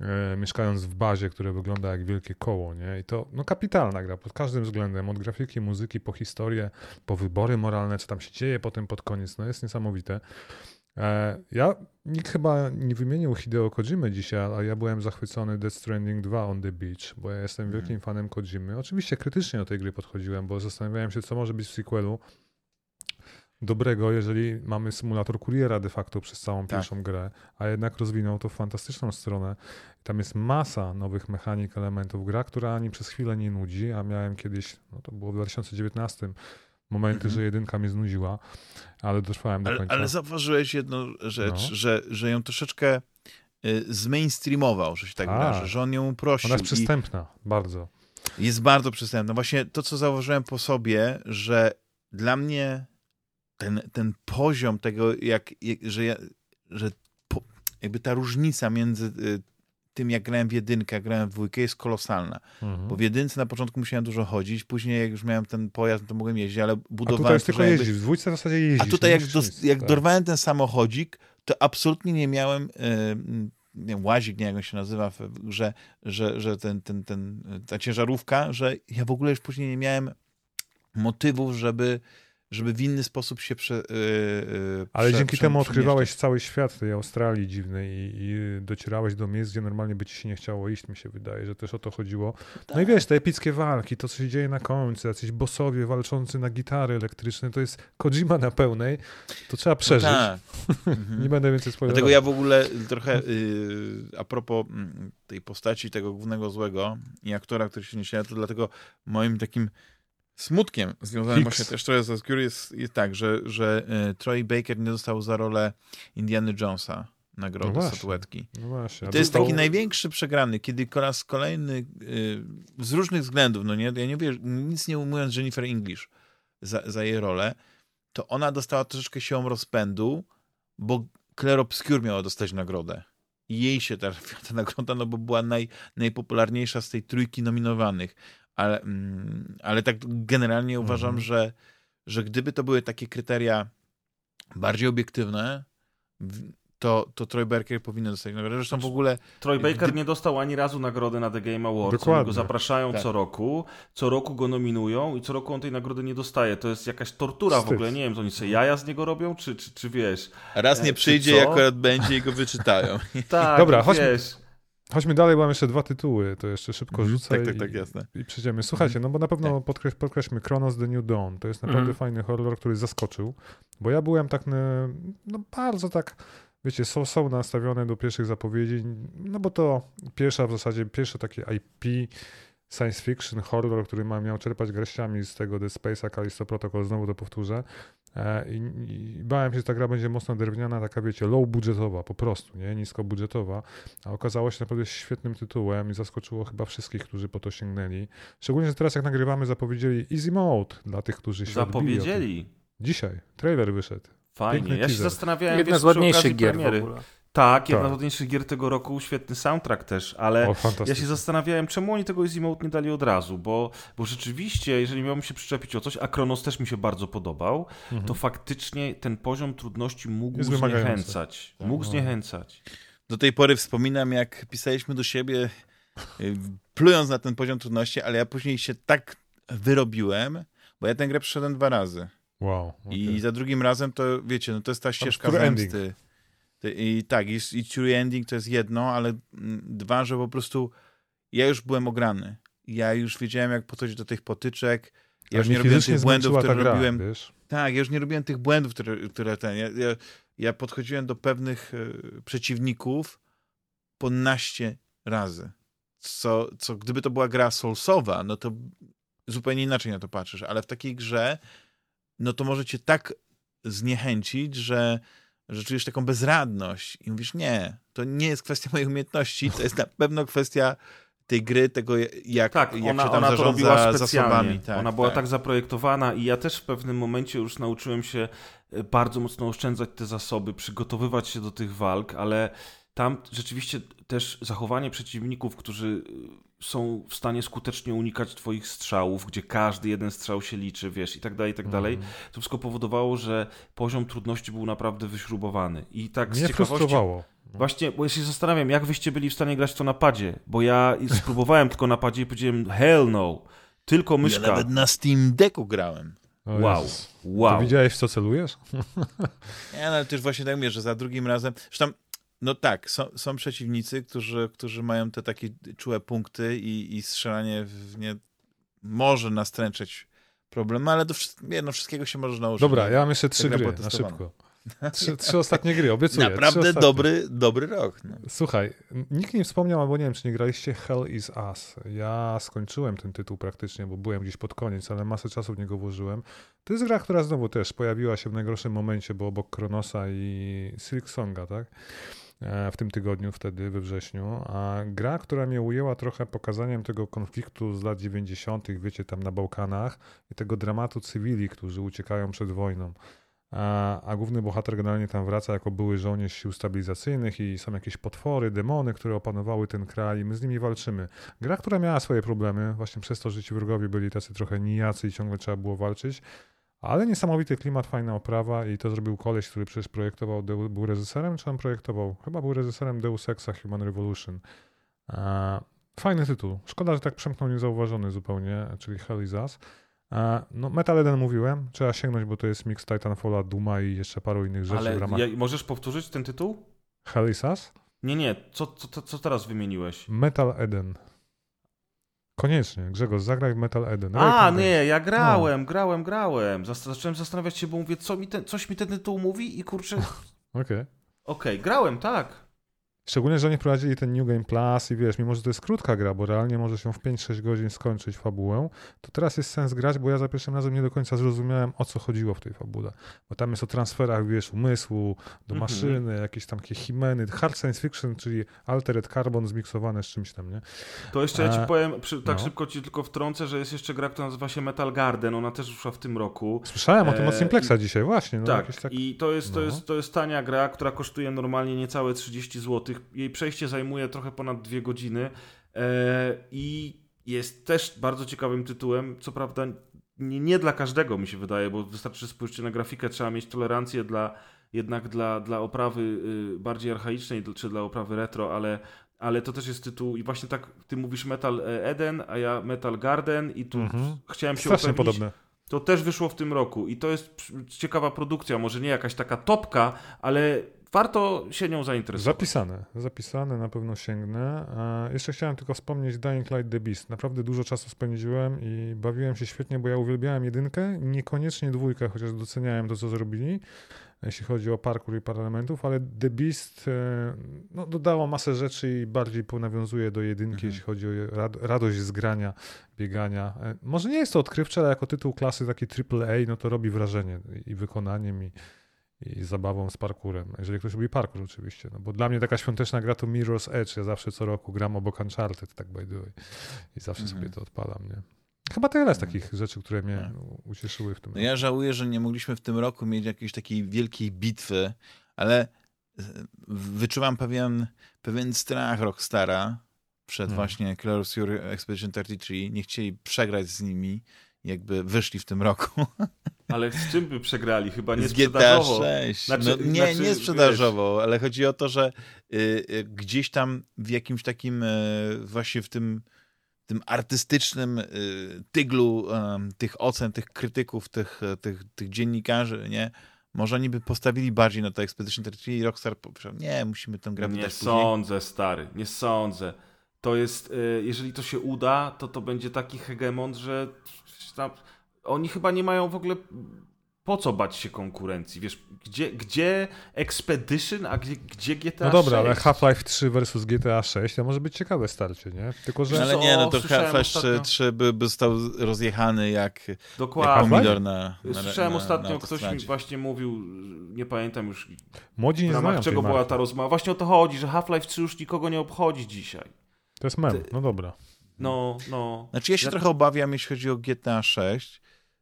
E, mieszkając w bazie, które wygląda jak wielkie koło, nie? I to no, kapitalna gra pod każdym względem, od grafiki, muzyki, po historię, po wybory moralne, co tam się dzieje potem pod koniec, no jest niesamowite. E, ja, nikt chyba nie wymienił Hideo Kojimy dzisiaj, ale ja byłem zachwycony Death Stranding 2 on the Beach, bo ja jestem Mhm. wielkim fanem Kojimy. Oczywiście krytycznie do tej gry podchodziłem, bo zastanawiałem się, co może być w sequelu dobrego, jeżeli mamy symulator kuriera de facto przez całą Tak. pierwszą grę, a jednak rozwinął to w fantastyczną stronę. Tam jest masa nowych mechanik, elementów. Gra, która ani przez chwilę nie nudzi, a miałem kiedyś, no to było w 2019, momenty, Mhm. że jedynka mnie znudziła, ale dotrwałem do końca. ale zauważyłeś jedną rzecz, No. że, że ją troszeczkę y, zmainstreamował, że się tak Tak. wyrażę, że on ją uprościł. Ona jest przystępna, bardzo. jest bardzo przystępna. Właśnie to, co zauważyłem po sobie, że dla mnie ten, ten poziom tego, jak, że, ja, że po, jakby ta różnica między y, tym, jak grałem w jedynkę, jak grałem w dwójkę, jest kolosalna. Mhm. Bo w jedynce na początku musiałem dużo chodzić, później jak już miałem ten pojazd, to mogłem jeździć, ale A budowałem tutaj jest to, tylko że jakby- w dwójce w zasadzie jeździć. a tutaj jak, dos, nic, jak tak. dorwałem ten samochodzik, to absolutnie nie miałem, e, nie wiem, łazik, nie jak on się nazywa, grze, że, że ten, ten, ten, ta ciężarówka, że ja w ogóle już później nie miałem motywów, żeby, żeby w inny sposób się prze, e, Ale prze, dzięki prze- temu odkrywałeś cały świat tej Australii dziwnej i, i docierałeś do miejsc, gdzie normalnie by ci się nie chciało iść, mi się wydaje, że też o to chodziło. No i wiesz, te epickie walki, to co się dzieje na końcu, jacyś bossowie walczący na gitary elektryczne, to jest Kojima na pełnej, to trzeba przeżyć. No tak. Nie będę więcej spoilerował. Dlatego ja w ogóle trochę y, a propos mm, tej postaci tego głównego złego i aktora, który się nie śmieje, to dlatego moim takim smutkiem związanym Hicks. właśnie też trochę z Obscure jest, jest tak, że, że y, Troy Baker nie dostał za rolę Indiana Jonesa nagrody, No statuetki. No właśnie. I to jest taki największy przegrany, kiedy po raz kolejny y, z różnych względów, no nie, ja nie wiem, nic nie ujmując Jennifer English za, za jej rolę, to ona dostała troszeczkę siłą rozpędu, bo Claire Obscure miała dostać nagrodę. I jej się trafiła ta nagroda, no bo była naj, najpopularniejsza z tej trójki nominowanych. Ale, mm, ale tak generalnie uważam, Mhm. że, że gdyby to były takie kryteria bardziej obiektywne, to, to Troy Baker powinien dostać nagrodę. Zresztą w ogóle Troy Baker Gdy- nie dostał ani razu nagrody na The Game Awards. Dokładnie. Go zapraszają Tak. co roku, co roku go nominują i co roku on tej nagrody nie dostaje. To jest jakaś tortura w ogóle. Nie wiem, to oni sobie jaja z niego robią, czy, czy, czy wiesz. raz E, nie czy przyjdzie, jak akurat będzie i go wyczytają. Tak, Dobra, chodźmy- wiesz. Chodźmy dalej, mam jeszcze dwa tytuły, to jeszcze szybko Mhm, rzucę tak, tak, i, tak, jasne. i przejdziemy. Słuchajcie, no bo na pewno podkreś, podkreślmy Chronos The New Dawn. To jest naprawdę Mhm. fajny horror, który zaskoczył, bo ja byłem tak, no bardzo tak, wiecie, są, są nastawione do pierwszych zapowiedzi, no bo to pierwsza w zasadzie, pierwsze takie IP science fiction, horror, który ma, miał czerpać garściami z tego Dead Space'a, Callisto Protocol, znowu to powtórzę. E, I, I bałem się, że ta gra będzie mocno drewniana, taka wiecie, low budżetowa po prostu, nie, nisko budżetowa, a okazało się naprawdę świetnym tytułem i zaskoczyło chyba wszystkich, którzy po to sięgnęli. Szczególnie, że teraz jak nagrywamy zapowiedzieli Easy Mode dla tych, którzy się. Zapowiedzieli. Dzisiaj, trailer wyszedł. Fajnie. Piękny Ja się teaser. zastanawiałem, Jedna wiesz, z ładniejszych gier w premiery. ogóle. Tak, jedna Tak. z ładniejszych gier tego roku, świetny soundtrack też, ale O, ja się zastanawiałem, czemu oni tego Easy Mode nie dali od razu, bo, bo rzeczywiście, jeżeli miałbym się przyczepić o coś, a Kronos też mi się bardzo podobał, Mhm. to faktycznie ten poziom trudności mógł Jest zniechęcać. Tak, Mógł no. zniechęcać. Do tej pory wspominam, jak pisaliśmy do siebie, y, plując na ten poziom trudności, ale ja później się tak wyrobiłem, bo ja tę grę przeszedłem dwa razy. Wow. I okej. za drugim razem to, wiecie, no to jest ta ścieżka zemsty. Ty- I tak, i, i true ending to jest jedno, ale mm, dwa, że po prostu ja już byłem ograny. Ja już wiedziałem, jak podchodzić do tych potyczek. Ja już nie robiłem tych błędów, które gra, robiłem. Wiesz? Tak, ja już nie robiłem tych błędów, które, które ten. Ja, ja, ja podchodziłem do pewnych e, przeciwników po naście razy. Co, co gdyby to była gra soulsowa, no to zupełnie inaczej na to patrzysz, ale w takiej grze, no to może cię tak zniechęcić, że, że czujesz taką bezradność i mówisz, nie, to nie jest kwestia mojej umiejętności, to jest na pewno kwestia tej gry, tego jak, Tak, jak ona, się tam ona to robiła specjalnie. zasobami. Tak, ona była tak. tak zaprojektowana i ja też w pewnym momencie już nauczyłem się e, bardzo mocno oszczędzać te zasoby, przygotowywać się do tych walk, ale tam rzeczywiście też zachowanie przeciwników, którzy są w stanie skutecznie unikać twoich strzałów, gdzie każdy jeden strzał się liczy, wiesz, i tak dalej, i tak dalej. Mhm. To wszystko powodowało, że poziom trudności był naprawdę wyśrubowany. I tak z Mnie ciekawości... frustrowało. Właśnie, bo ja się zastanawiam, jak wyście byli w stanie grać w to na padzie, bo ja spróbowałem tylko na padzie i powiedziałem hell no, tylko Ja myszka. nawet na Steam Decku grałem. O Wow, Jezus. To wow. widziałeś, w co celujesz? Nie, no, ale też właśnie tak mówię, że za drugim razem. Zresztą, no tak, są, są przeciwnicy, którzy, którzy mają te takie czułe punkty i, i strzelanie w nie może nastręczać problemy, ale do nie, no, wszystkiego się możesz nauczyć. Dobra, No, ja mam jeszcze trzy gra gry, na szybko. Trzy, trzy ostatnie gry, obiecuję. trzy Naprawdę dobry, dobry rok. No. Słuchaj, nikt nie wspomniał, albo nie wiem, czy nie graliście Hell is Us. Ja skończyłem ten tytuł praktycznie, bo byłem gdzieś pod koniec, ale masę czasu w niego włożyłem. To jest gra, która znowu też pojawiła się w najgorszym momencie, bo obok Kronosa i Silk Songa, tak? E, W tym tygodniu, wtedy, we wrześniu. A gra, która mnie ujęła trochę pokazaniem tego konfliktu z lat 90., wiecie, tam na Bałkanach i tego dramatu cywili, którzy uciekają przed wojną. A, a główny bohater generalnie tam wraca jako były żołnierz sił stabilizacyjnych i są jakieś potwory, demony, które opanowały ten kraj i my z nimi walczymy. Gra, która miała swoje problemy, właśnie przez to, że ci wrogowie byli tacy trochę nijacy i ciągle trzeba było walczyć, ale niesamowity klimat, fajna oprawa i to zrobił koleś, który przecież projektował, był reżyserem, czy on projektował? Chyba był reżyserem Deus Exa Human Revolution. A, fajny tytuł. Szkoda, że tak przemknął niezauważony zupełnie, czyli Hell is Us. A, no, Metal 1 mówiłem, trzeba sięgnąć, bo to jest mix Titanfalla, Duma i jeszcze paru innych rzeczy Ale w ramach ja, możesz powtórzyć ten tytuł? Hell is Us. Nie, nie, co, co, co teraz wymieniłeś? Metal Eden. Koniecznie, Grzegorz, zagraj w Metal Eden. A, nie, ja No. grałem, grałem, grałem. Zas- Zacząłem zastanawiać się, bo mówię, co mi ten, coś mi ten tytuł mówi i kurczę, okej, Okej. grałem, tak. Szczególnie, że oni wprowadzili ten New Game Plus i wiesz, mimo że to jest krótka gra, bo realnie może się w 5-6 godzin skończyć fabułę, to teraz jest sens grać, bo ja za pierwszym razem nie do końca zrozumiałem, o co chodziło w tej fabule. Bo tam jest o transferach, wiesz, umysłu do Mhm. maszyny, jakieś tam takie himeny, hard science fiction, czyli altered carbon zmiksowane z czymś tam, nie? To jeszcze ja ci A, powiem, przy, tak no. szybko ci tylko wtrącę, że jest jeszcze gra, która nazywa się Metal Garden, ona też wyszła w tym roku. Słyszałem o tym od Eee, Simplexa dzisiaj, właśnie. No, tak, tak... i to jest, to, no. jest, to jest tania gra, która kosztuje normalnie niecałe 30 zł. Jej przejście zajmuje trochę ponad dwie godziny e, i jest też bardzo ciekawym tytułem. Co prawda nie, nie dla każdego mi się wydaje, bo wystarczy spojrzeć na grafikę, trzeba mieć tolerancję dla jednak dla, dla oprawy y, bardziej archaicznej, czy dla oprawy retro, ale, ale to też jest tytuł i właśnie tak ty mówisz Metal Eden, a ja Metal Garden i tu Mhm. chciałem się Strasznie upewnić, podobne. to też wyszło w tym roku i to jest ciekawa produkcja, może nie jakaś taka topka, ale warto się nią zainteresować. Zapisane, zapisane, na pewno sięgnę. A jeszcze chciałem tylko wspomnieć Dying Light The Beast. Naprawdę dużo czasu spędziłem i bawiłem się świetnie, bo ja uwielbiałem jedynkę, niekoniecznie dwójkę, chociaż doceniałem to, co zrobili, jeśli chodzi o parkour i parę elementów, ale The Beast e, no, dodało masę rzeczy i bardziej nawiązuje do jedynki, Mhm. jeśli chodzi o rad radość z grania, biegania. E, Może nie jest to odkrywcze, ale jako tytuł klasy taki AAA, no to robi wrażenie i wykonaniem i i zabawą z parkurem. Jeżeli ktoś lubi parkour oczywiście, no bo dla mnie taka świąteczna gra to Mirror's Edge. Ja zawsze co roku gram obok Uncharted, tak by the way. I zawsze Mhm. sobie to odpalam, nie? Chyba tyle z Mhm. takich rzeczy, które mnie Tak. ucieszyły w tym No ja żałuję, że nie mogliśmy w tym roku mieć jakiejś takiej wielkiej bitwy, ale e, wyczuwam pewien, pewien strach Rockstara przed Hmm. właśnie Killer Fury Expedition 33. Nie chcieli przegrać z nimi, jakby wyszli w tym roku. Ale z czym by przegrali? Chyba nie z GTA sprzedażowo. 6. Znaczy- no, nie, znaczy, nie sprzedażowo, ale chodzi o to, że y, y, gdzieś tam w jakimś takim y, właśnie w tym, tym artystycznym y, tyglu tych ocen, tych krytyków, tych, e, tych, tych dziennikarzy, nie? Może oni by postawili bardziej na to Expedition 33 i Rockstar powiedział, nie, musimy tę grę Nie wydać później. sądzę, stary, nie sądzę. To jest, y, jeżeli to się uda, to to będzie taki hegemon, że tam, oni chyba nie mają w ogóle po co bać się konkurencji. Wiesz, gdzie, gdzie Expedition, a gdzie, gdzie GTA No dobra, 6? ale Half-Life 3 versus GTA 6 to może być ciekawe starcie, nie? Tylko, że No, ale nie, no to Half-Life 3, ostatnio- 3 by, by został rozjechany jak, jak Dokładnie. pomidor na, na Słyszałem na, ostatnio, na ktoś mi właśnie mówił, nie pamiętam już młodzi w nie znają ramach czego była marki. ta rozmowa. Właśnie o to chodzi, że Half-Life 3 już nikogo nie obchodzi dzisiaj. To jest mem, no dobra. No, no. Znaczy ja się Ja- trochę obawiam, jeśli chodzi o GTA 6,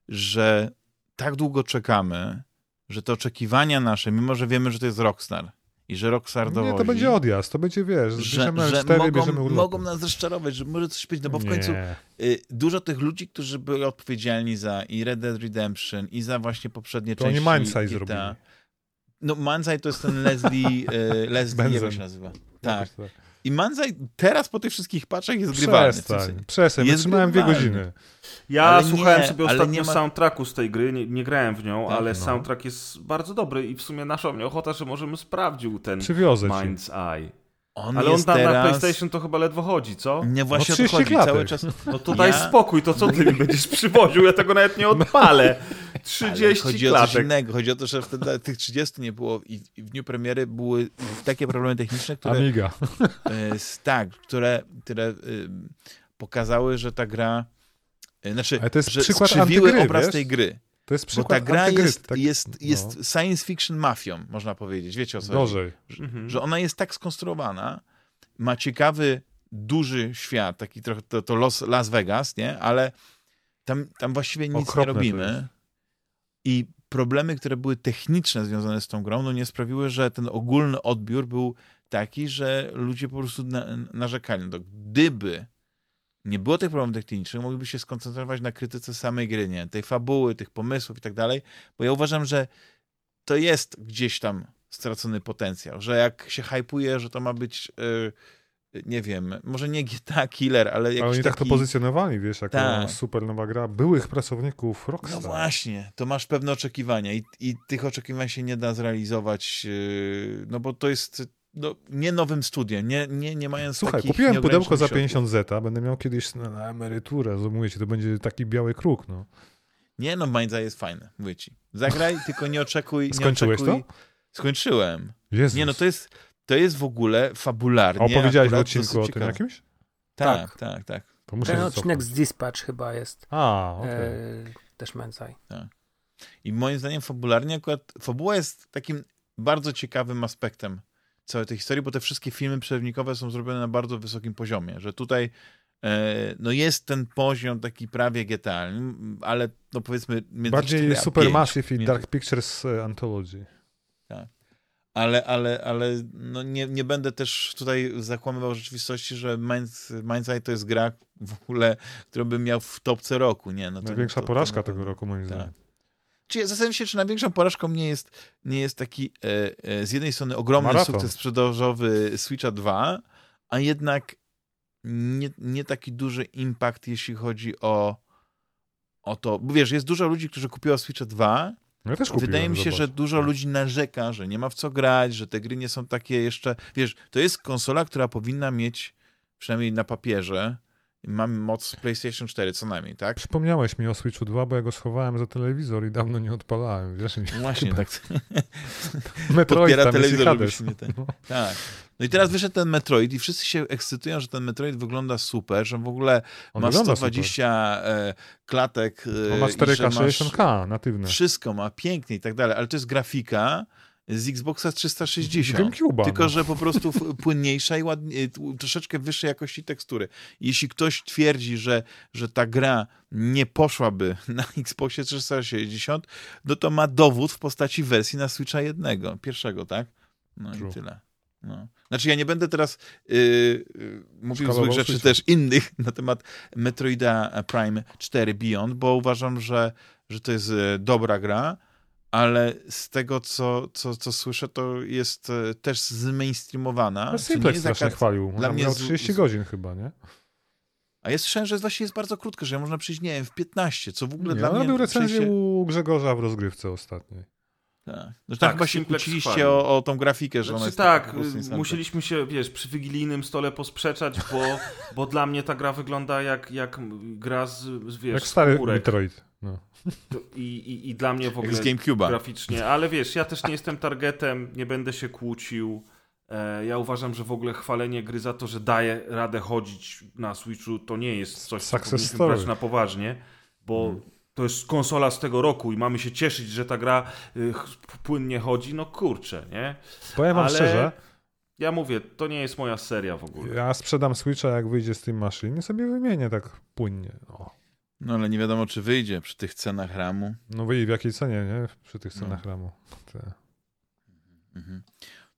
że tak długo czekamy, że te oczekiwania nasze, mimo że wiemy, że to jest Rockstar i że Rockstar dowozi, Nie, to będzie odjazd, to będzie, wiesz, że, że L4, mogą, bierzemy urlopy. mogą nas rozczarować, że może coś być, no bo w Nie. końcu y, dużo tych ludzi, którzy byli odpowiedzialni za i Red Dead Redemption i za właśnie poprzednie To oni części Mindside GTA. zrobili. No Manzai to jest ten Leslie, y, Leslie, jak się nazywa? Tak. Jakoś I Manzai teraz po tych wszystkich paczach jest grywalny. W Przestań, przestań, jest wytrzymałem dwie grywalny. godziny. Ja Ale słuchałem nie, sobie ostatnio nie ma- soundtracku z tej gry, nie, nie grałem w nią, Tak, ale no. soundtrack jest bardzo dobry i w sumie naszła mnie ochota, że możemy sprawdził ten Przywiozę ci. Mind's Eye. On Ale on na, teraz... na PlayStation to chyba ledwo chodzi, co? Nie, właśnie No o to 30 chodzi. klatek. Cały czas... No to daj Ja- spokój, to co ty mi będziesz przywoził? Ja tego nawet nie odpalę. Ale 30 chodzi o coś klatek. innego. Chodzi o to, że wtedy tych 30 nie było i, i w dniu premiery były takie problemy techniczne, które, Amiga. e, tak, które, które e, pokazały, że ta gra e, znaczy, Ale to jest że przykład skrzywiły antygry, obraz wiesz? tej gry. To jest Bo przykład ta gra antygry, jest, tak- jest, jest no, science fiction mafią, można powiedzieć. Wiecie o co chodzi? Gorzej. Mhm. że ona jest tak skonstruowana, ma ciekawy, duży świat, taki trochę to, to Los, Las Vegas, nie? Ale tam, tam właściwie nic Okropne nie to jest. robimy. I problemy, które były techniczne związane z tą grą, no nie sprawiły, że ten ogólny odbiór był taki, że ludzie po prostu na, narzekali. No, gdyby nie było tych problemów technicznych, mogliby się skoncentrować na krytyce samej gry, nie? tej fabuły, tych pomysłów i tak dalej, bo ja uważam, że to jest gdzieś tam stracony potencjał, że jak się hypuje, że to ma być, yy, nie wiem, może nie GTA Killer, ale Ale jakiś oni tak to taki... pozycjonowali, wiesz, jako Tak. super nowa gra byłych pracowników No Rockstar. właśnie, to masz pewne oczekiwania i, i tych oczekiwań się nie da zrealizować, yy, no bo to jest no, nie nowym studiem, nie, nie, nie mając Słuchaj, kupiłem pudełko za nieograniczonych 50 zeta, będę miał kiedyś na, na emeryturę, mówię ci, to będzie taki biały kruk, no. Nie, no Mindza jest fajne, mówię ci. Zagraj, tylko nie oczekuj... Nie Skończyłeś oczekuj... to? Skończyłem. Jezus. Nie, no to jest, to jest w ogóle fabularnie. A opowiedziałeś w odcinku o tym jakimś? Tak, Tak. tak, tak. Ten odcinek z. Dispatch chyba jest A, okej. e, też Męcaj. I moim zdaniem fabularnie akurat fabuła jest takim bardzo ciekawym aspektem całej tej historii, bo te wszystkie filmy przerywnikowe są zrobione na bardzo wysokim poziomie, że tutaj e, no jest ten poziom taki prawie GTA, ale no powiedzmy między Bardziej 4 a Supermassive 5, i Dark Pictures e, Anthology. Ale, ale, ale no nie, nie będę też tutaj zakłamywał rzeczywistości, że Minds, Mindsight to jest gra w ogóle, którą bym miał w topce roku, nie? No to, Największa to- to porażka na tego roku, moim Tak. zdaniem. Czy zastanawiam się, czy największą porażką nie jest, nie jest taki e, e, z jednej strony ogromny Maraton. sukces sprzedażowy Switcha 2, a jednak nie, nie taki duży impact, jeśli chodzi o, o to. Bo wiesz, jest dużo ludzi, którzy kupiło Switcha 2. Ja też kupiłem, Wydaje mi się, zobacz. że dużo ludzi narzeka, że nie ma w co grać, że te gry nie są takie jeszcze. Wiesz, to jest konsola, która powinna mieć, przynajmniej na papierze, mam moc PlayStation 4 co najmniej, tak? Przypomniałeś mi o Switchu 2, bo ja go schowałem za telewizor i dawno nie odpalałem, wiesz? Właśnie, tak. Metroid podpiera tam jest telewizor, żebyś nie ten- Tak. No i teraz wyszedł ten Metroid i wszyscy się ekscytują, że ten Metroid wygląda super, że w ogóle On ma wygląda 120 e, klatek. e, On ma i że 4K masz 60K natywne. Wszystko ma pięknie i tak dalej, ale to jest grafika z Xboxa 360. GameCube'a. Tylko, no. że po prostu płynniejsza i ładnie, troszeczkę wyższej jakości tekstury. Jeśli ktoś twierdzi, że, że ta gra nie poszłaby na Xboxie 360, no to ma dowód w postaci wersji na Switcha jednego, pierwszego, tak? No True. i tyle. No. Znaczy ja nie będę teraz yy, yy, mówił złych rzeczy Switcha. też innych na temat Metroida Prime 4 Beyond, bo uważam, że, że to jest e, dobra gra, ale z tego, co, co, co słyszę, to jest e, też zmainstreamowana. Nie Simplex jest strasznie chwalił. dla mnie miał z- 30 z- godzin chyba, nie? A jest słyszałem, że właśnie jest bardzo krótka, że można przyjść, nie wiem, w 15, co w ogóle Nie, dla on mnie... robił recenzję przejście- u Grzegorza w rozgrywce ostatniej. Tak. No, Tak, tak, chyba się kłóciliście o, o tą grafikę, że ona Znaczy jest taka tak, musieliśmy się, wiesz, przy wigilijnym stole posprzeczać, bo, bo dla mnie ta gra wygląda jak, jak gra z, wiesz, Jak stary. Metroid. No. I, i, I dla mnie w ogóle z GameCube'a. graficznie, ale wiesz, ja też nie jestem targetem, nie będę się kłócił. E, ja uważam, że w ogóle chwalenie gry za to, że daje radę chodzić na Switchu, to nie jest coś, co powinniśmy brać na poważnie, bo Mhm. to jest konsola z tego roku i mamy się cieszyć, że ta gra y, płynnie chodzi, no kurczę, nie? Powiem wam Ale szczerze, Ja mówię, to nie jest moja seria w ogóle. ja sprzedam Switcha, jak wyjdzie Steam Machine i sobie wymienię tak płynnie. O. No ale nie wiadomo, czy wyjdzie przy tych cenach ramu. No wy i w jakiej cenie, nie? Przy tych No. cenach ramu. Te. Mhm.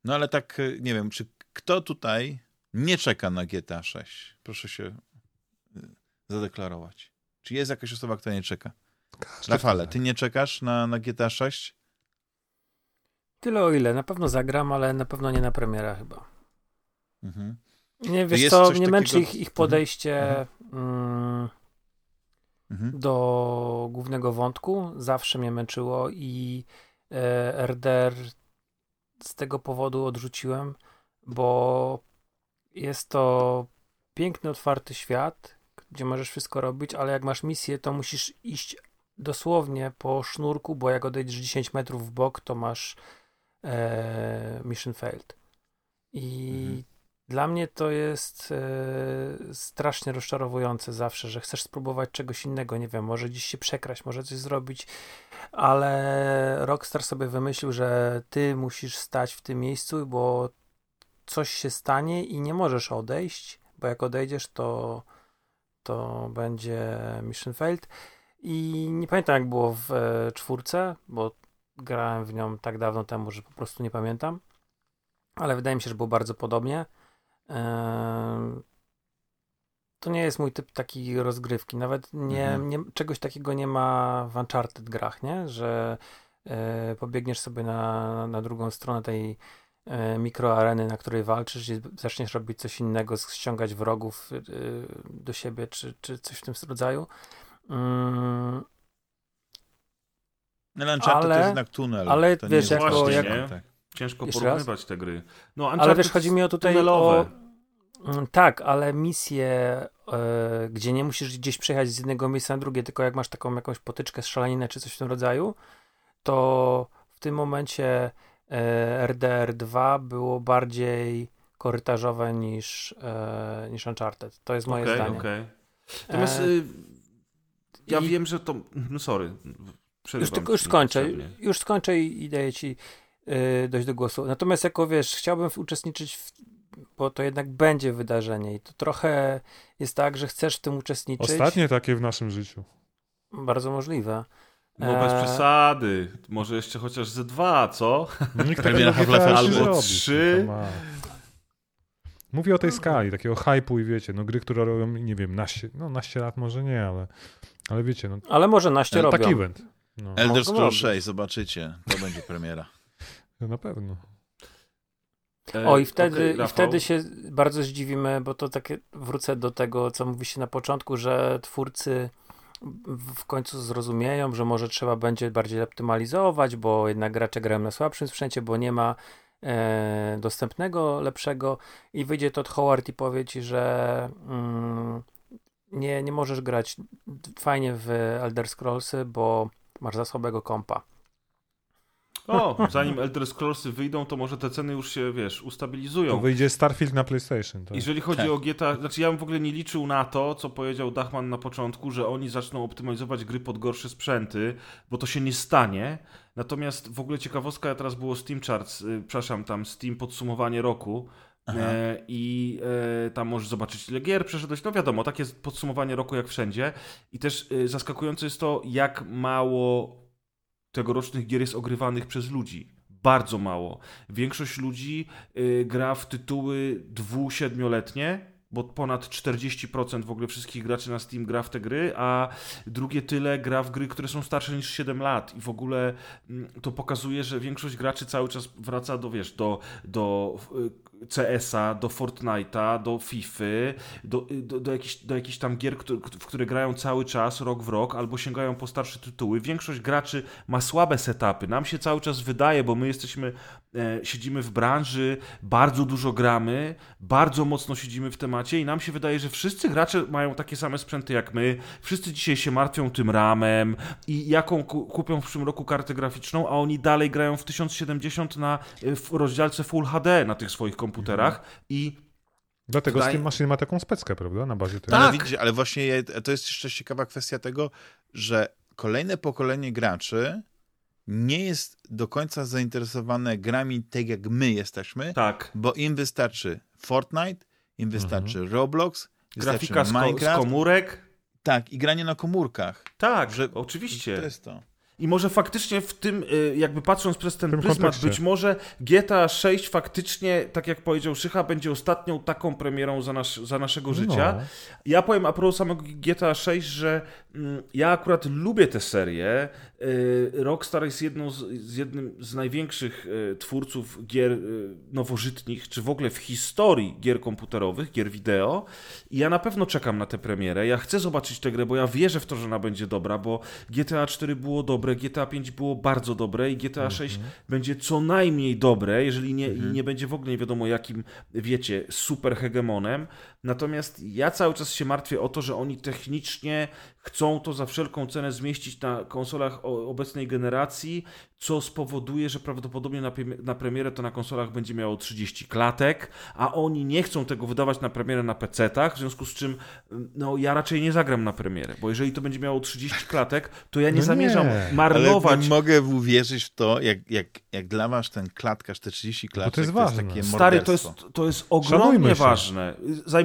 No ale tak, y, nie wiem, czy kto tutaj nie czeka na GTA 6? Proszę się y, zadeklarować. Czy jest jakaś osoba, która nie czeka? Każdy Rafale, chce. ty nie czekasz na, na GTA 6? Tyle o ile. Na pewno zagram, ale na pewno nie na premiera chyba. Mhm. Nie, wiesz jest co, mnie męczy takiego- ich, ich podejście mm, Mhm. do głównego wątku. Zawsze mnie męczyło i e, RDR z tego powodu odrzuciłem, bo jest to piękny, otwarty świat, gdzie możesz wszystko robić, ale jak masz misję, to musisz iść dosłownie po sznurku, bo jak odejdziesz 10 metrów w bok, to masz e, mission failed. I Mhm. Dla mnie to jest e, strasznie rozczarowujące zawsze, że chcesz spróbować czegoś innego, nie wiem, może gdzieś się przekraść, może coś zrobić, ale Rockstar sobie wymyślił, że ty musisz stać w tym miejscu, bo coś się stanie i nie możesz odejść, bo jak odejdziesz, to to będzie Mission Failed. I nie pamiętam, jak było w e, czwórce, bo grałem w nią tak dawno temu, że po prostu nie pamiętam. Ale wydaje mi się, że było bardzo podobnie. To nie jest mój typ takiej rozgrywki. Nawet nie, Mhm. nie, czegoś takiego nie ma w Uncharted grach, nie? Że e, pobiegniesz sobie na, na drugą stronę tej e, mikroareny, na której walczysz i zaczniesz robić coś innego, ściągać wrogów e, do siebie, czy, czy coś w tym rodzaju. Mm, No, ale Uncharted Ale- to jest jednak tunel. ale to nie wiesz, jest jako- właśnie, jako- nie? Tak. Ciężko Jeszcze porównywać te gry. No, ale wiesz, chodzi mi o tutaj tunelowe. o... Mm, Tak, ale misje, e, gdzie nie musisz gdzieś przejechać z jednego miejsca na drugie, tylko jak masz taką jakąś potyczkę, strzelaninę czy coś w tym rodzaju, to w tym momencie e, RDR 2 było bardziej korytarzowe niż, e, niż Uncharted. To jest moje Okej, zdanie. okej. Natomiast E, y, ja i- wiem, że to... No sorry. Już, tylko, już skończę. Już skończę i, i daję ci yy, dojść do głosu. Natomiast jako wiesz, chciałbym uczestniczyć, w, bo to jednak będzie wydarzenie i to trochę jest tak, że chcesz w tym uczestniczyć. Ostatnie takie w naszym życiu. Bardzo możliwe. No bez Eee. przesady. Może jeszcze chociaż ze dwa, co? Nikt Premiera nie albo trzy. Mówię o tej skali, takiego hype'u i wiecie, no gry, które robią, nie wiem, naście, no naście lat może nie, ale, ale wiecie, no Ale może naście Ale robią. taki event. No, Elder Scrolls robić. 6, zobaczycie. To będzie premiera. no na pewno. E, O i wtedy, okej, i wtedy się bardzo zdziwimy, bo to takie wrócę do tego, co mówiliście na początku, że twórcy w- w końcu zrozumieją, że może trzeba będzie bardziej optymalizować, bo jednak gracze grają na słabszym sprzęcie, bo nie ma e, dostępnego, lepszego i wyjdzie Todd Howard i powie ci, że mm, nie, nie możesz grać fajnie w Elder Scrollsy, bo masz za słabego kompa. O, zanim Elder Scrollsy wyjdą, to może te ceny już się, wiesz, To ustabilizują. wyjdzie Starfield na PlayStation. Tak. Jeżeli chodzi Tak. o GTA, znaczy ja bym w ogóle nie liczył na to, co powiedział Dachman na początku, że oni zaczną optymalizować gry pod gorsze sprzęty, bo to się nie stanie. Natomiast w ogóle ciekawostka, teraz było Steam Charts, y, przepraszam, tam Steam podsumowanie roku Aha. e, i e, tam możesz zobaczyć ile gier przeszedłeś. No wiadomo, takie jest podsumowanie roku jak wszędzie. I też y, zaskakujące jest to, jak mało tegorocznych gier jest ogrywanych przez ludzi. Bardzo mało. Większość ludzi y, gra w tytuły dwu-siedmioletnie, bo ponad 40% w ogóle wszystkich graczy na Steam gra w te gry, a drugie tyle gra w gry, które są starsze niż 7 lat. I w ogóle mm, to pokazuje, że większość graczy cały czas wraca do, wiesz, do, do y, CS-a, do Fortnite'a, do FIFA, do, do, do, jakichś, do jakichś tam gier, które, w które grają cały czas, rok w rok, albo sięgają po starsze tytuły. Większość graczy ma słabe setupy. Nam się cały czas wydaje, bo my jesteśmy, e, siedzimy w branży, bardzo dużo gramy, bardzo mocno siedzimy w temacie i nam się wydaje, że wszyscy gracze mają takie same sprzęty jak my. Wszyscy dzisiaj się martwią tym ramem i jaką ku- kupią w przyszłym roku kartę graficzną, a oni dalej grają w 1070 na e, w Full HD na tych swoich komputerach i Dlatego Wydaje- Steam Machine ma taką speckę, prawda? Na bazie tego. Ale Tak. widzicie, ale właśnie to jest jeszcze ciekawa kwestia tego, że kolejne pokolenie graczy nie jest do końca zainteresowane grami tak jak my jesteśmy, tak, bo im wystarczy Fortnite, im wystarczy Roblox, wystarczy grafika z, ko- z Minecraft. komórek. Tak, i granie na komórkach. Tak, Że- oczywiście. To jest to. I może faktycznie w tym, y, jakby patrząc przez ten pryzmat, kontekście. być może GTA 6 faktycznie, tak jak powiedział Szycha, będzie ostatnią taką premierą za, nasz, za naszego życia. No. Ja powiem a propos samego GTA 6, że mm, ja akurat lubię tę serię. Y, Rockstar jest jedną z, z jednym z największych y, twórców gier nowożytnych, czy w ogóle w historii gier komputerowych, gier wideo. I ja na pewno czekam na tę premierę. Ja chcę zobaczyć tę grę, bo ja wierzę w to, że ona będzie dobra, bo GTA 4 było dobre, GTA 5 było bardzo dobre i GTA 6 będzie co najmniej dobre, jeżeli nie, i nie będzie w ogóle nie wiadomo jakim, wiecie, super hegemonem. Natomiast ja cały czas się martwię o to, że oni technicznie chcą to za wszelką cenę zmieścić na konsolach obecnej generacji, co spowoduje, że prawdopodobnie na, na premierę to na konsolach będzie miało 30 klatek, a oni nie chcą tego wydawać na premierę na PC-tach, w związku z czym no, ja raczej nie zagram na premierę, bo jeżeli to będzie miało 30 klatek, to ja nie No zamierzam nie. Ale marnować nie mogę uwierzyć w to, jak, jak, jak dla was ten klatkarz, te 30 klatek, to jest ważne. takie Stary, to jest, morderstwo. to jest ogromnie się. ważne.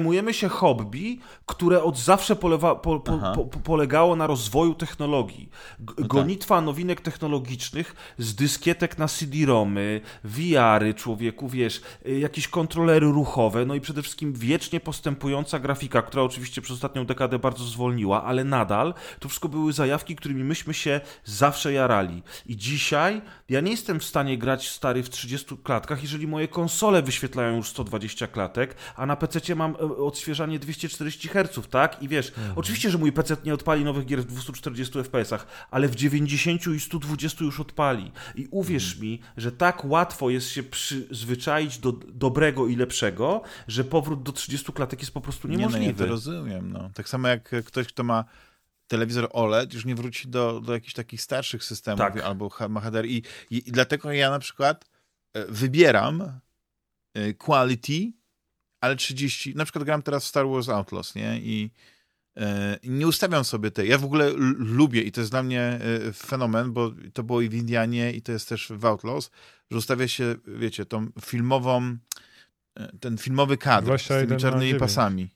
Zajmujemy się hobby, które od zawsze polewa, po, po, po, po, polegało na rozwoju technologii. G- tak. Gonitwa nowinek technologicznych z dyskietek na CD-romy, VR-y człowieku, wiesz, y, jakieś kontrolery ruchowe, no i przede wszystkim wiecznie postępująca grafika, która oczywiście przez ostatnią dekadę bardzo zwolniła, ale nadal to wszystko były zajawki, którymi myśmy się zawsze jarali. I dzisiaj ja nie jestem w stanie grać stary w 30 klatkach, jeżeli moje konsole wyświetlają już 120 klatek, a na PC mam e, odświeżanie 240 Hz, tak? I wiesz, oczywiście, że mój PC nie odpali nowych gier w 240 FPS-ach, ale w 90 i 120 już odpali. I uwierz mi, że tak łatwo jest się przyzwyczaić do dobrego i lepszego, że powrót do 30 klatek jest po prostu Nie, no, ja niemożliwy. to rozumiem. No. Tak samo jak ktoś, kto ma telewizor OLED, już nie wróci do, do jakichś takich starszych systemów Tak. albo ma HDR. I, i, I dlatego ja na przykład e, wybieram e, quality, ale 30, na przykład gram teraz w Star Wars Outlaws, nie? I e, nie ustawiam sobie tej. Ja w ogóle lubię i to jest dla mnie e, fenomen, bo to było i w Indianie i to jest też w Outlaws, że ustawia się, wiecie, tą filmową, e, ten filmowy kadr z 21 tymi czarnymi 9. pasami.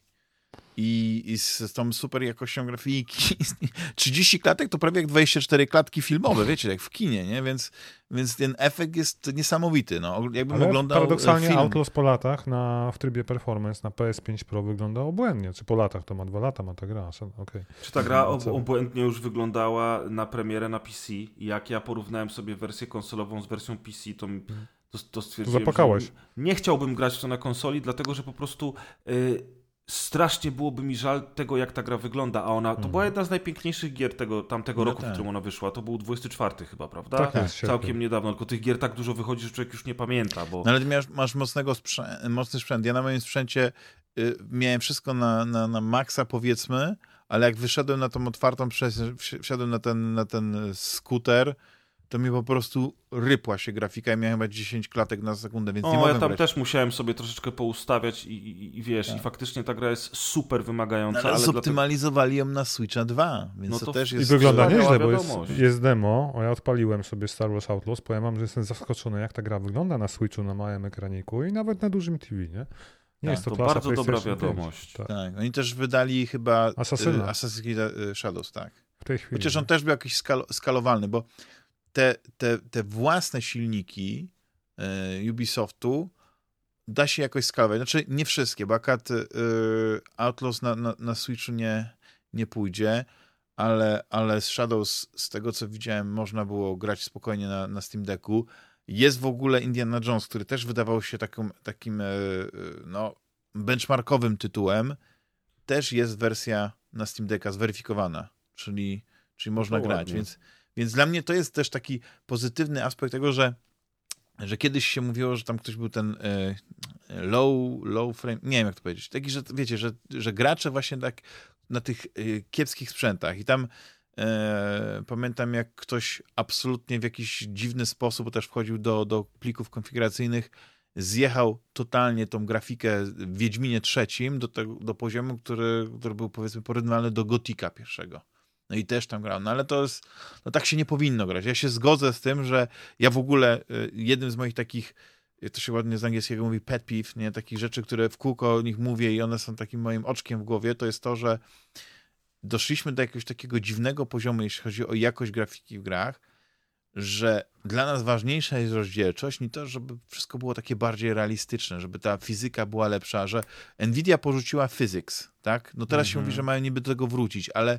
I, I z, tą super jakością grafiki. 30 klatek to prawie jak 24 klatki filmowe, wiecie, jak w kinie, nie? Więc, więc ten efekt jest niesamowity. No. Jakbym Ale oglądał e, paradoksalnie film. Outlaws po latach na, w trybie performance na PS5 Pro wygląda obłędnie. Czy po latach, to ma dwa lata, ma ta gra. Okej. Czy ta gra No, ob- obłędnie już wyglądała na premierę na PC? I jak ja porównałem sobie wersję konsolową z wersją PC, to, mi- to, to stwierdziłem, zapłakałeś. że nie chciałbym grać w to na konsoli, dlatego że po prostu y, strasznie byłoby mi żal tego, jak ta gra wygląda, a ona, to Mhm. była jedna z najpiękniejszych gier tego, tamtego No roku, tak. w którym ona wyszła. To był 24 chyba, prawda? Tak jest, sierpień. Całkiem niedawno, tylko tych gier tak dużo wychodzi, że człowiek już nie pamięta, bo... No ale masz, masz mocnego sprzę- mocny sprzęt. Ja na moim sprzęcie y, miałem wszystko na, na, na maksa, powiedzmy, ale jak wyszedłem na tą otwartą przestrzeń, wsi- wsiadłem na ten, na ten y, skuter, to mi po prostu rypła się grafika i miałem chyba 10 klatek na sekundę, więc nie O, mogłem ja tam grać. też musiałem sobie troszeczkę poustawiać i, i, i wiesz, Tak. i faktycznie ta gra jest super wymagająca, Ale, ale, dlatego... zoptymalizowali ją na Switcha 2, więc No to, to też I jest... wygląda wspaniała nieźle, bo jest, jest demo. O, ja odpaliłem sobie Star Wars Outlaws. Powiem wam, że jestem zaskoczony, jak ta gra wygląda na Switchu, na małym ekraniku i nawet na dużym TV, nie? Nie Tak, jest to, to bardzo dobra PlayStation 5. wiadomość. Tak, Tak, oni też wydali chyba y, Assassin's Creed y, Shadows, tak. w tej chwili. Chociaż on też był jakiś skal skalowalny, bo te, te, te własne silniki e, Ubisoftu da się jakoś skalować. Znaczy nie wszystkie, bo akurat e, Outlaws na, na, na Switchu nie, nie pójdzie, ale, ale z Shadows, z tego co widziałem, można było grać spokojnie na, na Steam Decku. Jest w ogóle Indiana Jones, który też wydawał się taką, takim e, no, benchmarkowym tytułem. Też jest wersja na Steam Decka zweryfikowana, czyli, czyli można to grać. ładnie. Więc, więc dla mnie to jest też taki pozytywny aspekt tego, że, że kiedyś się mówiło, że tam ktoś był ten e, low, low frame, nie wiem jak to powiedzieć, taki, że wiecie, że, że gracze właśnie tak na tych e, kiepskich sprzętach i tam e, pamiętam jak ktoś absolutnie w jakiś dziwny sposób, też wchodził do, do plików konfiguracyjnych, zjechał totalnie tą grafikę w Wiedźminie trzecim do, tego, do poziomu, który, który był powiedzmy porównywalny do Gotika pierwszego. No i też tam grałem. No ale to jest, no tak się nie powinno grać. Ja się zgodzę z tym, że ja w ogóle y, jednym z moich takich, y, to się ładnie z angielskiego mówi pet peeve, nie? Takich rzeczy, które w kółko o nich mówię i one są takim moim oczkiem w głowie, to jest to, że doszliśmy do jakiegoś takiego dziwnego poziomu, jeśli chodzi o jakość grafiki w grach, że dla nas ważniejsza jest rozdzielczość niż to, żeby wszystko było takie bardziej realistyczne, żeby ta fizyka była lepsza, że Nvidia porzuciła physics, tak? No teraz się Mhm. mówi, że mają niby do tego wrócić, ale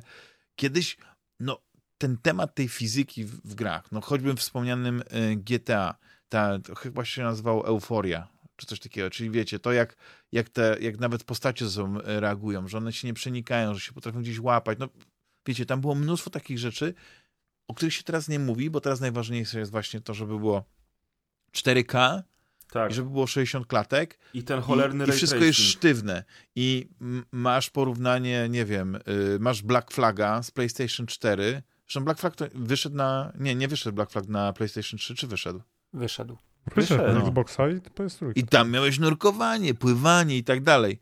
kiedyś, no ten temat tej fizyki w, w grach, no choćbym wspomnianym y, GTA, ta, to chyba się nazywało Euforia, czy coś takiego, czyli wiecie, to jak, jak, te, jak nawet postacie ze sobą y, reagują, że one się nie przenikają, że się potrafią gdzieś łapać, no wiecie, tam było mnóstwo takich rzeczy, o których się teraz nie mówi, bo teraz najważniejsze jest właśnie to, żeby było 4K Tak. i żeby było 60 klatek I ten cholerny i, i wszystko jest sztywne. I masz porównanie, nie wiem, y, masz Black Flaga z PlayStation 4. Zresztą Black Flag to wyszedł na... Nie, nie wyszedł Black Flag na PlayStation 3, czy wyszedł? Wyszedł. Wyszedł Wyszedł. na Xboxa i PS3. I tam miałeś nurkowanie, pływanie i tak dalej.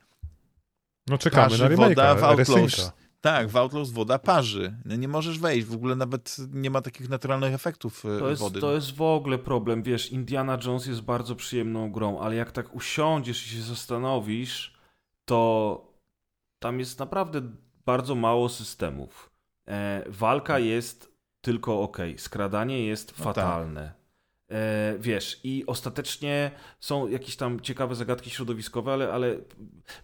No czekamy Parzy na woda w Outlaws. Tak, w Outlaws woda parzy. Nie możesz wejść, w ogóle nawet nie ma takich naturalnych efektów y, To jest, wody. to jest w ogóle problem, wiesz, Indiana Jones jest bardzo przyjemną grą, ale jak tak usiądziesz i się zastanowisz, to tam jest naprawdę bardzo mało systemów. E, walka jest tylko ok, skradanie jest No tak. fatalne. E, wiesz, i ostatecznie są jakieś tam ciekawe zagadki środowiskowe, ale, ale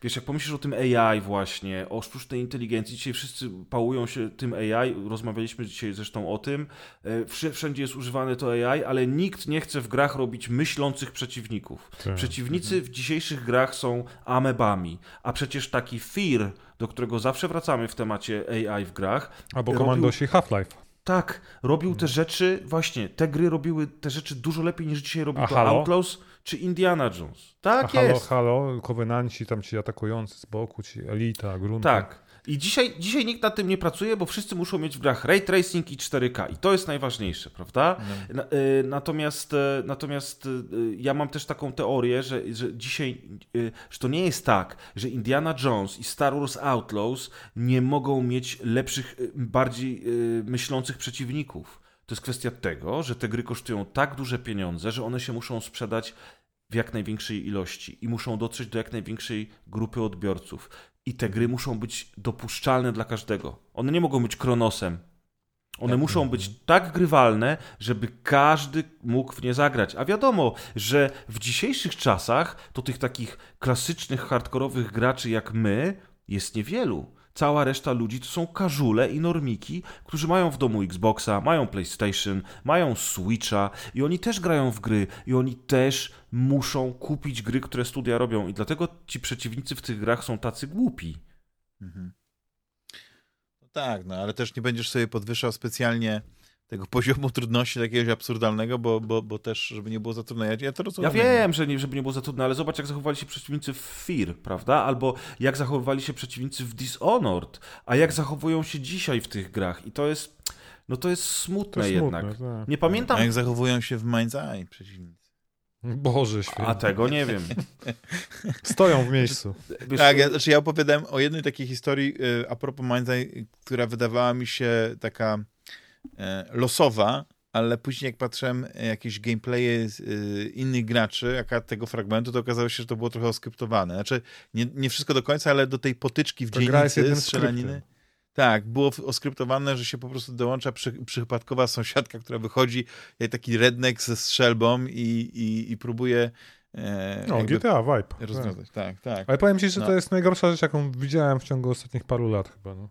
wiesz, jak pomyślisz o tym AI właśnie, o sztucznej inteligencji, dzisiaj wszyscy pałują się tym AI, rozmawialiśmy dzisiaj zresztą o tym, E, wszędzie jest używane to AI, ale nikt nie chce w grach robić myślących przeciwników. Tak. Przeciwnicy w dzisiejszych grach są amebami, a przecież taki Fear, do którego zawsze wracamy w temacie AI w grach, Albo robił- Komandosi Half-Life. Tak, robił te rzeczy, właśnie, te gry robiły te rzeczy dużo lepiej niż dzisiaj robi A to Halo? Outlaws czy Indiana Jones. A Tak halo, jest. halo, kowenanci tam ci atakujący z boku, ci Elita, Grunta. Tak. I dzisiaj, dzisiaj nikt nad tym nie pracuje, bo wszyscy muszą mieć w grach ray tracing i 4K i to jest najważniejsze, prawda? No. Y, natomiast y, natomiast y, ja mam też taką teorię, że, że dzisiaj, że to nie jest tak, że Indiana Jones i Star Wars Outlaws nie mogą mieć lepszych, bardziej myślących przeciwników. To jest kwestia tego, że te gry kosztują tak duże pieniądze, że one się muszą sprzedać w jak największej ilości i muszą dotrzeć do jak największej grupy odbiorców. I te gry muszą być dopuszczalne dla każdego. One nie mogą być kronosem. One Tak. muszą być tak grywalne, żeby każdy mógł w nie zagrać. A wiadomo, że w dzisiejszych czasach to tych takich klasycznych, hardkorowych graczy jak my jest niewielu. Cała reszta ludzi to są każule i normiki, którzy mają w domu Xboxa, mają PlayStation, mają Switcha i oni też grają w gry i oni też muszą kupić gry, które studia robią i dlatego ci przeciwnicy w tych grach są tacy głupi. Mhm. No tak, no ale też nie będziesz sobie podwyższał specjalnie tego poziomu trudności jakiegoś absurdalnego, bo, bo, bo też, żeby nie było za trudno. Ja, ja to Ja rozumiem. wiem, że nie, żeby nie było za trudno, ale zobacz, jak zachowywali się przeciwnicy w Fear, prawda? Albo jak zachowywali się przeciwnicy w Dishonored, a jak zachowują się dzisiaj w tych grach. I to jest, no to jest To smutne jest jednak. smutne, tak. Nie pamiętam, A jak zachowują się w Mind's Eye przeciwnicy. Boże święty. a tego nie wiem. Stoją w miejscu. Wiesz, Tak, ja, znaczy ja opowiadałem o jednej takiej historii y, a propos Mind's Eye, która wydawała mi się taka losowa, ale później jak patrzyłem e, jakieś gameplaye y, innych graczy, jaka tego fragmentu, to okazało się, że to było trochę oskryptowane. Znaczy, nie, nie wszystko do końca, ale do tej potyczki w To dzielnicy, strzelaniny. Tak, było oskryptowane, że się po prostu dołącza przy, przypadkowa sąsiadka, która wychodzi jak taki redneck ze strzelbą i, i, i próbuje e, No, GTA vibe. Tak. rozwiązać. Tak, tak. Ale powiem ci, że No. to jest najgorsza rzecz, jaką widziałem w ciągu ostatnich paru lat chyba. No.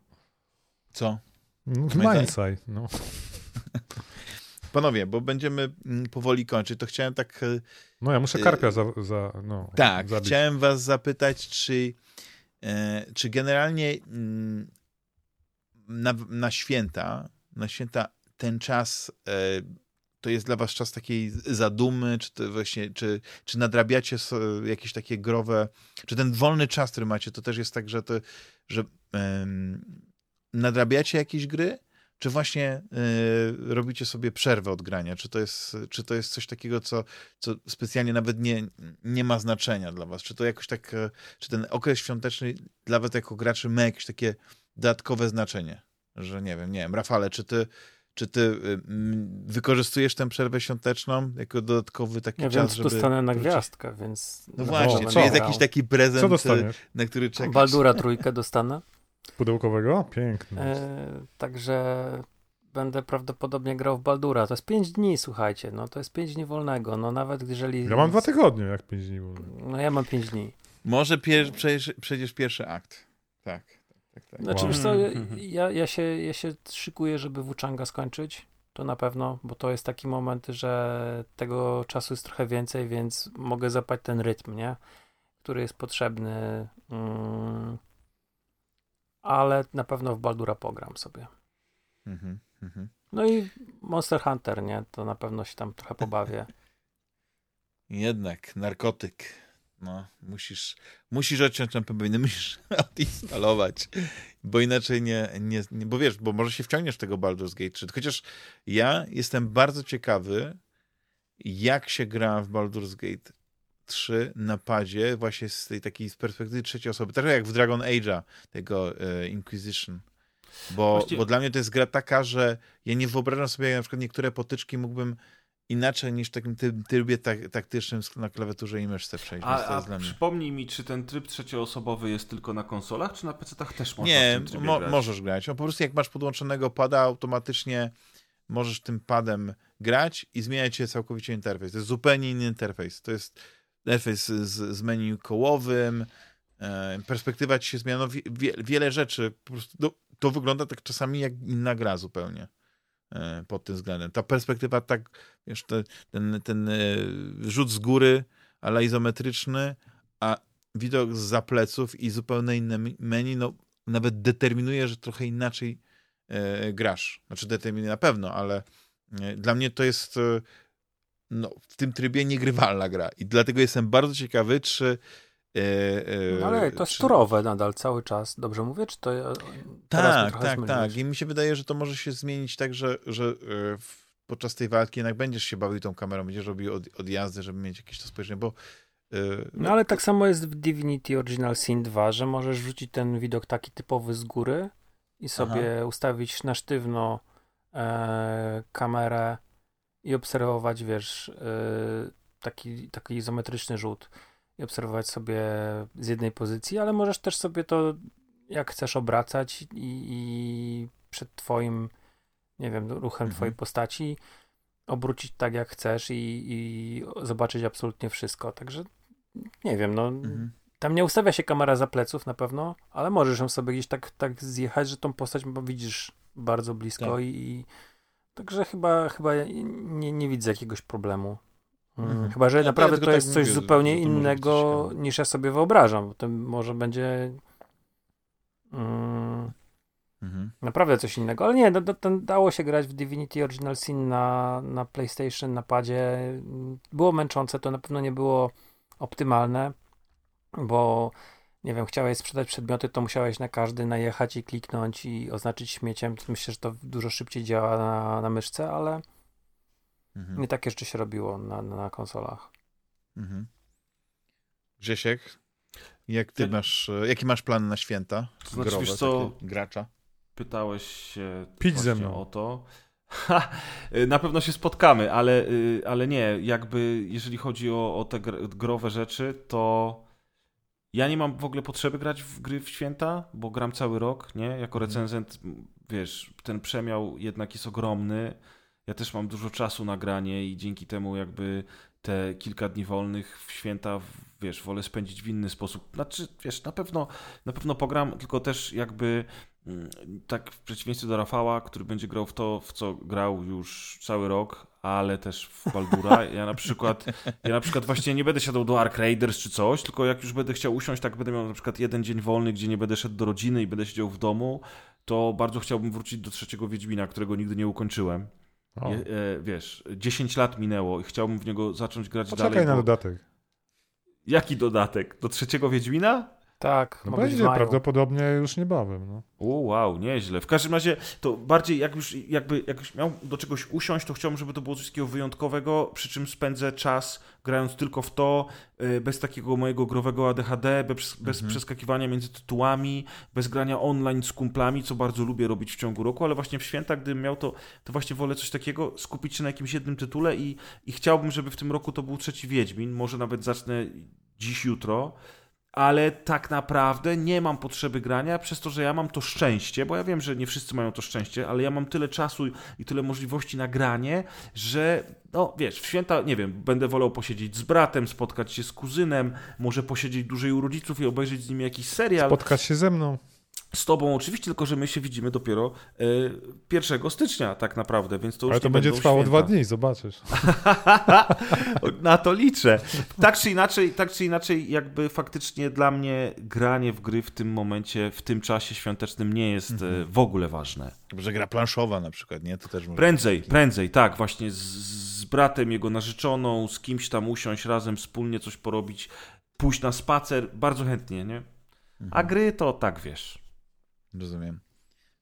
Co? No, Mindsight? No. Panowie, bo będziemy mm, powoli kończyć, to chciałem tak. e, no ja muszę karpia za, za no, Tak, zabić. chciałem was zapytać, czy, e, czy generalnie mm, na, na święta, na święta ten czas e, to jest dla was czas takiej zadumy, czy to właśnie, czy, czy nadrabiacie jakieś takie growe, czy ten wolny czas, który macie, to też jest tak, że to, że nadrabiacie jakieś gry, czy właśnie y, robicie sobie przerwę od grania? Czy to jest, czy to jest coś takiego, co, co specjalnie nawet nie, nie ma znaczenia dla was? Czy to jakoś tak, e, czy ten okres świąteczny dla was jako graczy ma jakieś takie dodatkowe znaczenie? Że nie wiem, nie wiem, Rafale, czy ty, czy ty y, mm, wykorzystujesz tę przerwę świąteczną jako dodatkowy taki Ja czas, wiem, żeby... dostanę na gwiazdkę, więc... No na właśnie, czy co? jest jakiś taki prezent, y, na który czekasz? Baldura trójkę dostanę. Pudełkowego? Piękny. E, także będę prawdopodobnie grał w Baldura. To jest 5 dni, słuchajcie. No to jest 5 dni wolnego. No nawet jeżeli. Ja mam dwa tygodnie, jak pięć dni wolno. No ja mam 5 dni. Może pier, przejdziesz, przejdziesz pierwszy akt. Tak, tak, tak. Znaczy, Wow. wiesz co, ja, Mhm. ja, ja, się, ja się szykuję, żeby Wuchanga skończyć. To na pewno, bo to jest taki moment, że tego czasu jest trochę więcej, więc mogę zapać ten rytm, nie? Który jest potrzebny. Mm, ale na pewno w Baldura pogram sobie. Mhm, mhm. No i Monster Hunter, nie? To na pewno się tam trochę pobawię. Jednak, narkotyk. No, musisz, musisz odciąć lampę powinny, musisz odinstalować, bo inaczej nie, nie, nie, bo wiesz, bo może się wciągniesz tego Baldur's Gate 3, chociaż ja jestem bardzo ciekawy, jak się gra w Baldur's Gate 3 na padzie, właśnie z tej takiej z perspektywy trzeciej osoby, tak jak w Dragon Age'a, tego e, Inquisition. Bo, Właściwie- bo dla mnie to jest gra taka, że ja nie wyobrażam sobie, jak na przykład niektóre potyczki mógłbym inaczej niż w takim trybie tak, taktycznym na klawiaturze i myszce przejść. A, a przypomnij mi, czy ten tryb trzecioosobowy jest tylko na konsolach, czy na PC-tach też można Nie, mo- grać? możesz grać. No, po prostu jak masz podłączonego pada, automatycznie możesz tym padem grać i zmieniać się całkowicie interfejs. To jest zupełnie inny interfejs. To jest interfejs z, z menu kołowym, e, perspektywa ci się zmienia, no, wie, wie, wiele rzeczy. Po prostu to, to wygląda tak czasami jak inna gra zupełnie e, pod tym względem. Ta perspektywa tak, wiesz, te, ten, ten e, rzut z góry, ale izometryczny, a widok z pleców i zupełnie inne menu, no nawet determinuje, że trochę inaczej grasz. Znaczy determinuje na pewno, ale dla mnie to jest no, w tym trybie niegrywalna gra i dlatego jestem bardzo ciekawy, czy E, e, No, ale to jest czy- turowe nadal cały czas. Dobrze mówię? Czy to e, Tak, tak, zmyliłeś? tak. I mi się wydaje, że to może się zmienić tak, że, że e, podczas tej walki jednak będziesz się bawił tą kamerą, będziesz robił od, odjazdy, żeby mieć jakieś to spojrzenie, bo e, No ale tak samo jest w Divinity Original Sin 2, że możesz wrzucić ten widok taki typowy z góry i sobie ustawić na sztywno e, kamerę i obserwować, wiesz, e, taki, taki izometryczny rzut i obserwować sobie z jednej pozycji, ale możesz też sobie to jak chcesz obracać i, i przed twoim, nie wiem, ruchem Mhm. twojej postaci obrócić tak jak chcesz i, i zobaczyć absolutnie wszystko. Także nie wiem, no mhm. tam nie ustawia się kamera za pleców na pewno, ale możesz ją sobie gdzieś tak, tak zjechać, że tą postać widzisz bardzo blisko Tak. i, i także chyba, chyba nie, nie widzę jakiegoś problemu. Mm, Mhm. Chyba, że Ja naprawdę to tak jest coś mówię, zupełnie innego niż ja sobie wyobrażam. Bo to może będzie mm, Mhm. naprawdę coś innego. Ale nie, to, to dało się grać w Divinity Original Sin na, na PlayStation, na padzie. Było męczące, to na pewno nie było optymalne, bo nie wiem, chciałeś sprzedać przedmioty, to musiałeś na każdy najechać i kliknąć i oznaczyć śmieciem. Myślę, że to dużo szybciej działa na, na myszce, ale Mhm. nie tak jeszcze się robiło na, na konsolach. Mhm. Grzesiek, jak ty masz, jaki masz plan na święta? To znaczy, Growe, wiesz co, takie gracza? Pytałeś się Pić ze mną. o to. Ha, na pewno się spotkamy, ale, y, ale nie, jakby jeżeli chodzi o, o te gr- growe rzeczy, to ja nie mam w ogóle potrzeby grać w gry w święta, bo gram cały rok, nie? Jako Mhm. recenzent, wiesz, ten przemiał jednak jest ogromny. Ja też mam dużo czasu na granie i dzięki temu jakby te kilka dni wolnych w święta, wiesz, wolę spędzić w inny sposób. Znaczy, wiesz, na pewno, na pewno pogram, tylko też jakby mm, tak w przeciwieństwie do Rafała, który będzie grał w to, w co grał już cały rok, ale też w Baldura. Ja na przykład, ja na przykład właśnie nie będę siadał do Ark Raiders czy coś, tylko jak już będę chciał usiąść, tak będę miał na przykład jeden dzień wolny, gdzie nie będę szedł do rodziny i będę siedział w domu, to bardzo chciałbym wrócić do trzeciego Wiedźmina, którego nigdy nie ukończyłem. O, Je, e, wiesz, 10 lat minęło i chciałbym w niego zacząć grać poczekaj dalej. na bo- dodatek. Jaki dodatek? Do trzeciego Wiedźmina? Tak, No ma być w będzie prawdopodobnie już niebawem. No. O, wow, nieźle. W każdym razie to bardziej jak już, jakby, jak już miał do czegoś usiąść, to chciałbym, żeby to było coś takiego wyjątkowego, przy czym spędzę czas grając tylko w to, y, bez takiego mojego growego ADHD, bez, bez Mhm. przeskakiwania między tytułami, bez grania online z kumplami, co bardzo lubię robić w ciągu roku, ale właśnie w święta, gdybym miał to, to właśnie wolę coś takiego, skupić się na jakimś jednym tytule i, i chciałbym, żeby w tym roku to był trzeci Wiedźmin, może nawet zacznę dziś, jutro, ale tak naprawdę nie mam potrzeby grania, przez to, że ja mam to szczęście, bo ja wiem, że nie wszyscy mają to szczęście, ale ja mam tyle czasu i tyle możliwości na granie, że no wiesz, w święta, nie wiem, będę wolał posiedzieć z bratem, spotkać się z kuzynem, może posiedzieć dłużej u rodziców i obejrzeć z nimi jakiś serial. Spotkać się ze mną. Z tobą oczywiście, tylko że my się widzimy dopiero e, 1 stycznia tak naprawdę, więc to już Ale to nie będzie trwało święta. dwa dni, zobaczysz. Na to liczę. Tak czy inaczej, tak czy inaczej, jakby faktycznie dla mnie granie w gry w tym momencie, w tym czasie świątecznym nie jest Mhm. e, w ogóle ważne. Że gra planszowa na przykład, nie? To też może... Prędzej, prędzej, tak, właśnie z, z bratem, jego narzeczoną, z kimś tam usiąść razem, wspólnie coś porobić, pójść na spacer, bardzo chętnie, nie? A Mhm. gry to tak, wiesz. Rozumiem.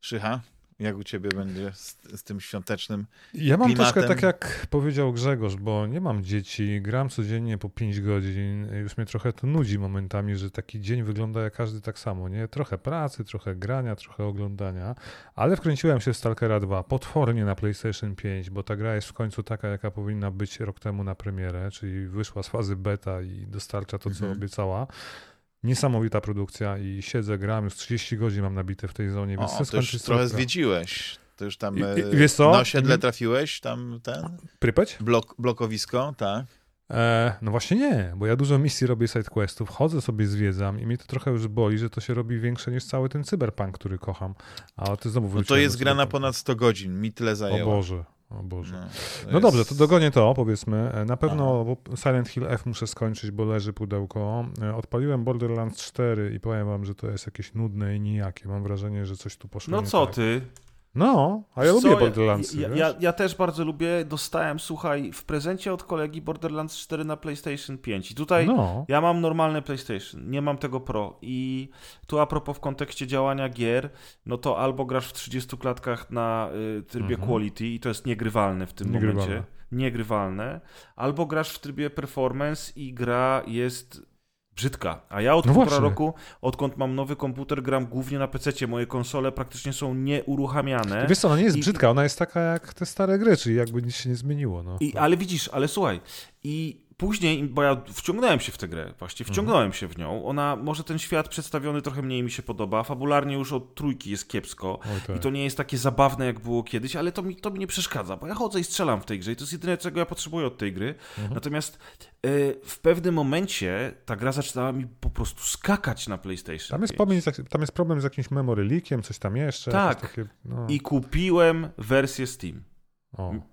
Szycha, jak u ciebie będzie z, z tym świątecznym? Ja mam klimatem. troszkę tak jak powiedział Grzegorz, bo nie mam dzieci, gram codziennie po 5 godzin, już mnie trochę to nudzi momentami, że taki dzień wygląda jak każdy tak samo, nie? Trochę pracy, trochę grania, trochę oglądania, ale wkręciłem się w Stalkera 2 potwornie na PlayStation 5, bo ta gra jest w końcu taka, jaka powinna być rok temu na premierę, czyli wyszła z fazy beta i dostarcza to, co Mhm. obiecała. Niesamowita produkcja i siedzę, gram, już 30 godzin mam nabite w tej zonie, więc O, chcę to już skończyć trochę zwiedziłeś. To już tam I- e, i- wiesz co? na osiedle trafiłeś, tam ten Prypeć? blok, blokowisko, tak? E, no właśnie nie, bo ja dużo misji robię sidequestów, chodzę sobie, zwiedzam i mnie to trochę już boli, że to się robi większe niż cały ten cyberpunk, który kocham. A ty znowu No to jest gra na ponad 100 godzin, mi tyle O zajęło. Boże, o Boże. No, No jest- dobrze, to dogonię to, powiedzmy. Na pewno bo Silent Hill F muszę skończyć, bo leży pudełko. E, Odpaliłem Borderlands 4 i powiem wam, że to jest jakieś nudne i nijakie. Mam wrażenie, że coś tu poszło No co tak. ty? No, a ja Co, lubię Borderlands. Ja, ja, ja, też bardzo lubię. Dostałem, słuchaj, w prezencie od kolegi Borderlands 4 na PlayStation 5. I tutaj no. ja mam normalne PlayStation, nie mam tego Pro. I tu a propos w kontekście działania gier, no to albo grasz w 30 klatkach na y, trybie mhm. quality i to jest niegrywalne w tym niegrywalne. momencie. Niegrywalne. Albo grasz w trybie performance i gra jest brzydka. A ja od no półtora roku, odkąd mam nowy komputer, gram głównie na PC. Moje konsole praktycznie są nieuruchamiane. Wiesz co, ona nie jest I... brzydka, ona jest taka jak te stare gry, czyli jakby nic się nie zmieniło. No. I, ale widzisz, ale słuchaj, i później, bo ja wciągnąłem się w tę grę, właściwie mhm. wciągnąłem mhm. się w nią. Ona, może ten świat przedstawiony trochę mniej mi się podoba. Fabularnie już od trójki jest kiepsko. tak. I to nie jest takie zabawne, jak było kiedyś, ale to mi, to mi nie przeszkadza, bo ja chodzę i strzelam w tej grze i to jest jedyne, czego ja potrzebuję od tej gry. Mhm. Natomiast y, w pewnym momencie ta gra zaczynała mi po prostu skakać na PlayStation. Tam jest, problem, tam jest problem z jakimś memory leakiem, coś tam jeszcze. Tak. Takie, no. I kupiłem wersję Steam. O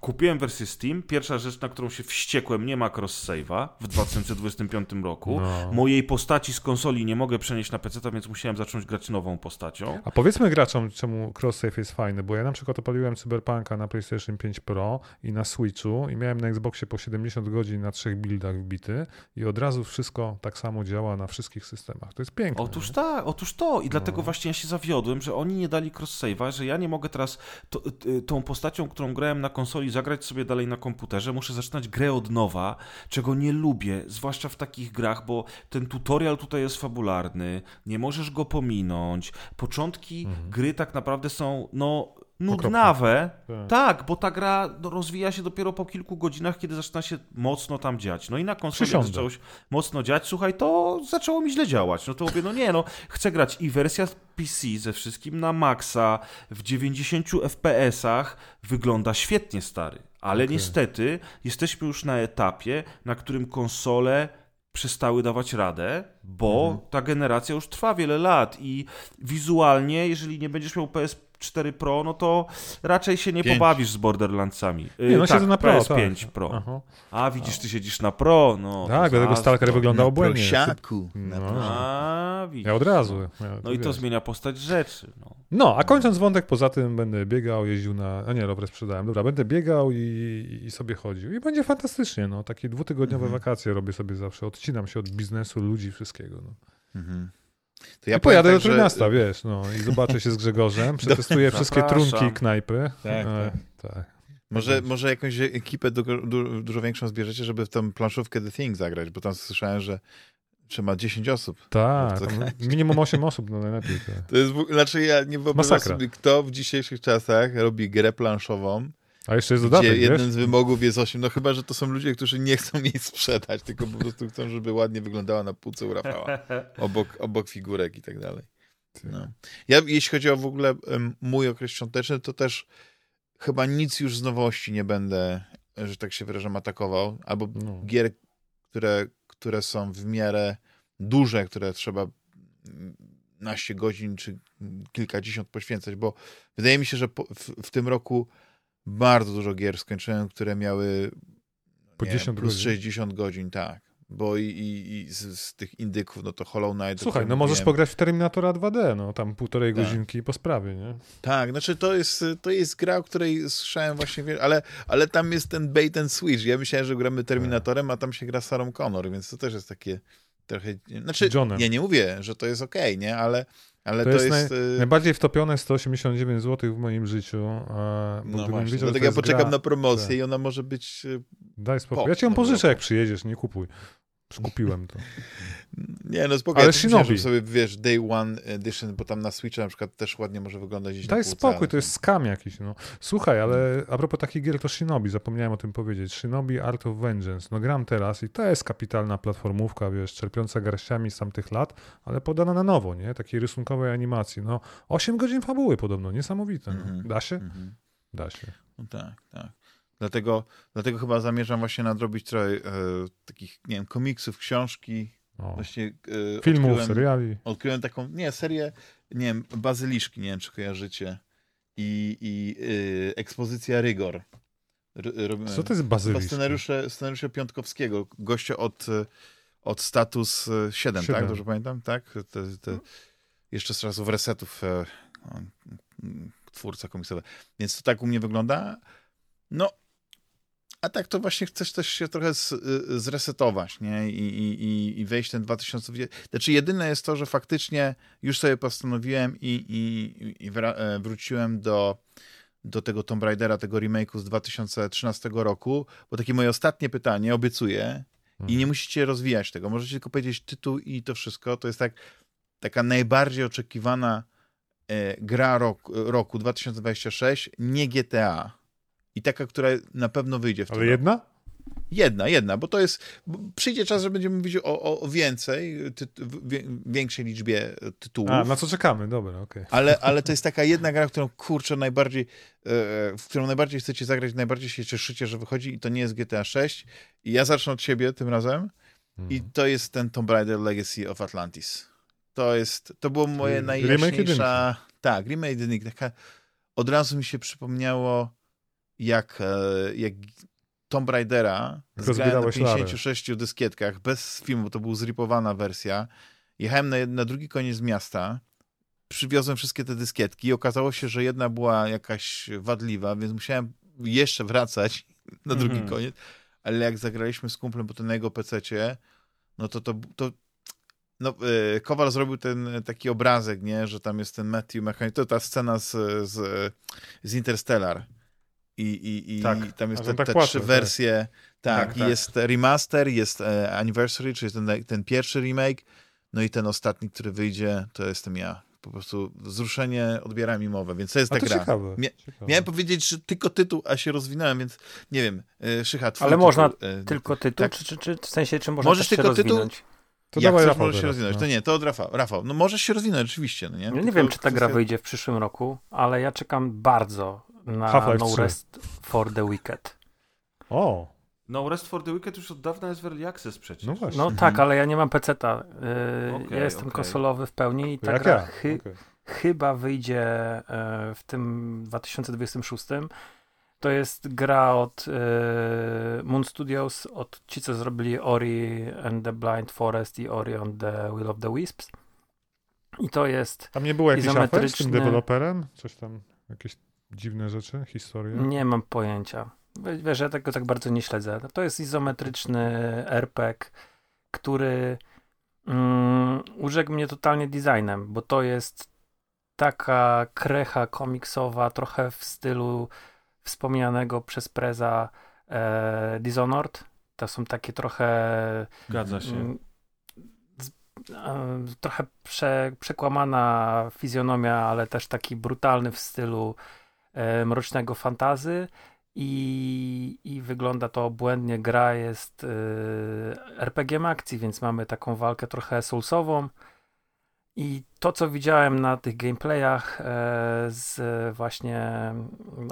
kupiłem wersję Steam. Pierwsza rzecz, na którą się wściekłem, nie ma cross-save'a w 2025 roku. No. Mojej postaci z konsoli nie mogę przenieść na PC, więc musiałem zacząć grać nową postacią. A powiedzmy graczom, czemu cross-save jest fajny, bo ja na przykład opaliłem Cyberpunka na PlayStation 5 Pro i na Switchu i miałem na Xboxie po 70 godzin na trzech buildach wbity i od razu wszystko tak samo działa na wszystkich systemach. To jest piękne. Otóż nie? tak, otóż to. I no. dlatego właśnie ja się zawiodłem, że oni nie dali cross-save'a, że ja nie mogę teraz to, tą postacią, którą grałem na konsoli konsoli, zagrać sobie dalej na komputerze, muszę zaczynać grę od nowa, czego nie lubię, zwłaszcza w takich grach, bo ten tutorial tutaj jest fabularny, nie możesz go pominąć. Początki mhm. gry tak naprawdę są, no, nudnawe. Tak. tak. bo ta gra rozwija się dopiero po kilku godzinach, kiedy zaczyna się mocno tam dziać. No i na konsoli zaczęło się mocno dziać, słuchaj, to zaczęło mi źle działać. No to mówię, no nie, no chcę grać i wersja PC ze wszystkim na maksa w 90 FPS-ach wygląda świetnie, stary. Ale okay. niestety jesteśmy już na etapie, na którym konsole przestały dawać radę, bo mhm. ta generacja już trwa wiele lat i wizualnie, jeżeli nie będziesz miał PS 4 Pro, no to raczej się nie 5. pobawisz z Borderlandsami. Nie, no tak, siedzę na Pro, PS5 tak. Pro. Aha. A widzisz, ty siedzisz na Pro, no. Tak, dlatego Stalker wygląda obłędnie. Prosiaku. No. A, widzisz. Ja od razu. Ja, no i to zmienia postać rzeczy. No. no, a kończąc wątek, poza tym będę biegał, jeździł na... A nie, rower sprzedałem. Dobra, będę biegał i, i sobie chodził. I będzie fantastycznie, no. Takie dwutygodniowe mhm. wakacje robię sobie zawsze. Odcinam się od biznesu, ludzi, wszystkiego, no. Mhm. To ja I pojadę tak, do Trójmiasta, że... wiesz, no i zobaczę się z Grzegorzem, przetestuję wszystkie trunki knajpy. Tak, e, tak. tak. Może, może jakąś ekipę du, du, dużo większą zbierzecie, żeby w tą planszówkę The Thing zagrać, bo tam słyszałem, że trzeba 10 osób. Tak, minimum 8 osób no najlepiej. Tak. To jest, znaczy ja nie wyobrażam sobie, kto w dzisiejszych czasach robi grę planszową, a jeszcze jest dodatek, Gdzie jeden z wymogów jest 8, no chyba, że to są ludzie, którzy nie chcą jej sprzedać, tylko po prostu chcą, żeby ładnie wyglądała na półce u Rafała, obok, obok figurek i tak dalej. No. Ja, jeśli chodzi o w ogóle mój okres świąteczny, to też chyba nic już z nowości nie będę, że tak się wyrażam, atakował, albo no. gier, które, które są w miarę duże, które trzeba naście godzin czy kilkadziesiąt poświęcać, bo wydaje mi się, że po, w, w tym roku bardzo dużo gier skończyłem, które miały po 10 plus godzin. 60 godzin, tak. Bo i, i, i z, z, tych indyków, no to Hollow Knight. Słuchaj, no możesz pograć w Terminatora 2D, no tam półtorej tak. godzinki po sprawie, nie? Tak, znaczy to jest, to jest gra, o której słyszałem właśnie, ale, ale tam jest ten bait and switch. Ja myślałem, że gramy Terminatorem, a tam się gra Sarą Connor, więc to też jest takie trochę... Znaczy, Johnem. ja nie mówię, że to jest okej, okay, nie? Ale ale to, to jest, jest naj, y, najbardziej wtopione 189 zł w moim życiu. A, no właśnie, wiedział, dlatego ja poczekam gra, na promocję tak. i ona może być... Y, Daj spokój. Po, ja ci ją pożyczę, jak przyjedziesz, nie kupuj. Skupiłem to. Nie, no spokojnie. Ale Shinobi. sobie, wiesz, Day One Edition, bo tam na Switcha na przykład też ładnie może wyglądać gdzieś Daj spokój, to jest skam jakiś, no. Słuchaj, ale a propos takich gier, to Shinobi, zapomniałem o tym powiedzieć. Shinobi Art of Vengeance. No gram teraz i to jest kapitalna platformówka, wiesz, czerpiąca garściami z tamtych lat, ale podana na nowo, nie? Takiej rysunkowej animacji. No, 8 godzin fabuły podobno, niesamowite. No. Mm -hmm. Da się? Mm -hmm. Da się. No tak, tak. Dlatego, dlatego chyba zamierzam właśnie nadrobić trochę e, takich, nie wiem, komiksów, książki. O. Właśnie, e, Filmów, odkryłem, seriali. Odkryłem taką, nie, serię, nie wiem, Bazyliszki, nie wiem, czy kojarzycie. I, i e, ekspozycja Rygor. R, Co to jest Bazyliszki? Scenariusze, scenariusze Piątkowskiego, gościa od, od Status 7, 7. tak? Dobrze pamiętam? Tak? Te, te, jeszcze z czasów resetów twórca komiksowy. Więc to tak u mnie wygląda. No, a tak to właśnie chcesz też się trochę z, y, zresetować, nie? I, i, i wejść ten 2020. Znaczy, jedyne jest to, że faktycznie już sobie postanowiłem i, i, i e, wróciłem do, do tego Tomb Raidera, tego remake'u z 2013 roku, bo takie moje ostatnie pytanie, obiecuję, i nie mhm. musicie rozwijać tego. Możecie tylko powiedzieć tytuł i to wszystko. To jest tak, taka najbardziej oczekiwana e, gra roku, roku 2026, nie GTA i taka, która na pewno wyjdzie w tym Ale jedna? Jedna, jedna, bo to jest. Przyjdzie czas, że będziemy mówić o, o więcej, ty, większej liczbie tytułów. A, na co czekamy, dobra, okej. Okay. Ale, ale to jest taka jedna gra, którą kurczę najbardziej, e, w którą najbardziej chcecie zagrać, najbardziej się cieszycie, że wychodzi i to nie jest GTA 6. I ja zacznę od siebie tym razem. Hmm. I to jest ten Tomb Raider Legacy of Atlantis. To jest, to było moje najjaśniejsza... Tak, remake jedynki. Taka, od razu mi się przypomniało jak, e, jak Tomb Raidera zgrałem na 56 lary. dyskietkach, bez filmu, to była zripowana wersja. Jechałem na, na drugi koniec miasta, przywiozłem wszystkie te dyskietki i okazało się, że jedna była jakaś wadliwa, więc musiałem jeszcze wracać na drugi mm -hmm. koniec. Ale jak zagraliśmy z kumplem, bo to na jego pececie, no to to, to no, yy, Kowal zrobił ten taki obrazek, nie, że tam jest ten Matthew McConaughey, to ta scena z, z, z Interstellar, i, i, i tak. tam jest te, tak te trzy tak. wersje. Tak, tak, i tak. jest remaster, jest e, anniversary, czyli ten, ten pierwszy remake, no i ten ostatni, który wyjdzie, to jestem ja. Po prostu wzruszenie odbiera mi mowę, więc to jest ta to gra. Ciekawe, Mia ciekawe. Miałem powiedzieć, że tylko tytuł, a się rozwinąłem, więc nie wiem, e, Szycha, Ale tytuł, można e, tylko tytuł, tak? czy, czy, czy, w sensie, czy można Możesz tylko tytuł? To Jak dawaj, Rafał, możesz się rozwinąć? No. To nie, to od Rafał. Rafał, no możesz się rozwinąć, oczywiście. No nie, ja nie wiem, czy ta gra wyjdzie w przyszłym roku, ale ja czekam bardzo na No Rest for the Wicked. O! No Rest for the Wicked już od dawna jest w Early Access przecież. No, właśnie. no tak, ale ja nie mam peceta. Yy, okay, ja jestem okay. konsolowy w pełni i ta Jak gra ja. chy okay. chyba wyjdzie yy, w tym 2026. To jest gra od yy, Moon Studios, od ci, co zrobili Ori and the Blind Forest i Ori on the Will of the Wisps. I to jest Tam nie było jakiś izometryczny... z tym deweloperem? Coś tam, jakieś dziwne rzeczy, historie? Nie mam pojęcia. Wiesz, ja tego tak bardzo nie śledzę. To jest izometryczny RPG, który um, urzekł mnie totalnie designem, bo to jest taka krecha komiksowa, trochę w stylu wspomnianego przez Preza e, Dishonored. To są takie trochę... Zgadza się. Mm, e, trochę prze, przekłamana fizjonomia, ale też taki brutalny w stylu mrocznego fantazy i, i wygląda to obłędnie. Gra jest e, RPG akcji, więc mamy taką walkę trochę soulsową. I to, co widziałem na tych gameplayach e, z właśnie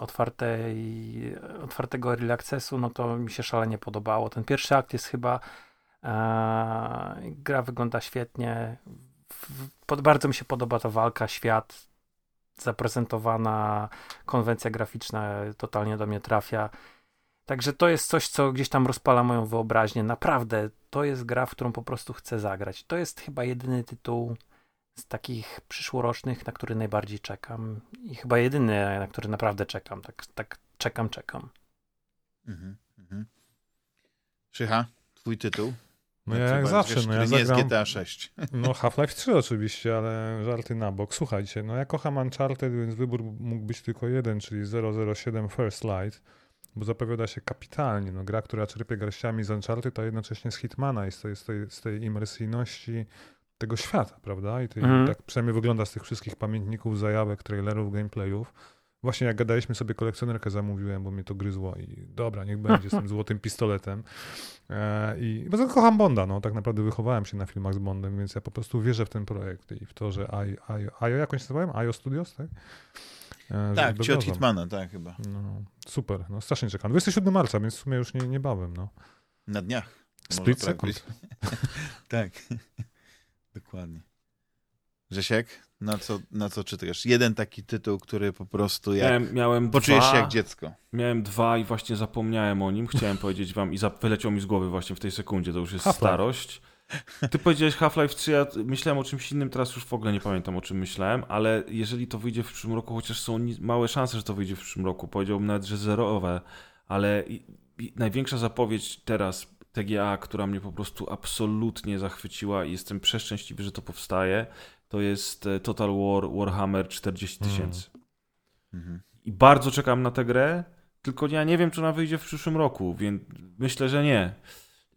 otwartej, otwartego relaxesu, no to mi się szalenie podobało. Ten pierwszy akt jest chyba e, gra wygląda świetnie. W, pod, bardzo mi się podoba ta walka, świat, zaprezentowana konwencja graficzna totalnie do mnie trafia. Także to jest coś, co gdzieś tam rozpala moją wyobraźnię. Naprawdę, to jest gra, w którą po prostu chcę zagrać. To jest chyba jedyny tytuł z takich przyszłorocznych, na który najbardziej czekam. I chyba jedyny, na który naprawdę czekam. Tak, tak czekam, czekam. Mhm, mhm. Szycha, twój tytuł? No ja jak zawsze, wiesz, no ja nie zagram... jest GTA 6. No Half-Life 3 oczywiście, ale żarty na bok. Słuchajcie, no ja kocham Uncharted, więc wybór mógł być tylko jeden, czyli 007 First Light, bo zapowiada się kapitalnie. No gra, która czerpie garściami z Uncharted, a jednocześnie z Hitmana i z tej, z tej, z tej imersyjności tego świata, prawda? I tej, mm. tak przynajmniej wygląda z tych wszystkich pamiętników, zajawek, trailerów, gameplayów. Właśnie jak gadaliśmy sobie, kolekcjonerkę zamówiłem, bo mnie to gryzło i dobra, niech będzie z tym złotym pistoletem. E, I bo kocham Bonda, no tak naprawdę wychowałem się na filmach z Bondem, więc ja po prostu wierzę w ten projekt i w to, że Ajo, jakąś nazywałem? Ajo Studios, tak? E, tak, ci od Hitmana, tak chyba. No, super, no strasznie czekam. 27 marca, więc w sumie już nie, niebawem, no. Na dniach. Split second. tak, dokładnie. Grzesiek, na co, na co czytasz? Jeden taki tytuł, który po prostu jak miałem, miałem poczujesz dwa, się jak dziecko. Miałem dwa i właśnie zapomniałem o nim. Chciałem powiedzieć wam i wyleciał mi z głowy właśnie w tej sekundzie, to już jest starość. Ty powiedziałeś Half-Life 3, ja myślałem o czymś innym, teraz już w ogóle nie pamiętam o czym myślałem, ale jeżeli to wyjdzie w przyszłym roku, chociaż są małe szanse, że to wyjdzie w przyszłym roku, powiedziałbym nawet, że zerowe, ale i, i największa zapowiedź teraz TGA, która mnie po prostu absolutnie zachwyciła i jestem przeszczęśliwy, że to powstaje, to jest e, Total War Warhammer 40 tysięcy. Mm. I bardzo czekam na tę grę, tylko ja nie wiem, czy ona wyjdzie w przyszłym roku, więc myślę, że nie.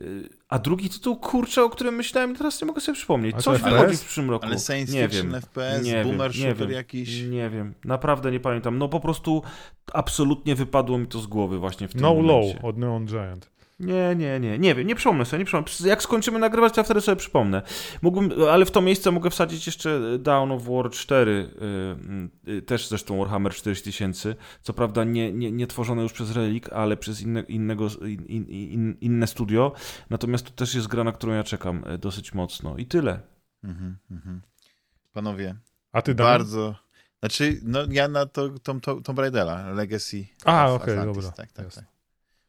Y, a drugi tytuł, kurczę, o którym myślałem, teraz nie mogę sobie przypomnieć. A Coś wychodzi w przyszłym roku. Ale science nie fiction, wiem. FPS, nie boomer wiem, shooter nie jakiś? Nie wiem, naprawdę nie pamiętam. No po prostu absolutnie wypadło mi to z głowy właśnie w tym no momencie. No Low od Neon Giant. Nie, nie, nie, nie wiem, nie przypomnę sobie, nie przypomnę. Jak skończymy nagrywać, to ja wtedy sobie przypomnę. Mógłbym, ale w to miejsce mogę wsadzić jeszcze Dawn of War 4, yy, yy, też zresztą Warhammer 4000, co prawda nie, nie, nie tworzone już przez Relic, ale przez inne, innego, in, in, inne studio, natomiast to też jest gra, na którą ja czekam e, dosyć mocno i tyle. Mhm, mhm. Panowie, A ty bardzo... Znaczy, no ja na to, Tom, Tom, Tom Raidera, Legacy A, okej, okay, dobra. Tak, tak, tak.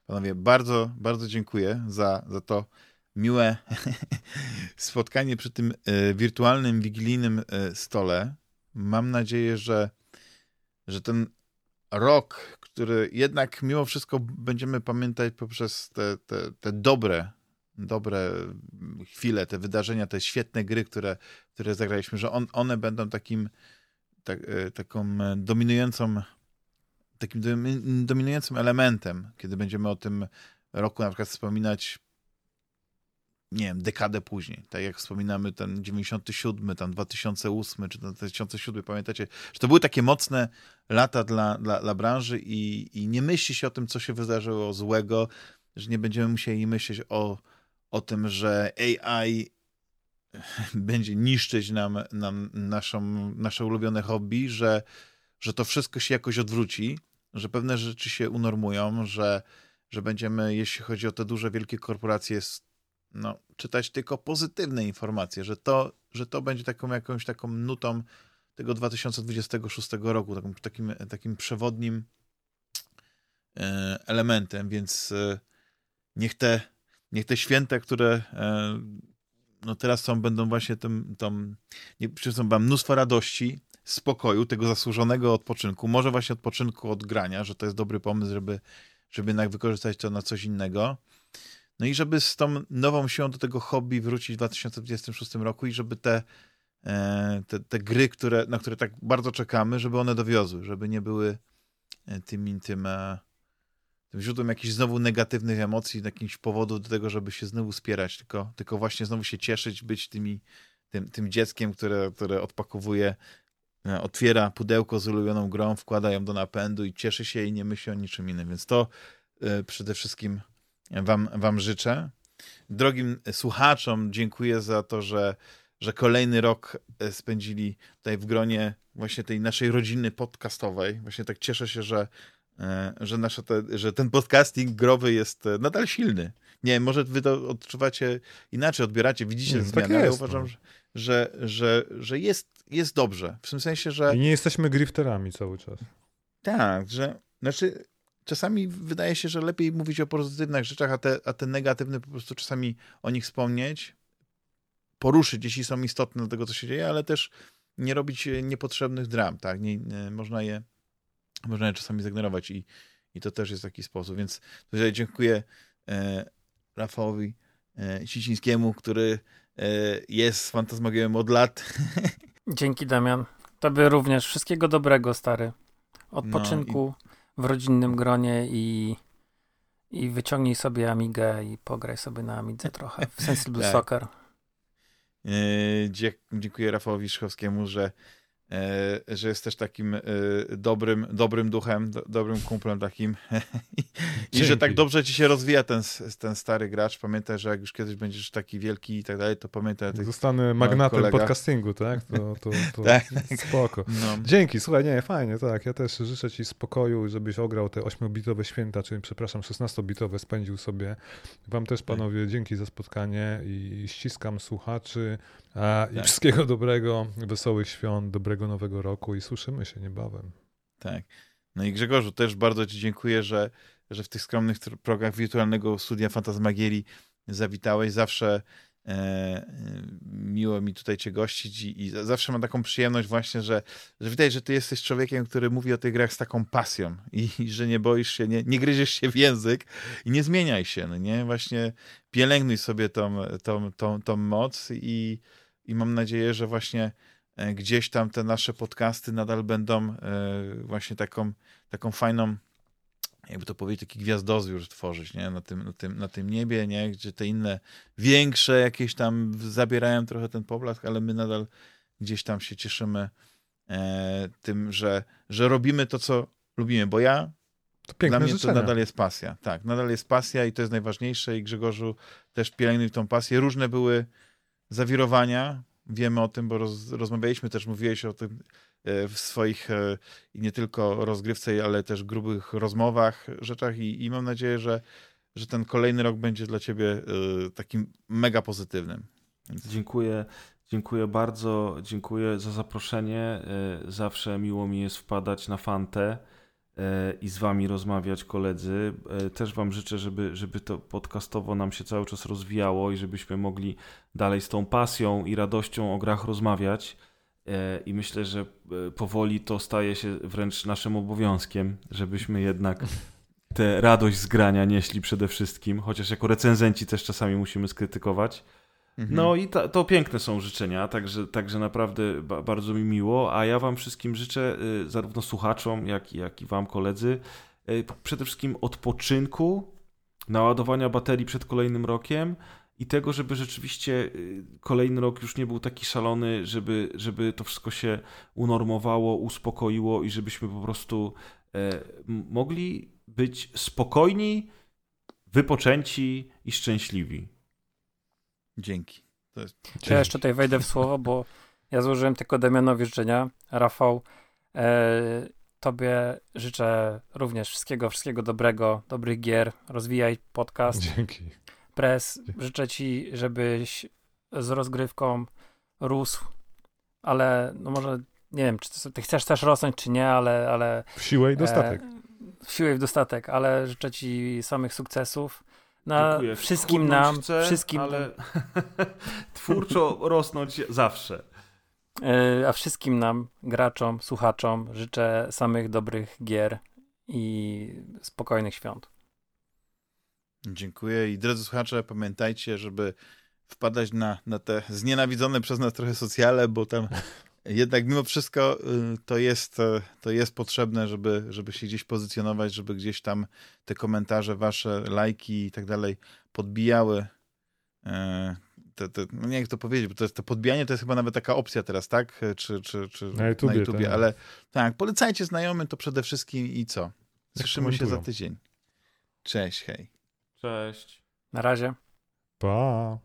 Panowie, bardzo, bardzo dziękuję za, za to miłe spotkanie przy tym e, wirtualnym, wigilijnym e, stole. Mam nadzieję, że, że ten rok, który jednak mimo wszystko będziemy pamiętać poprzez te, te, te dobre, dobre chwile, te wydarzenia, te świetne gry, które, które zagraliśmy, że on, one będą takim, tak, e, taką dominującą takim dominującym elementem, kiedy będziemy o tym roku na przykład wspominać nie wiem, dekadę później. Tak jak wspominamy ten 97, tam 2008 czy ten 2007, pamiętacie, że to były takie mocne lata dla, dla, dla branży i, i nie myśli się o tym, co się wydarzyło złego, że nie będziemy musieli myśleć o, o tym, że AI będzie niszczyć nam, nam naszą, nasze ulubione hobby, że, że to wszystko się jakoś odwróci, że pewne rzeczy się unormują, że, że będziemy, jeśli chodzi o te duże, wielkie korporacje, no, czytać tylko pozytywne informacje, że to, że to będzie taką jakąś taką nutą tego 2026 roku, takim, takim, takim przewodnim e, elementem, więc e, niech te, niech te święta, które e, no teraz są, będą właśnie tym, tą, nie, przyniosą wam mnóstwo radości, spokoju, tego zasłużonego odpoczynku, może właśnie odpoczynku od grania, że to jest dobry pomysł, żeby, żeby jednak wykorzystać to na coś innego. No i żeby z tą nową siłą do tego hobby wrócić w 2026 roku i żeby te, e, te, te gry, które, na które tak bardzo czekamy, żeby one dowiozły, żeby nie były e, tym, tym, e, tym źródłem jakichś znowu negatywnych emocji, jakimś powodu do tego, żeby się znowu spierać, tylko, tylko właśnie znowu się cieszyć, być tymi, tym, tym dzieckiem, które, które odpakowuje otwiera pudełko z ulubioną grą, wkłada ją do napędu i cieszy się i nie myśli o niczym innym. Więc to e, przede wszystkim wam, wam życzę. Drogim słuchaczom dziękuję za to, że, że kolejny rok e, spędzili tutaj w gronie właśnie tej naszej rodziny podcastowej. Właśnie tak cieszę się, że, że, nasze te, że ten podcasting growy jest nadal silny. Nie może wy to odczuwacie inaczej, odbieracie, widzicie nie, zmiany, tak ale uważam, no. że, że, że jest jest dobrze. W tym sensie, że. I nie jesteśmy grifterami cały czas. Tak, że. Znaczy, czasami wydaje się, że lepiej mówić o pozytywnych rzeczach, a te, a te negatywne po prostu czasami o nich wspomnieć, poruszyć, jeśli są istotne do tego, co się dzieje, ale też nie robić niepotrzebnych dram, tak? Nie, nie, można, je, można je czasami zignorować i, i to też jest taki sposób. Więc tutaj dziękuję e, Rafałowi e, Sicińskiemu, który e, jest z Fantasmagiem od lat Dzięki Damian. Tobie również wszystkiego dobrego, stary. Odpoczynku no i... w rodzinnym gronie i, i wyciągnij sobie Amigę i pograj sobie na Amidze trochę w Sensible tak. Soccer. Yy, dziękuję Rafałowi Szchowskiemu, że że jest też takim e, dobrym, dobrym duchem, do, dobrym kumplem takim i że tak dobrze ci się rozwija ten, ten stary gracz. Pamiętaj, że jak już kiedyś będziesz taki wielki i tak dalej, to pamiętaj tych Zostanę magnatem podcastingu, tak? To, to, to tak, tak. spoko. No. Dzięki, słuchaj, nie, fajnie, tak. Ja też życzę ci spokoju, żebyś ograł te 8-bitowe święta, czyli przepraszam, 16-bitowe spędził sobie. Wam też, tak. panowie, dzięki za spotkanie i ściskam słuchaczy. A, I tak. wszystkiego dobrego, wesołych świąt, dobrego nowego roku i słyszymy się niebawem. Tak. No i Grzegorzu, też bardzo Ci dziękuję, że, że w tych skromnych progach wirtualnego studia Fantasmagierii zawitałeś. Zawsze miło mi tutaj cię gościć i, i, zawsze mam taką przyjemność właśnie, że, że widać, że ty jesteś człowiekiem, który mówi o tych grach z taką pasją i, i że nie boisz się, nie, nie gryziesz się w język i nie zmieniaj się, no nie? Właśnie pielęgnuj sobie tą, tą, tą, tą moc i, i mam nadzieję, że właśnie e, gdzieś tam te nasze podcasty nadal będą e, właśnie taką, taką fajną jakby to powiedzieć, taki gwiazdozbiór tworzyć, nie? Na tym, na tym, na tym niebie, nie? Gdzie te inne większe jakieś tam zabierają trochę ten poblask, ale my nadal gdzieś tam się cieszymy e, tym, że, że robimy to, co lubimy, bo ja to Dla mnie życzenia. to nadal jest pasja. Tak, nadal jest pasja i to jest najważniejsze i Grzegorzu też pielęgnuj tą pasję. Różne były zawirowania, wiemy o tym, bo roz, rozmawialiśmy też, mówiłeś o tym w swoich e, i nie tylko rozgrywce, ale też grubych rozmowach, rzeczach i, i mam nadzieję, że, że ten kolejny rok będzie dla ciebie e, takim mega pozytywnym. Więc... Dziękuję. Dziękuję bardzo, dziękuję za zaproszenie. Zawsze miło mi jest wpadać na fantę i z wami rozmawiać, koledzy. Też wam życzę, żeby, żeby to podcastowo nam się cały czas rozwijało i żebyśmy mogli dalej z tą pasją i radością o grach rozmawiać. E, I myślę, że e, powoli to staje się wręcz naszym obowiązkiem, żebyśmy jednak tę radość z grania nieśli przede wszystkim, chociaż jako recenzenci też czasami musimy skrytykować. Mhm. No i ta, to piękne są życzenia, także, także naprawdę ba, bardzo mi miło, a ja wam wszystkim życzę, y, zarówno słuchaczom, jak, jak i wam koledzy, y, przede wszystkim odpoczynku, naładowania baterii przed kolejnym rokiem, i tego, żeby rzeczywiście y, kolejny rok już nie był taki szalony, żeby, żeby to wszystko się unormowało, uspokoiło i żebyśmy po prostu e, mogli być spokojni, wypoczęci i szczęśliwi. Dzięki. Jest... Ja jeszcze tutaj wejdę w słowo, bo ja złożyłem tylko Damianowi życzenia. Rafał, e, tobie życzę również wszystkiego, wszystkiego dobrego, dobrych gier. Rozwijaj podcast. Dzięki. Press, życzę ci, żebyś z rozgrywką rósł, ale no może nie wiem, czy ty chcesz też rosnąć, czy nie, ale. ale w siłę i dostatek. E, w siłę i dostatek, ale życzę ci samych sukcesów. Na Dziękuję. wszystkim nam, chcę, wszystkim. Ale twórczo rosnąć zawsze. E, a wszystkim nam, graczom, słuchaczom, życzę samych dobrych gier i spokojnych świąt. Dziękuję i drodzy słuchacze, pamiętajcie, żeby wpadać na, na te znienawidzone przez nas trochę socjale, bo tam jednak mimo wszystko y, to jest, y, to jest potrzebne, żeby, żeby się gdzieś pozycjonować, żeby gdzieś tam te komentarze, wasze lajki i tak dalej podbijały. E, te, te, no nie wiem jak to powiedzieć, bo to, jest, to podbijanie to jest chyba nawet taka opcja teraz, tak? Czy, czy, czy na YouTubie, na YouTubie tak. ale tak, polecajcie znajomym to przede wszystkim i co? Słyszymy się za tydzień. Cześć, hej. Cześć. Na razie. Pa.